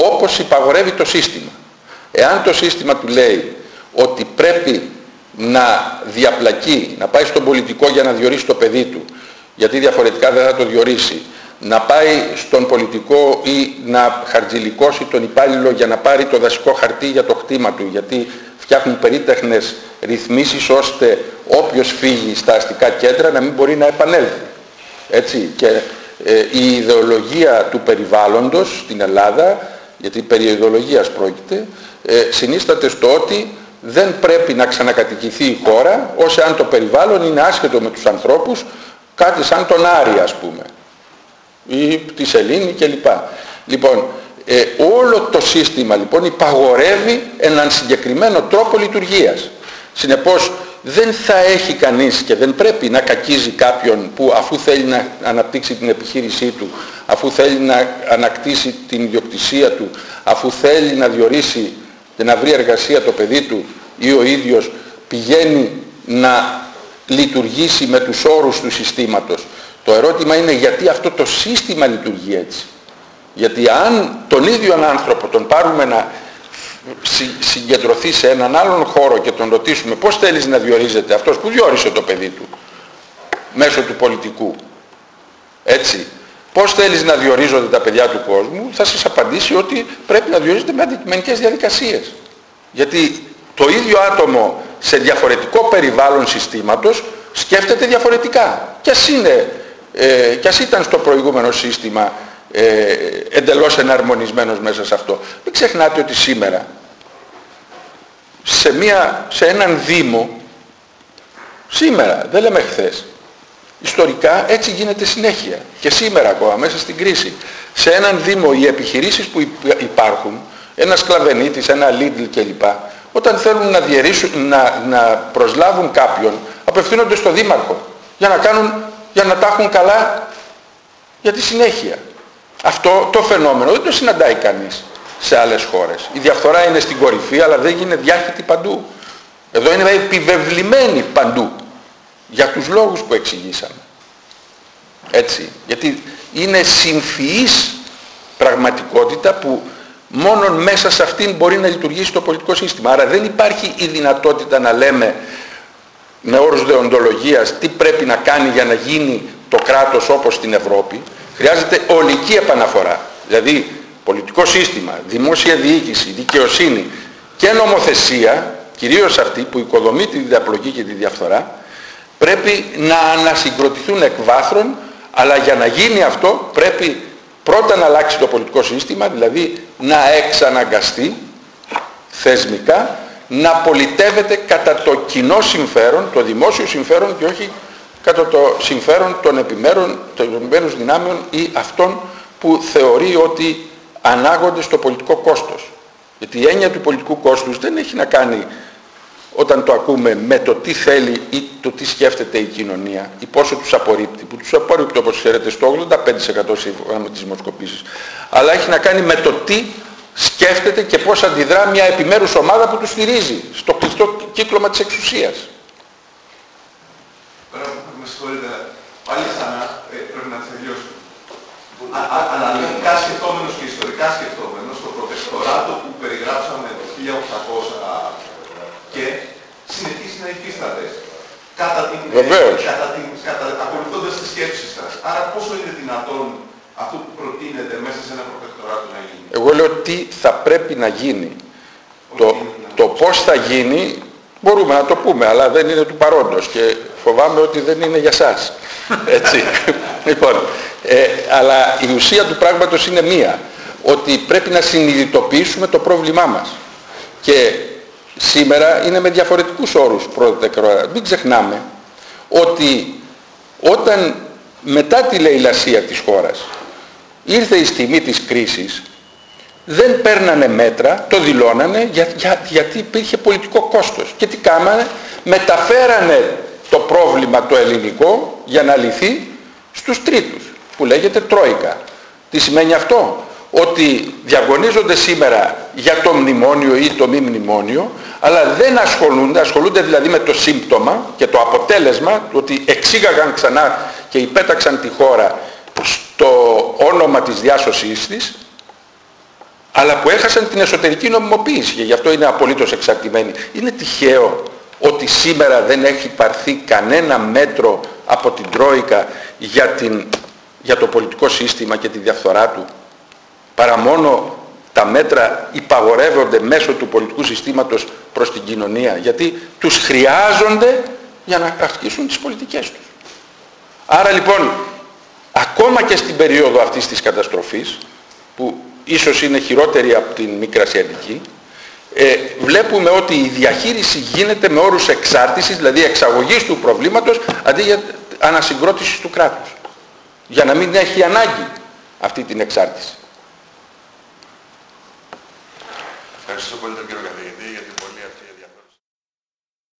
Speaker 1: όπως υπαγορεύει το σύστημα. Εάν το σύστημα του λέει ότι πρέπει να διαπλακεί, να πάει στον πολιτικό για να διορίσει το παιδί του, γιατί διαφορετικά δεν θα το διορίσει, να πάει στον πολιτικό ή να χαρτζηλικώσει τον υπάλληλο για να πάρει το δασικό χαρτί για το χτήμα του, γιατί φτιάχνουν περίτεχνες ρυθμίσεις ώστε όποιος φύγει στα αστικά κέντρα να μην μπορεί να επανέλθει. Έτσι, και ε, η ιδεολογία του περιβάλλοντος στην Ελλάδα γιατί περί ιδεολογίας πρόκειται, ε, συνίσταται στο ότι δεν πρέπει να ξανακατοικηθεί η χώρα ως αν το περιβάλλον είναι άσχετο με τους ανθρώπους, κάτι σαν τον Άρη ας πούμε, ή τη Σελήνη κλπ. Λοιπόν, ε, όλο το σύστημα λοιπόν υπαγορεύει έναν συγκεκριμένο τρόπο λειτουργίας. Συνεπώς δεν θα έχει κανείς και δεν πρέπει να κακίζει κάποιον που αφού θέλει να αναπτύξει την επιχείρησή του, αφού θέλει να ανακτήσει την ιδιοκτησία του, αφού θέλει να διορίσει και να βρει εργασία το παιδί του ή ο ίδιος πηγαίνει να λειτουργήσει με τους όρους του συστήματος. Το ερώτημα είναι γιατί αυτό το σύστημα λειτουργεί έτσι. Γιατί αν τον ίδιο άνθρωπο τον πάρουμε να συγκεντρωθεί σε έναν άλλον χώρο και τον ρωτήσουμε πώς θέλεις να διορίζεται αυτός που διόρισε το παιδί του μέσω του πολιτικού έτσι πώς θέλεις να διορίζονται τα παιδιά του κόσμου θα σας απαντήσει ότι πρέπει να διορίζεται με αντικειμενικές διαδικασίες. Γιατί το ίδιο άτομο σε διαφορετικό περιβάλλον συστήματος σκέφτεται διαφορετικά. Και ας, είναι, ε, και ας ήταν στο προηγούμενο σύστημα ε, εντελώς εναρμονισμένος μέσα σε αυτό. Μην ξεχνάτε ότι σήμερα σε, μια, σε έναν δήμο, σήμερα, δεν λέμε χθες, ιστορικά έτσι γίνεται συνέχεια και σήμερα ακόμα μέσα στην κρίση. Σε έναν δήμο οι επιχειρήσεις που υπάρχουν, ένας σκλαβενίτης, ένα Lidl κλπ, όταν θέλουν να, διαιρίσουν, να, να προσλάβουν κάποιον, απευθύνονται στο δήμαρχο για να, κάνουν, για να τα έχουν καλά για τη συνέχεια. Αυτό το φαινόμενο δεν το συναντάει κανείς σε άλλες χώρες. Η διαφθορά είναι στην κορυφή αλλά δεν γίνεται διάχυτη παντού. Εδώ είναι επιβεβλημένη παντού για τους λόγους που εξηγήσαμε. Έτσι. Γιατί είναι συμφυής πραγματικότητα που μόνο μέσα σε αυτήν μπορεί να λειτουργήσει το πολιτικό σύστημα. Άρα δεν υπάρχει η δυνατότητα να λέμε με όρους δεοντολογίας τι πρέπει να κάνει για να γίνει το κράτος όπως στην Ευρώπη Χρειάζεται ολική επαναφορά. Δηλαδή πολιτικό σύστημα, δημόσια διοίκηση, δικαιοσύνη και νομοθεσία, κυρίως αυτή που οικοδομεί τη διαπλοκή και τη διαφθορά, πρέπει να ανασυγκροτηθούν εκ βάθρων, αλλά για να γίνει αυτό πρέπει πρώτα να αλλάξει το πολιτικό σύστημα, δηλαδή να εξαναγκαστεί θεσμικά να πολιτεύεται κατά το κοινό συμφέρον, το δημόσιο συμφέρον και όχι κατά το συμφέρον των επιμέρων, των επιμέρους δυνάμεων ή αυτών που θεωρεί ότι ανάγονται στο πολιτικό κόστος. Γιατί η έννοια του πολιτικού κόστους δεν έχει να κάνει όταν το ακούμε με το τι θέλει ή το τι σκέφτεται η κοινωνία ή πόσο τους απορρίπτει, που τους απορρίπτει όπως ξέρετε στο 85% σύμφωνα με τις δημοσκοπήσεις. Αλλά έχει να κάνει με το τι σκέφτεται και πώς αντιδρά μια επιμέρους ομάδα που τους στηρίζει στο κλειστό κύκλωμα της εξουσίας.
Speaker 2: Με συγχωρείτε, πάλι ξανά ε, πρέπει να τελειώσω. Αναλυτικά σκεφτόμενος και ιστορικά σκεφτόμενος, το προτεκτοράτο που περιγράψαμε το 1800 και συνεχίσει να υφίσταται κατά την, κατά την, κατά, ακολουθώντας τις σκέψεις σας. Άρα πόσο είναι δυνατόν αυτό που προτείνεται μέσα σε ένα προτεκτοράτο να γίνει;
Speaker 1: Εγώ λέω τι θα πρέπει να γίνει. το, το πώς θα γίνει μπορούμε να το πούμε, αλλά δεν είναι του παρόντος και φοβάμαι ότι δεν είναι για σας. Έτσι. λοιπόν, ε, αλλά η ουσία του πράγματος είναι μία. Ότι πρέπει να συνειδητοποιήσουμε το πρόβλημά μας. Και σήμερα είναι με διαφορετικούς όρους πρώτα Μην ξεχνάμε ότι όταν μετά τη λαιλασία της χώρας ήρθε η στιγμή της κρίσης δεν παίρνανε μέτρα, το δηλώνανε για, γιατί υπήρχε πολιτικό κόστος. Και τι κάνανε, μεταφέρανε το πρόβλημα το ελληνικό για να λυθεί στους τρίτους που λέγεται Τρόικα. Τι σημαίνει αυτό, ότι διαγωνίζονται σήμερα για το μνημόνιο ή το μη μνημόνιο, αλλά δεν ασχολούνται, ασχολούνται δηλαδή με το σύμπτωμα και το αποτέλεσμα ότι εξήγαγαν ξανά και υπέταξαν τη χώρα στο όνομα της διάσωσής της, αλλά που έχασαν την εσωτερική νομιμοποίηση και γι' αυτό είναι απολύτως εξαρτημένοι. Είναι τυχαίο ότι σήμερα δεν έχει πάρθει κανένα μέτρο από την Τρόικα για, την, για το πολιτικό σύστημα και τη διαφθορά του παρά μόνο τα μέτρα υπαγορεύονται μέσω του πολιτικού συστήματος προς την κοινωνία γιατί τους χρειάζονται για να ασκήσουν τις πολιτικές τους. Άρα λοιπόν ακόμα και στην περίοδο αυτής της καταστροφής που ίσως είναι χειρότερη από την μικρασιατική ε, βλέπουμε ότι η διαχείριση γίνεται με όρους εξάρτησης δηλαδή εξαγωγής του προβλήματος αντί για ανασυγκρότησης του κράτους για να μην έχει ανάγκη αυτή την εξάρτηση.
Speaker 3: Ευχαριστώ πολύ τον κύριο Καθηγητή.